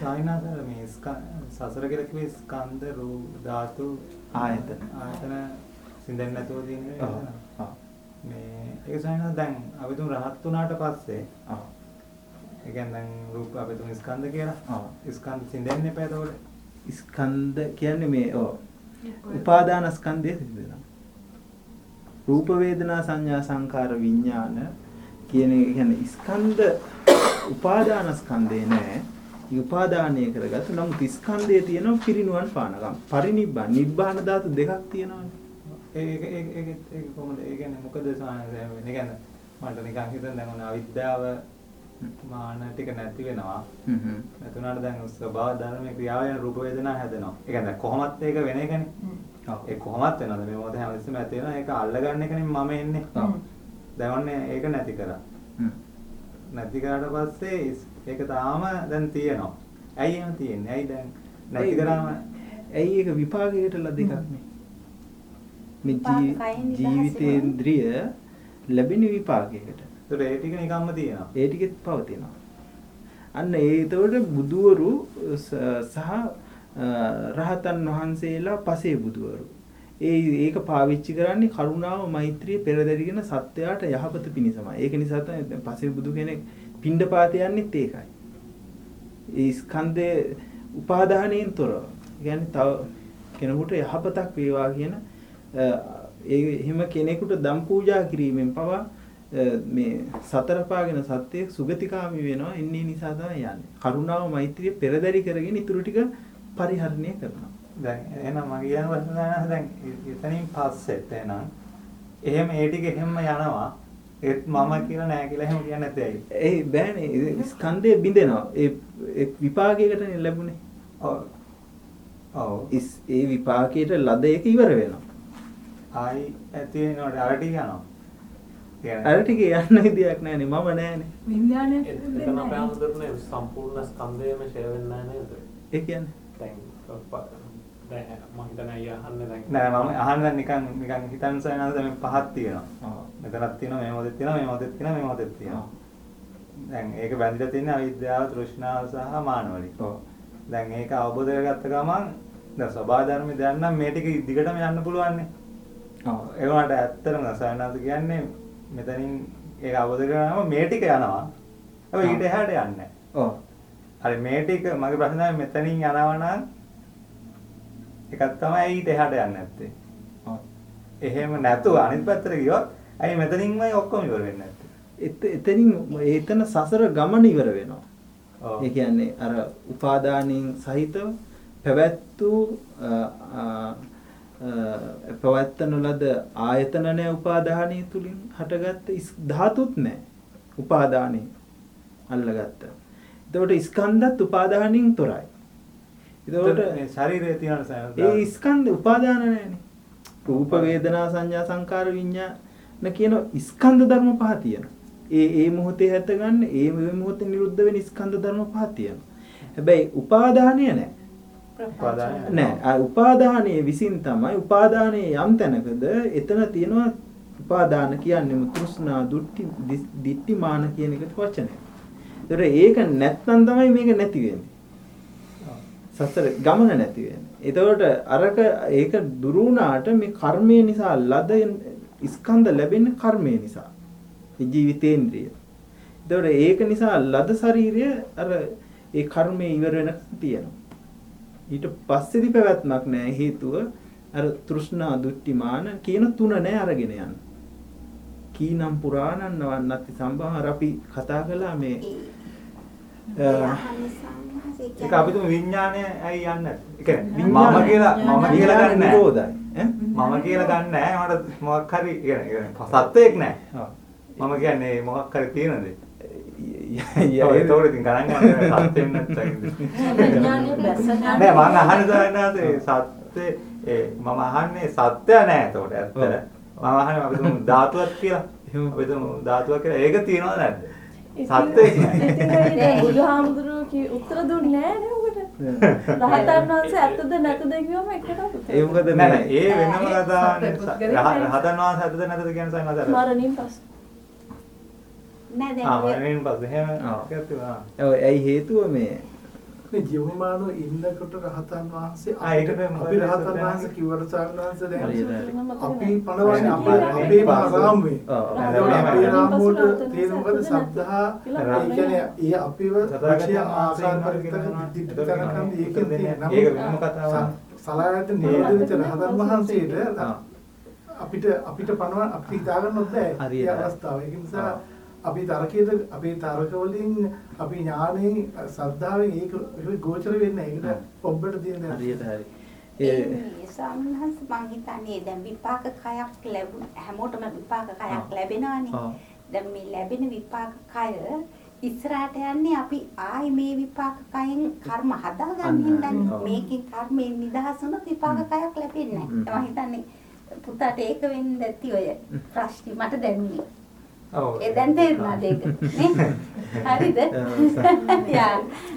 සායනාසර මේ ස්ක- සසර කියලා කිව්වේ ස්කන්ධ රූප ධාතු ආයතන. ආයතන සිඳෙන්නේ නැතුව තියෙන ඔව් එක. ඔව් මේ ඒක සායනාස දැන් අපි තුන් රහත් වුණාට පස්සේ ඔව් ඒ කියන්නේ දැන් රූප අපි තුන් ස්කන්ධ කියලා. ඔව් ස්කන්ධ සිඳෙන්නේ නැහැ එතකොට. ස්කන්ධ කියන්නේ මේ ඔව් උපාදාන ස්කන්ධය සිදුවෙනවා. රූප වේදනා සංඥා සංකාර විඥාන කියන කියන්නේ ස්කන්ධ උපාදාන ස්කන්ධේ නෑ. උපාදානය කරගත්ත නමුත් ස්කන්ධයේ තියෙන පිරිනුවන් පානකම්. පරිනිබ්බාන නිබ්බාන ධාතු දෙකක් තියෙනවානේ. ඒක ඒක ඒක ඒක කොහොමද? ඒ කියන්නේ මොකද සායනාස වෙන්නේ? කියන්නේ මට නිකන් හිතෙන් දැන් ඔන්න අවිද්‍යාව මාන ටික නැති වෙනවා. හ්ම් හ්ම්. නැතුණාට දැන් ස්වභාව ධර්මයේ ක්‍රියාවෙන් රූප වේදනා හැදෙනවා. ඒ කියන්නේ කොහොමත් ඒක වෙන එකනේ. ඔව්. ඒ කොහොමත් වෙනවද මේ මොහොතේ හැමතිස්සෙම ඇති වෙනවා. ඒක අල්ලගන්න එකනේ මම එන්නේ. ඔව්. දැන් ඔන්නේ ඒක නැති කරා. හ්ම්. නැති කරාට පස්සේ ඒක තාම දැන් තියෙනවා. ඇයි එහෙම තියෙන්නේ? ඇයි දැන් නැති කරාම ඇයි ඒක විපාකයට ලද එකක් නේ? මේ ජීවිතේන්ද්‍රිය ලැබෙන විපාකයකට. ඒතර ඒ ටික නිකම්ම තියෙනවා. ඒ ටිකෙත් පවතිනවා. අන්න ඒ එතකොට බුදුවරු සහ රහතන් වහන්සේලා පසේ බුදුවරු. ඒ ඒක පාවිච්චි කරන්නේ කරුණාව මෛත්‍රිය පෙරදැරිගෙන සත්‍යයට යහපත පිණිසමයි. ඒක නිසා තමයි දැන් පසේ බුදු කෙනෙක් පිණ්ඩපාත යන්නෙත් ඒකයි. ඒ ස්කන්ධයේ උපාදානයෙන් තොරව. කියන්නේ තව කෙනෙකුට යහපතක් වේවා කියන අ, ඒ එහෙම කෙනෙකුට දම් පූජා කිරීමෙන් පවා අ, මේ සතර පාගෙන සත්‍යයේ සුගතිකාමී වෙනවා. එන්නේ නිසා තමයි යන්නේ. කරුණාව මෛත්‍රිය පෙරදරි කරගෙන ඊටු ටික පරිහරණය කරනවා. දැන් එහෙනම් මගේ කියන ප්‍රශ්න තමයි දැන් එතනින් පස්සෙත් එහෙනම් එහෙම ඒ ටික එහෙම යනවා. ඒත් මම කියලා නෑ කියලා එහෙම කියන්නේ නැත්තේ ඇයි? ඒ බෑනේ ස්කන්ධය බිඳෙනවා. ඒ ඒ විපාකයකටනේ ලැබුණේ. ඔව්. ඔව්. ඉස්- ඒ විපාකයට ලද එක ඉවර වෙනවා. ආයි ඇති වෙනකොට අර ටික යනවා. කියන්නේ අර ටික යන්න විදියක් නැහැනේ. මම නැහැනේ. විඥානය එතන අපේ අමුදුරනේ සම්පූර්ණ ස්කන්ධයම ෂෙය වෙන්නේ නැහැ නේද? ඒ කියන්නේ දැන් නෑ මම අහන්න නිකන් නිකන් හිතන් සයනද මේ පහක් තියෙනවා. ඔව්. මෙතනක් තියෙනවා මේ මොදෙත් තියෙනවා මේ මොදෙත් තියෙනවා මේ මොදෙත් තියෙනවා. දැන් ඒක බැඳිලා තියෙන්නේ අවිද්‍යාව, තෘෂ්ණාව සහ මාන වලින්. ඔව්. දැන් ඒක අවබෝධ කරගත්ත ගමන් දැන් සබා ධර්ම දැන් නම් මේ ටික දිගටම යන්න පුළුවන් නේ. ඔව්. ඒ වුණාට ඇත්තටම සයනාද කියන්නේ මෙතනින් ඒක අවබෝධ කරගන්නම මේ ටික යනවා. හැබැයි ඊට එහාට යන්නේ නැහැ. ඔව්. හරි මේ ටික මගේ ප්‍රශ්නේ තමයි මෙතනින් යනවා නම් එකක් තමයි ඊට එහාට යන්නේ නැත්තේ. ඔව්. එහෙම නැතුව අනිත් පැත්තට ගියොත් අයි මෙතනින්මයි ඔක්කොම ඉවර වෙන්නේ නැත්තේ. එත- එතනින් එතන සසර ගමන ඉවර වෙනවා. ඒ කියන්නේ අර උපාදානයෙන් සහිතව අ, පැවැත්වන ලද ආයතන නැ උපාදානීය තුලින් හටගත්ත ධාතුත් නැහැ. උපාදානයේ අල්ලගත්ත. එතකොට ස්කන්ධත් උපාදානයෙන් තොරයි. එතකොට මේ ශරීරයේ තියෙන සයනාද ඒ ස්කන්ධ උපාදාන නැහැනේ. රූප වේදනා සංඥා සංකාර විඤ්ඤාණ කියන ස්කන්ධ ධර්ම පහ තියෙනවා. ඒ ඒ මොහොතේ හැතගන්න ඒ මේ මොහොතේ නිරුද්ධ වෙන ස්කන්ධ ධර්ම පහ තියෙනවා. හැබැයි උපාදානය නැහැ. උපාදානය නෑ උපාදානයේ විසින් තමයි උපාදානයේ යම් තැනකද එතන තියෙනවා උපාදාන කියන්නේ තෘෂ්ණා දුට්ටි දිස්- දිට්ඨිමාන කියන එකට වචනය. ඒතර ඒක නැත්නම් තමයි මේක නැති වෙන්නේ. සසර ගමන නැති වෙන්නේ. එතකොට අරක ඒක දුරු වුණාට මේ කර්මය නිසා ලද ස්කන්ධ ලැබෙන්නේ කර්මය නිසා. ජීවිතේන්ද්‍රිය. එතකොට ඒක නිසා ලද ශරීරය අර ඒ කර්මය ඉවර වෙනකන් තියෙනවා. ඊට පස්සේදී පැවැත්මක් නැහැ හේතුව අර තෘෂ්ණා දුට්ටිමාන කියන තුන නැහැ අරගෙන යන්න. කීනම් පුරාණන් නවන්නත් සම්භව අපි කතා කළා මේ ඒක අපිටම විඥානය ඇයි යන්නේ නැත්තේ? ඒ කියන්නේ මම කියලා මම කියලා ගන්න නැහැ. නිරෝධයි මම කියලා ගන්න නැහැ. මට මොකක් හරි කියන්නේ සත්වයක් නැහැ. ඔව් මම කියන්නේ මොකක් හරි ඔව් ය- ඒතකොට ඉතින් ගණන් ගන්න ගන්න. නෑ මම අහන්නේ සයනාද සත්‍ය ඒ මම අහන්නේ සත්‍ය නෑ එතකොට ඇත්ත. ඔව්. මම අහන්නේ අපි තුමු ධාතුවක් කියලා. එහෙම. අපි තුමු ධාතුවක් කියලා. ඒක තියෙනවද නැද්ද? සත්‍යයක් නෑ. ඉතින් ඒ බුදුහාමුදුරුවෝ කි උත්තර දුන්නේ නැහැ නේ ඔකට. රහතන් වහන්සේ ඇත්තද නැතද කිව්වම එකට උත්තර. ඒ මොකද නෑ නෑ ඒ වෙනම නෑ. රහතන් වහන්සේ ඇත්තද නැතද කියන අර. මරණින් පස්සේ. නෑ ආ දැන් ඔය- මරණයෙන් පස්සේ එහෙම ආ. කියතුවා. ඔව් ඇයි හේතුව මේ මේ ජීවමානව ඉන්නකොට රහතන් වහන්සේ අපි රහතන්? වහන්සේ කිව්වට සාරණ වහන්සේ දැන්. අපි පණවන්නේ අපේ අපේ. රාමුවේ. අපේ රාමුවට පස්සේ තියෙන මොකද සද්ධා ඒ කියන්නේ ඒ අපිව පරිත්තක යනවා. දිට්ඨිතනකම් ඒක දෙන්නේ ඒක වෙනම කතාවක්. සලායත නිරෝධිත රහතන් වහන්සේට. අපිට අපිට පණව අපිට හිතාගන්නත් බෑ. ඒ අවස්ථාව. ඒක නිසා. අපි තර්කයේ අපේ තර්ක වලින් අපි ඥාණයෙන් ශ්‍රද්ධාවෙන් ඒක ගෝචර වෙන්නේ නැහැ. ඒකට ඔබට තියෙන දේ. හරියට හරි ඒ සම්හස් මං හිතන්නේ දැන් විපාක කයක් ලැබු හැමෝටම විපාක කයක්. ලැබෙනවානේ. දැන් මේ ලැබෙන විපාක කය ඉස්සරහට යන්නේ අපි ආයි මේ විපාක කයෙන් කර්ම හදාගන්න. ඔව්. මේකෙන් කර්මයෙන් නිදහස් වුණොත් විපාක කයක් ලැබෙන්නේ. නැහැ. මම හිතන්නේ පුතාට ඒක වෙන්න ඇති ඔය ප්‍රශ්නේ මට දැනුනේ. ඒ දැන් තේරුණාද ඒක? නේ? හරිද? යා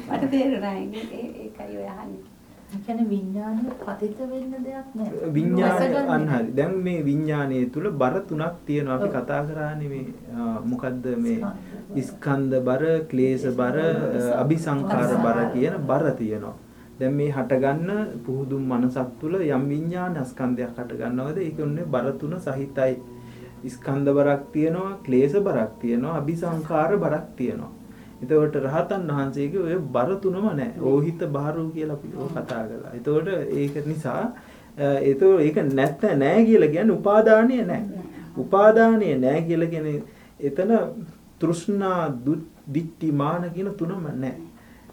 මට තේරුණා. ඒකයි ඔය අහන්නේ. කියන්නේ විඥානය පතිත වෙන්න දෙයක් නෑ. විඥානය රසගන්නේ. අන්න හරි. දැන් මේ විඥානයේ තුල බර තුනක් තියෙනවා. අපි කතා කරානේ මේ මොකද්ද මේ ස්කන්ධ බර, ක්ලේශ බර, අபிසංකාර බර කියන බර තියෙනවා. දැන් මේ හටගන්න පුහුදුන් මනසක් තුල යම් විඥාන ස්කන්ධයක් හටගන්නවද ඒක උන්නේ බර තුන සහිතයි. ස්කන්ධ බරක් තියෙනවා, ක්ලේශ බරක් තියෙනවා, අபிසංකාර බරක් තියෙනවා. එතකොට රහතන් වහන්සේගේ ඔය බර තුනම නැහැ. ඕහිත බාරු කියලා අපි ඔය කතා කළා. එතකොට ඒක නිසා එතකොට ඒක නැත්ත නැහැ කියලා කියන්නේ උපාදානය නැහැ. උපාදානය නැහැ කියලා කියන්නේ එතන තෘෂ්ණා දු- දිට්ඨි මාන කියන තුනම නැහැ.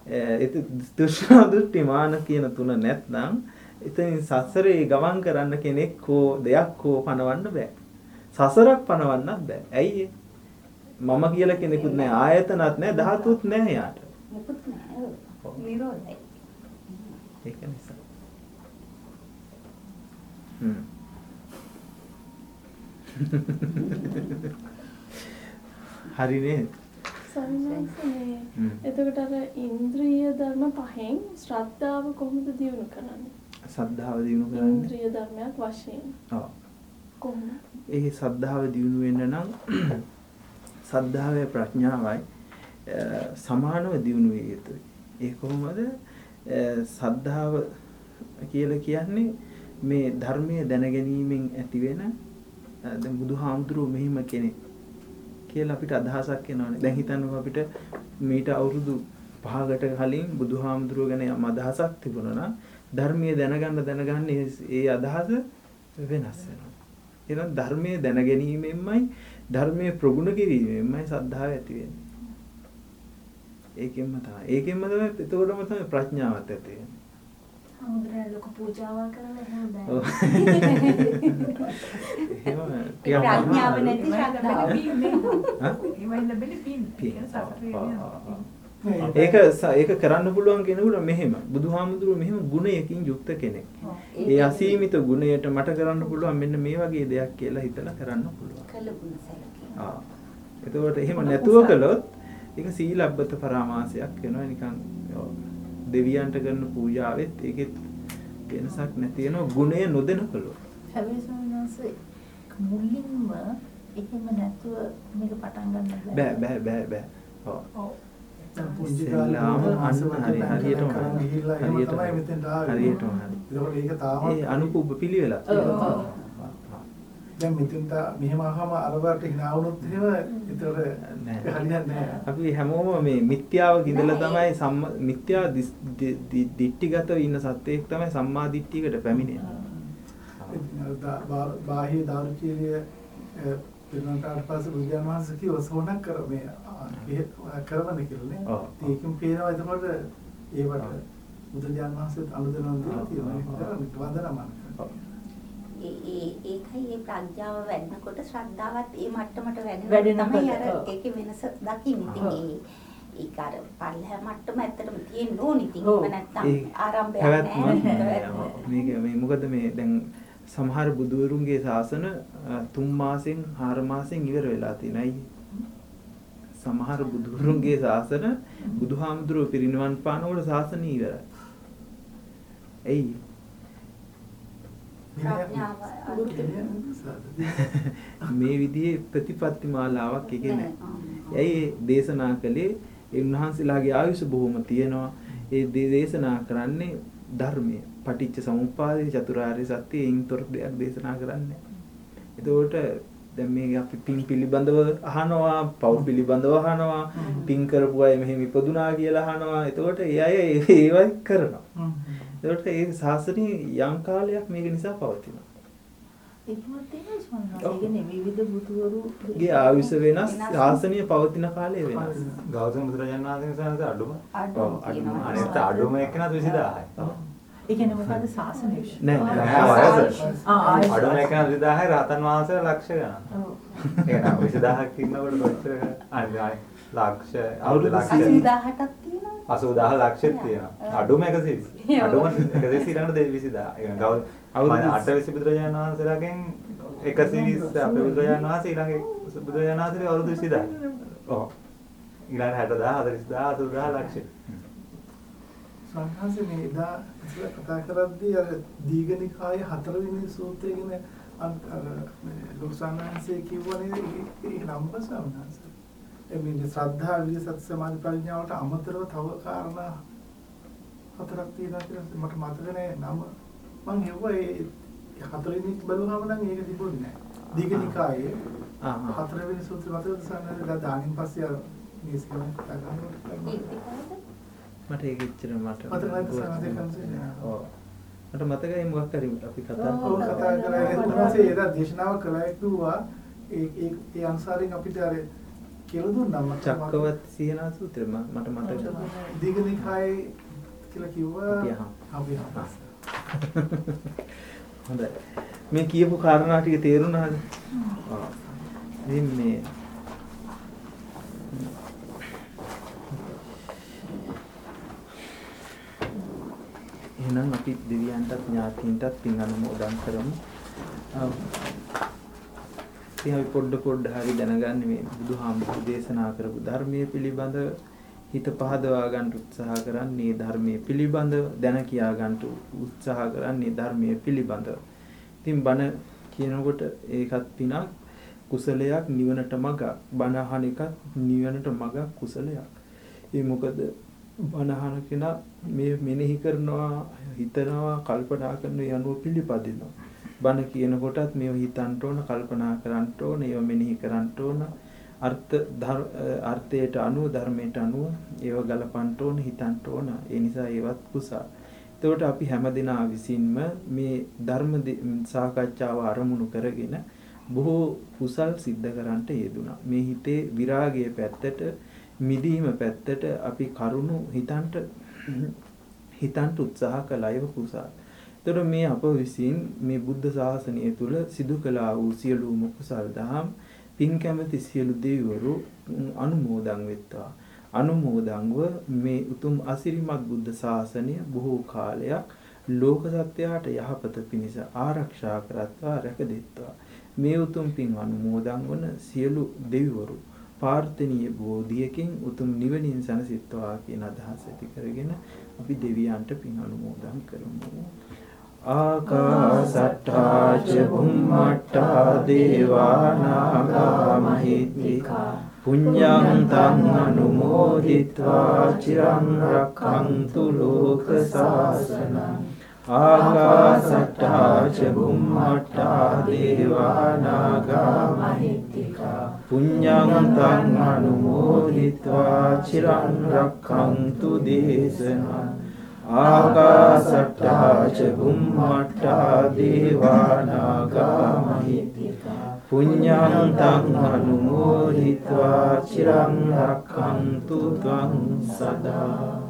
ඒ තෘෂ්ණා දිට්ඨි මාන කියන තුන නැත්නම් එතනින් සසරේ ගමන් කරන්න කෙනෙක් හෝ දෙයක් හෝ පණවන්න බෑ. සසරක් පණවන්නත් බෑ. ඇයි ඒ? මම කියලා කෙනෙකුත් නැහැ ආයතනත් නැහැ ධාතුත් නැහැ යාට. මොකුත් නෑ. නිරෝධයි. ඒක නිසා. හ්ම්. හරි නේද? එතකොට අර ඉන්ද්‍රිය ධර්ම පහෙන් ශ්‍රද්ධාව කොහොමද දියුණු කරන්නේ? සද්ධාව දිනු කරන්නේ. ඉන්ද්‍රිය ධර්මයක් වශයෙන් ඔව්. කොහොමද? ඒ සද්ධාව දිනු වෙන්න නම් සද්ධාවේ ප්‍රඥාවයි අ, සමානව දිනු විය යුතුයි. ඒ කොහොමද? සද්ධාව කියලා කියන්නේ මේ ධර්මයේ දැනගැනීමෙන් ඇතිවෙන දැන් බුදුහාමුදුරුවෝ මෙහිම කෙනෙක් කියලා අපිට අදහසක් එනවනේ. දැන් හිතන්නකෝ අපිට මීට අවුරුදු 5කට කලින් බුදුහාමුදුරුවෝ ගැන යම් අදහසක් තිබුණා නම් ධර්මයේ දැනගන්න දැනගන්න ඒ- ඒ අදහස වෙනස් වෙනවා. එහෙනම් ධර්මයේ දැනගැනීමෙන්මයි ධර්මයේ ප්‍රගුණ කිරීමෙන්මයි සද්ධාව ඇති වෙන්නේ. ඒකෙන්ම තමයි. ඒකෙන්ම තමයි එතකොටම තමයි ප්‍රඥාවත් ඇති වෙන්නේ. හමුදුරේ ලොකු පූජාවක් කරලා එහෙම. බෑ. එහෙම ඒ ප්‍රඥාව. නැති ශ්‍රද්ධාව. හා? ඒවයි ලැබෙන පින්. පින්. ඒක. ඒක කරන්න පුළුවන් කෙනෙකුට මෙහෙම බුදුහාමුදුරුවෝ මෙහෙම ගුණයකින් යුක්ත කෙනෙක්. ඒ අසීමිත ගුණයට මට කරන්න පුළුවන් මෙන්න මේ වගේ දෙයක් කියලා හිතලා කරන්න පුළුවන්. ආ. එතකොට එහෙම නැතුව කළොත් ඒක සීලබ්බත පරාමාසයක් වෙනවා නිකන්. දෙවියන්ට කරන පූජාවෙත් ඒකෙත් වෙනසක් නැති වෙනවා ගුණය නොදෙන කළොත්. හැබැයි ස්වාමීන් වහන්සේ මුලින්ම එහෙම නැතුව මේක පටන් ගන්න බෑ බෑ බෑ බෑ. ඔව්. ඔව්. දැන් පුංචි කාලේ අන්න හරි හරියටම ගිහිල්ලා එහෙම තමයි මෙතෙන්ට ආවේ. හරියටම හරි. ඒකෝට ඒක තාම ඒ අනුපුබ්බ පිළිවෙලක්. ඔව්. දැන් මෙතෙන්ට මෙහෙම අහම අරවට hina වුණොත් එහෙම ඒතර. හරියන්නේ නැහැ. අපි හැමෝම මේ මිත්‍යාව ඉඳලා තමයි සම්ම මිත්‍යා දිස්- දි- දි- දිට්ඨිගතව ඉන්න සත්‍යයක් තමයි සම්මා දිට්ඨියකට පැමිණෙන්නේ. බාහිර දාරුචීරිය පිරුණාට පස්සේ බුදුන් වහන්සේ කිව්ව සෝනක් කර මේ කරවන්න කියලා නේ. ඒකෙන් පේනවා එතකොට ඒවට බුදුන් වහන්සේ අනුදෙනවන් දීලා තියෙනවා. ඒක කරන්නේ වන්දනමන. ඔව්. ඒ ඒ ඒකයි ඒ ප්‍රඥාව වැඩනකොට ශ්‍රද්ධාවත් ඒ මට්ටමට වැඩෙනකොට, තමයි අර. ඒකේ වෙනස දකින්නේ. ඉතින් ඔව්. ඒ ඒක අර පල්ලෙහා මට්ටම ඇත්තටම තියෙන්න ඕනි. ඉතින් ඔව්. එහෙම නැත්නම් ඒ ආරම්භයක් නැහැ. මේක මේ මොකද මේ දැන් සමහර බුදුවරුන්ගේ ශාසන තුන් මාසෙන් හාර මාසෙන් ඉවර වෙලා තියෙනයි. සමහර බුදුවරුන්ගේ ශාසන බුදුහාමුදුරුවෝ පිරිනිවන් පානකොට ශාසනය ඉවරයි. එයි ප්‍රඥාව මේ විදිහේ ප්‍රතිපත්ති මාලාවක් එකේ නැහැ. ඇයි දේශනා කළේ ඒ උන්වහන්සේලාගේ ආයුෂ බොහොම තියෙනවා. ඒ දේශනා කරන්නේ ධර්මය. පටිච්ච සමුප්පාදේ චතුරාර්ය සත්‍ය එයින් තොර දෙයක් දේශනා කරන්නේ. එතකොට දැන් මේ අපි පින් පිළිබඳව අහනවා, පව් පිළිබඳව අහනවා, පින් කරපු අය මෙහෙම ඉපදුනා කියලා අහනවා. එතකොට ඒ අය ඒ- ඒවයි කරනවා. එතකොට ඒ ශාසනය යම් කාලයක් මේක නිසා පවතිනවා. ගේ ආයුෂ වෙනස්. ශාසනය පවතින කාලය වෙනස්. ගෞතම බුදුරජාණන් වහන්සේ අඩුම අඩුම. අනිත් අඩුම එකනත් 20000යි. ඒ කියන්නේ මොකද ශාසනය? නෑ, නෑ. අඩුම එකන 20000යි රහතන් වහන්සේලා ලක්ෂ ගණන්. ඔව්. ඒක නෑ 20000ක් ඉන්නකොට කොච්චර ලක්ෂ අවුරුදු ලක්ෂ 80000ක් තියෙනවා. 80000 ලක්ෂෙත් තියෙනවා. අඩුම 120. අඩුම 120 ඊළඟට 20000. ඒ කියන්නේ ගෞ අවුරුදු- අටවිසි බුදුරජාණන් වහන්සේලාගෙන් 120 අපේ බුදුරජාණන් වහන්සේ ඊළඟ බුදුරජාණන් වහන්සේගේ අවුරුදු 20000. ඔව්. ඊළඟ 60000 40000 80000 ලක්ෂ. සංඝාසනේ මේ එදා ඉස්සෙල්ලා කතා කරද්දී අර දීඝනිකායේ හතරවෙනි සූත්‍රය ගැන අර මේ ලොකුසානහන්සේ කිව්වනේ ඒ- ඒ නම්බර සංඝාසය. ඒ මේ ශ්‍රද්ධා විරිය සති සමාධි ප්‍රඥාවට අමතරව තව කාරණා හතරක් තියෙනවා කියලා මට මතක නෑ නම. මං හෙව්වා ඒ හතරවෙනි බලුවම නම් ඒක තිබුණේ නෑ. ආ. හතරවෙනි සූත්‍රය මතකද සංඝාසනේ දානින් පස්සේ අර මේ සිකම කතා කරනකොට? මට ඒක එච්චර මට. මට මතකයි මොකක් හරි අපි කතා. කතා කරලා ඊට එදා දේශනාව කළා කිව්වා ඒ ඒ ඒ අනුසාරයෙන් අපිට අර කියලා දුන්නා මට චක්කවත් සියනා සූත්‍රය මට මතකයි. දීඝනිකායේ කියලා කිව්වා අපි. හොඳයි. මේ කියපු කාරණා ටික තේරුණාද? ඔව්. ඉතින් මේ එහෙනම් අපි දෙවියන්ටත් ඥාතීන්ටත් පින් අනුමෝදන් කරමු. අම්, ඉතින් අපි පොඩ පොඩ හරි දැනගන්න මේ බුදුහාමුදුරු දේශනා කරපු ධර්මයේ පිළිබඳ හිත පහදවා ගන්න උත්සාහ කරන්නේ ධර්මයේ පිළිබඳ දැන කියා ගන්න උත්සාහ කරන්නේ ධර්මයේ පිළිබඳ. ඉතින් බණ කියනකොට ඒකත් පිනක් කුසලයක් නිවනට මග බණ අහන එකත් නිවනට මග කුසලයක්. ඒ මොකද බණහන කෙනා මේ මෙනෙහි කරනවා හිතනවා කල්පනා කරන යනුව පිළිපදිනවා. බණ කියනකොටත් මේව හිතන්න ඕන කල්පනා කරන්න ඕන ඒව මෙනෙහි කරන්න ඕන අර්ථ අර්ථයට අනුව ධර්මයට අනුව ඒව ගලපන්න ඕන හිතන්න ඕන ඒ නිසා ඒවත් කුසල. එතකොට අපි හැමදෙනා විසින්ම මේ ධර්ම සාකච්ඡාව අරමුණු කරගෙන බොහෝ කුසල් සිද්ධ කරන්නට යෙදුණා. මේ හිතේ විරාගයේ පැත්තට මිදීම පැත්තට අපි කරුණු හිතන්ට හිතන්ට උත්සාහ කළා ඒව කුසල්. එතකොට මේ අප විසින් මේ බුද්ධ ශාසනය තුල සිදු කළා වූ සියලුම කුසල් දහම් පින් කැමැති සියලු දෙවිවරු අනුමෝදන් වෙත්වා. අනුමෝදන්ව මේ උතුම් අසිරිමත් බුද්ධ ශාසනය බොහෝ කාලයක් ලෝක සත්‍යයට යහපත පිණිස ආරක්ෂා කරත්වා රැකදෙත්වා. මේ උතුම් පින් අනුමෝදන් වන සියලු දෙවිවරු පාර්ථනීය බෝධියකින් උතුම් නිවනින් සැනසෙත්වා කියන අදහස ඇති කරගෙන අපි දෙවියන්ට පින් අනුමෝදන් කරමු. ආකාසට්ටා ච බුම්මට්ටා දේවා නාග මහිත්‍තිකා පුඤ්ඤං තං අනුමෝදිත්වා චිරං රක්ඛන්තු ලෝක සාසනං ආකාසට්ටා ච බුම්මට්ටා දේවා නාග මහිත්‍තිකා පුඤ්ඤං තං අනුමෝදිත්වා චිරං රක්ඛන්තු දේශනං ආකාසට්ටා ච බුම්මට්ටා දේවා නාග මහිත්‍තිකා පුඤ්ඤං තං අනුමෝදිत्वा චිරං රක්ඛන්තු ත්වං සදා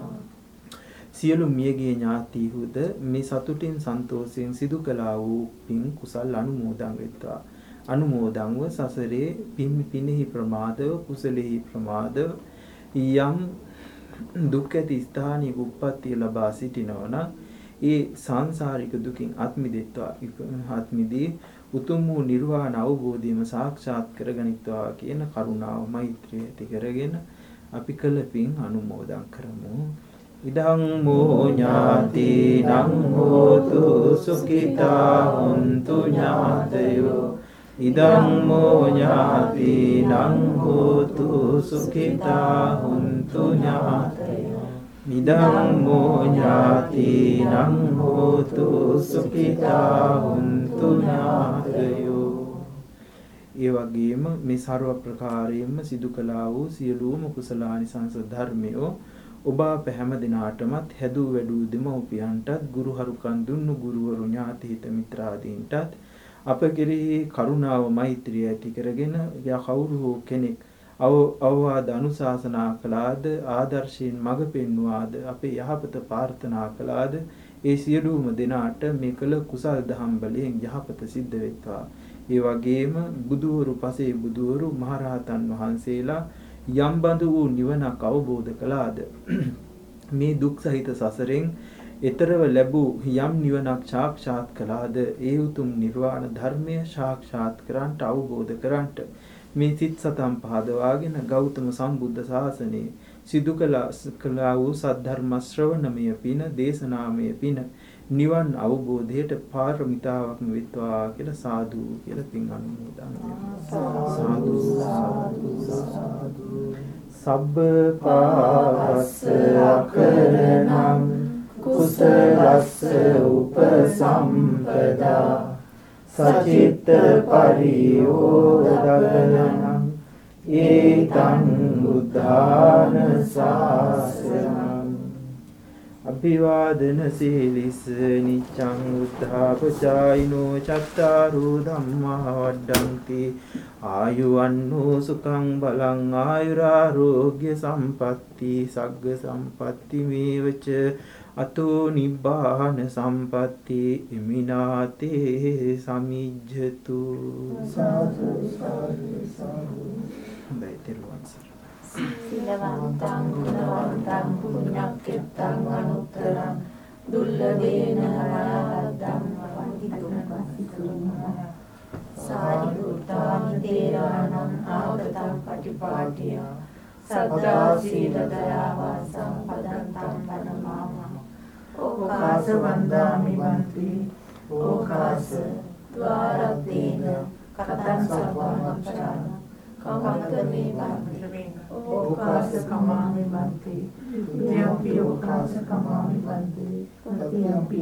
සියලු මියගේ ඥාතිහුද මේ සතුටින් සන්තෝෂයෙන් සිදු කළා වූ පින් කුසල් අනුමෝදන් වෙත්වා. අනුමෝදන්ව සසරේ පින් පිනෙහි ප්‍රමාදව කුසලෙහි ප්‍රමාදව යම් දුක් ඇති ස්ථානික උප්පත්තිය ලබා සිටිනවා නම් ඒ සංසාරික දුකින් අත්මිදෙත්වා අත්මිදී උතුම් වූ නිර්වාණ අවබෝධයම සාක්ෂාත් කරගනිත්වා කියන කරුණාව මෛත්‍රිය ඇති කරගෙන අපි කළ පින් අනුමෝදන් කරමු. ඉදං මෝ ඥාතිනං හෝතු සුඛිතා හොන්තු ඥාතයෝ. ඉදං මෝ ඥාතිනං හෝතු සුඛිතා හොන්තු ඥාතයෝ. මිදං මෝ ඥාතිනං හෝතු සුඛිතා හුන්තු ඥාතයෝ. ඒ වගේම මේ ਸਰව ප්‍රකාරයෙන්ම සිදු කළා වූ සියලුම කුසලානිසංස ධර්මයෝ ඔබ අප හැම දිනාටමත් හැදූ වැඩූ දෙමව්පියන්ටත් ගුරුහරුකන් දුන්නු ගුරුවරු ඥාති හිත මිත්‍රාදීන්ටත් අප කෙරෙහි කරුණාව මෛත්‍රිය ඇති කරගෙන යා කවුරු හෝ කෙනෙක් අවවාද අනුශාසනා කළාද ආදර්ශයෙන් මඟ පෙන්වාද අපේ යහපත ප්‍රාර්ථනා කළාද ඒ සියලුම දෙනාට මේ කළ කුසල් දහම් බලයෙන් යහපත සිද්ධ වෙත්වා. ඒ වගේම බුදුවරු පසේ බුදුවරු මහරහතන් වහන්සේලා යම් බඳු වූ නිවනක් අවබෝධ කළාද? මේ දුක් සහිත සසරෙන් එතරව ලැබූ යම් නිවනක් සාක්ෂාත් කළාද? ඒ උතුම් නිර්වාණ ධර්මය සාක්ෂාත් කරන්ට අවබෝධ කරන්ට. මේ සිත් සතම් පහදවාගෙන ගෞතම සම්බුද්ධ ශාසනයේ සිදු කළා වූ සද්ධර්ම ශ්‍රවණමය පින දේශනාමය පින නිවන් අවබෝධයට පාරමිතාවක්ම වෙත්වා කියලා සාදු කියලා පින් අනුමෝදන් සාදු සාදු සබ්බ පාපස්ස අකරණං කුසලස්ස උපසම්පදා සචිත්ත පරියෝදගනං ඒතං බුද්ධාන ශාසනං අභිවාදන සීලිස නිච්ඡං උද්ධාපචායිනෝ චත්තාරෝ ධම්මා වඩ්ඩಂತಿ ආයුවන්නෝ සුඛං බලං ආයුරාෝග්‍ය සම්පatti සග්ග සම්පatti මේවච අතෝ නිබ්බාන සම්පatti ඉමිනාතේ සමිජ්ජතු සාදු සාදු සාදු. සරණයි සිලවන්තං ගුණවන්තං පුඤ්ඤක්කෙත්තං අනුත්තරං දුල්ලදේන හරද්දං වන්දිතුං පස්සිතුං සාරිපුත්තානි තේරාණං ආගතං පටිපාටිය සද්දා සීල දයා වාසං පදන්තං පනමාමහ ඕකාස වන්දාමි වන්ති ඕකාස ద్వාරත්තේන කතං සබ්බං අක්ෂාන කමතමේ ඕකාස කමාමි බන්ති. යම්පි ඕකාස කමාමි බන්ති. තතියම්පි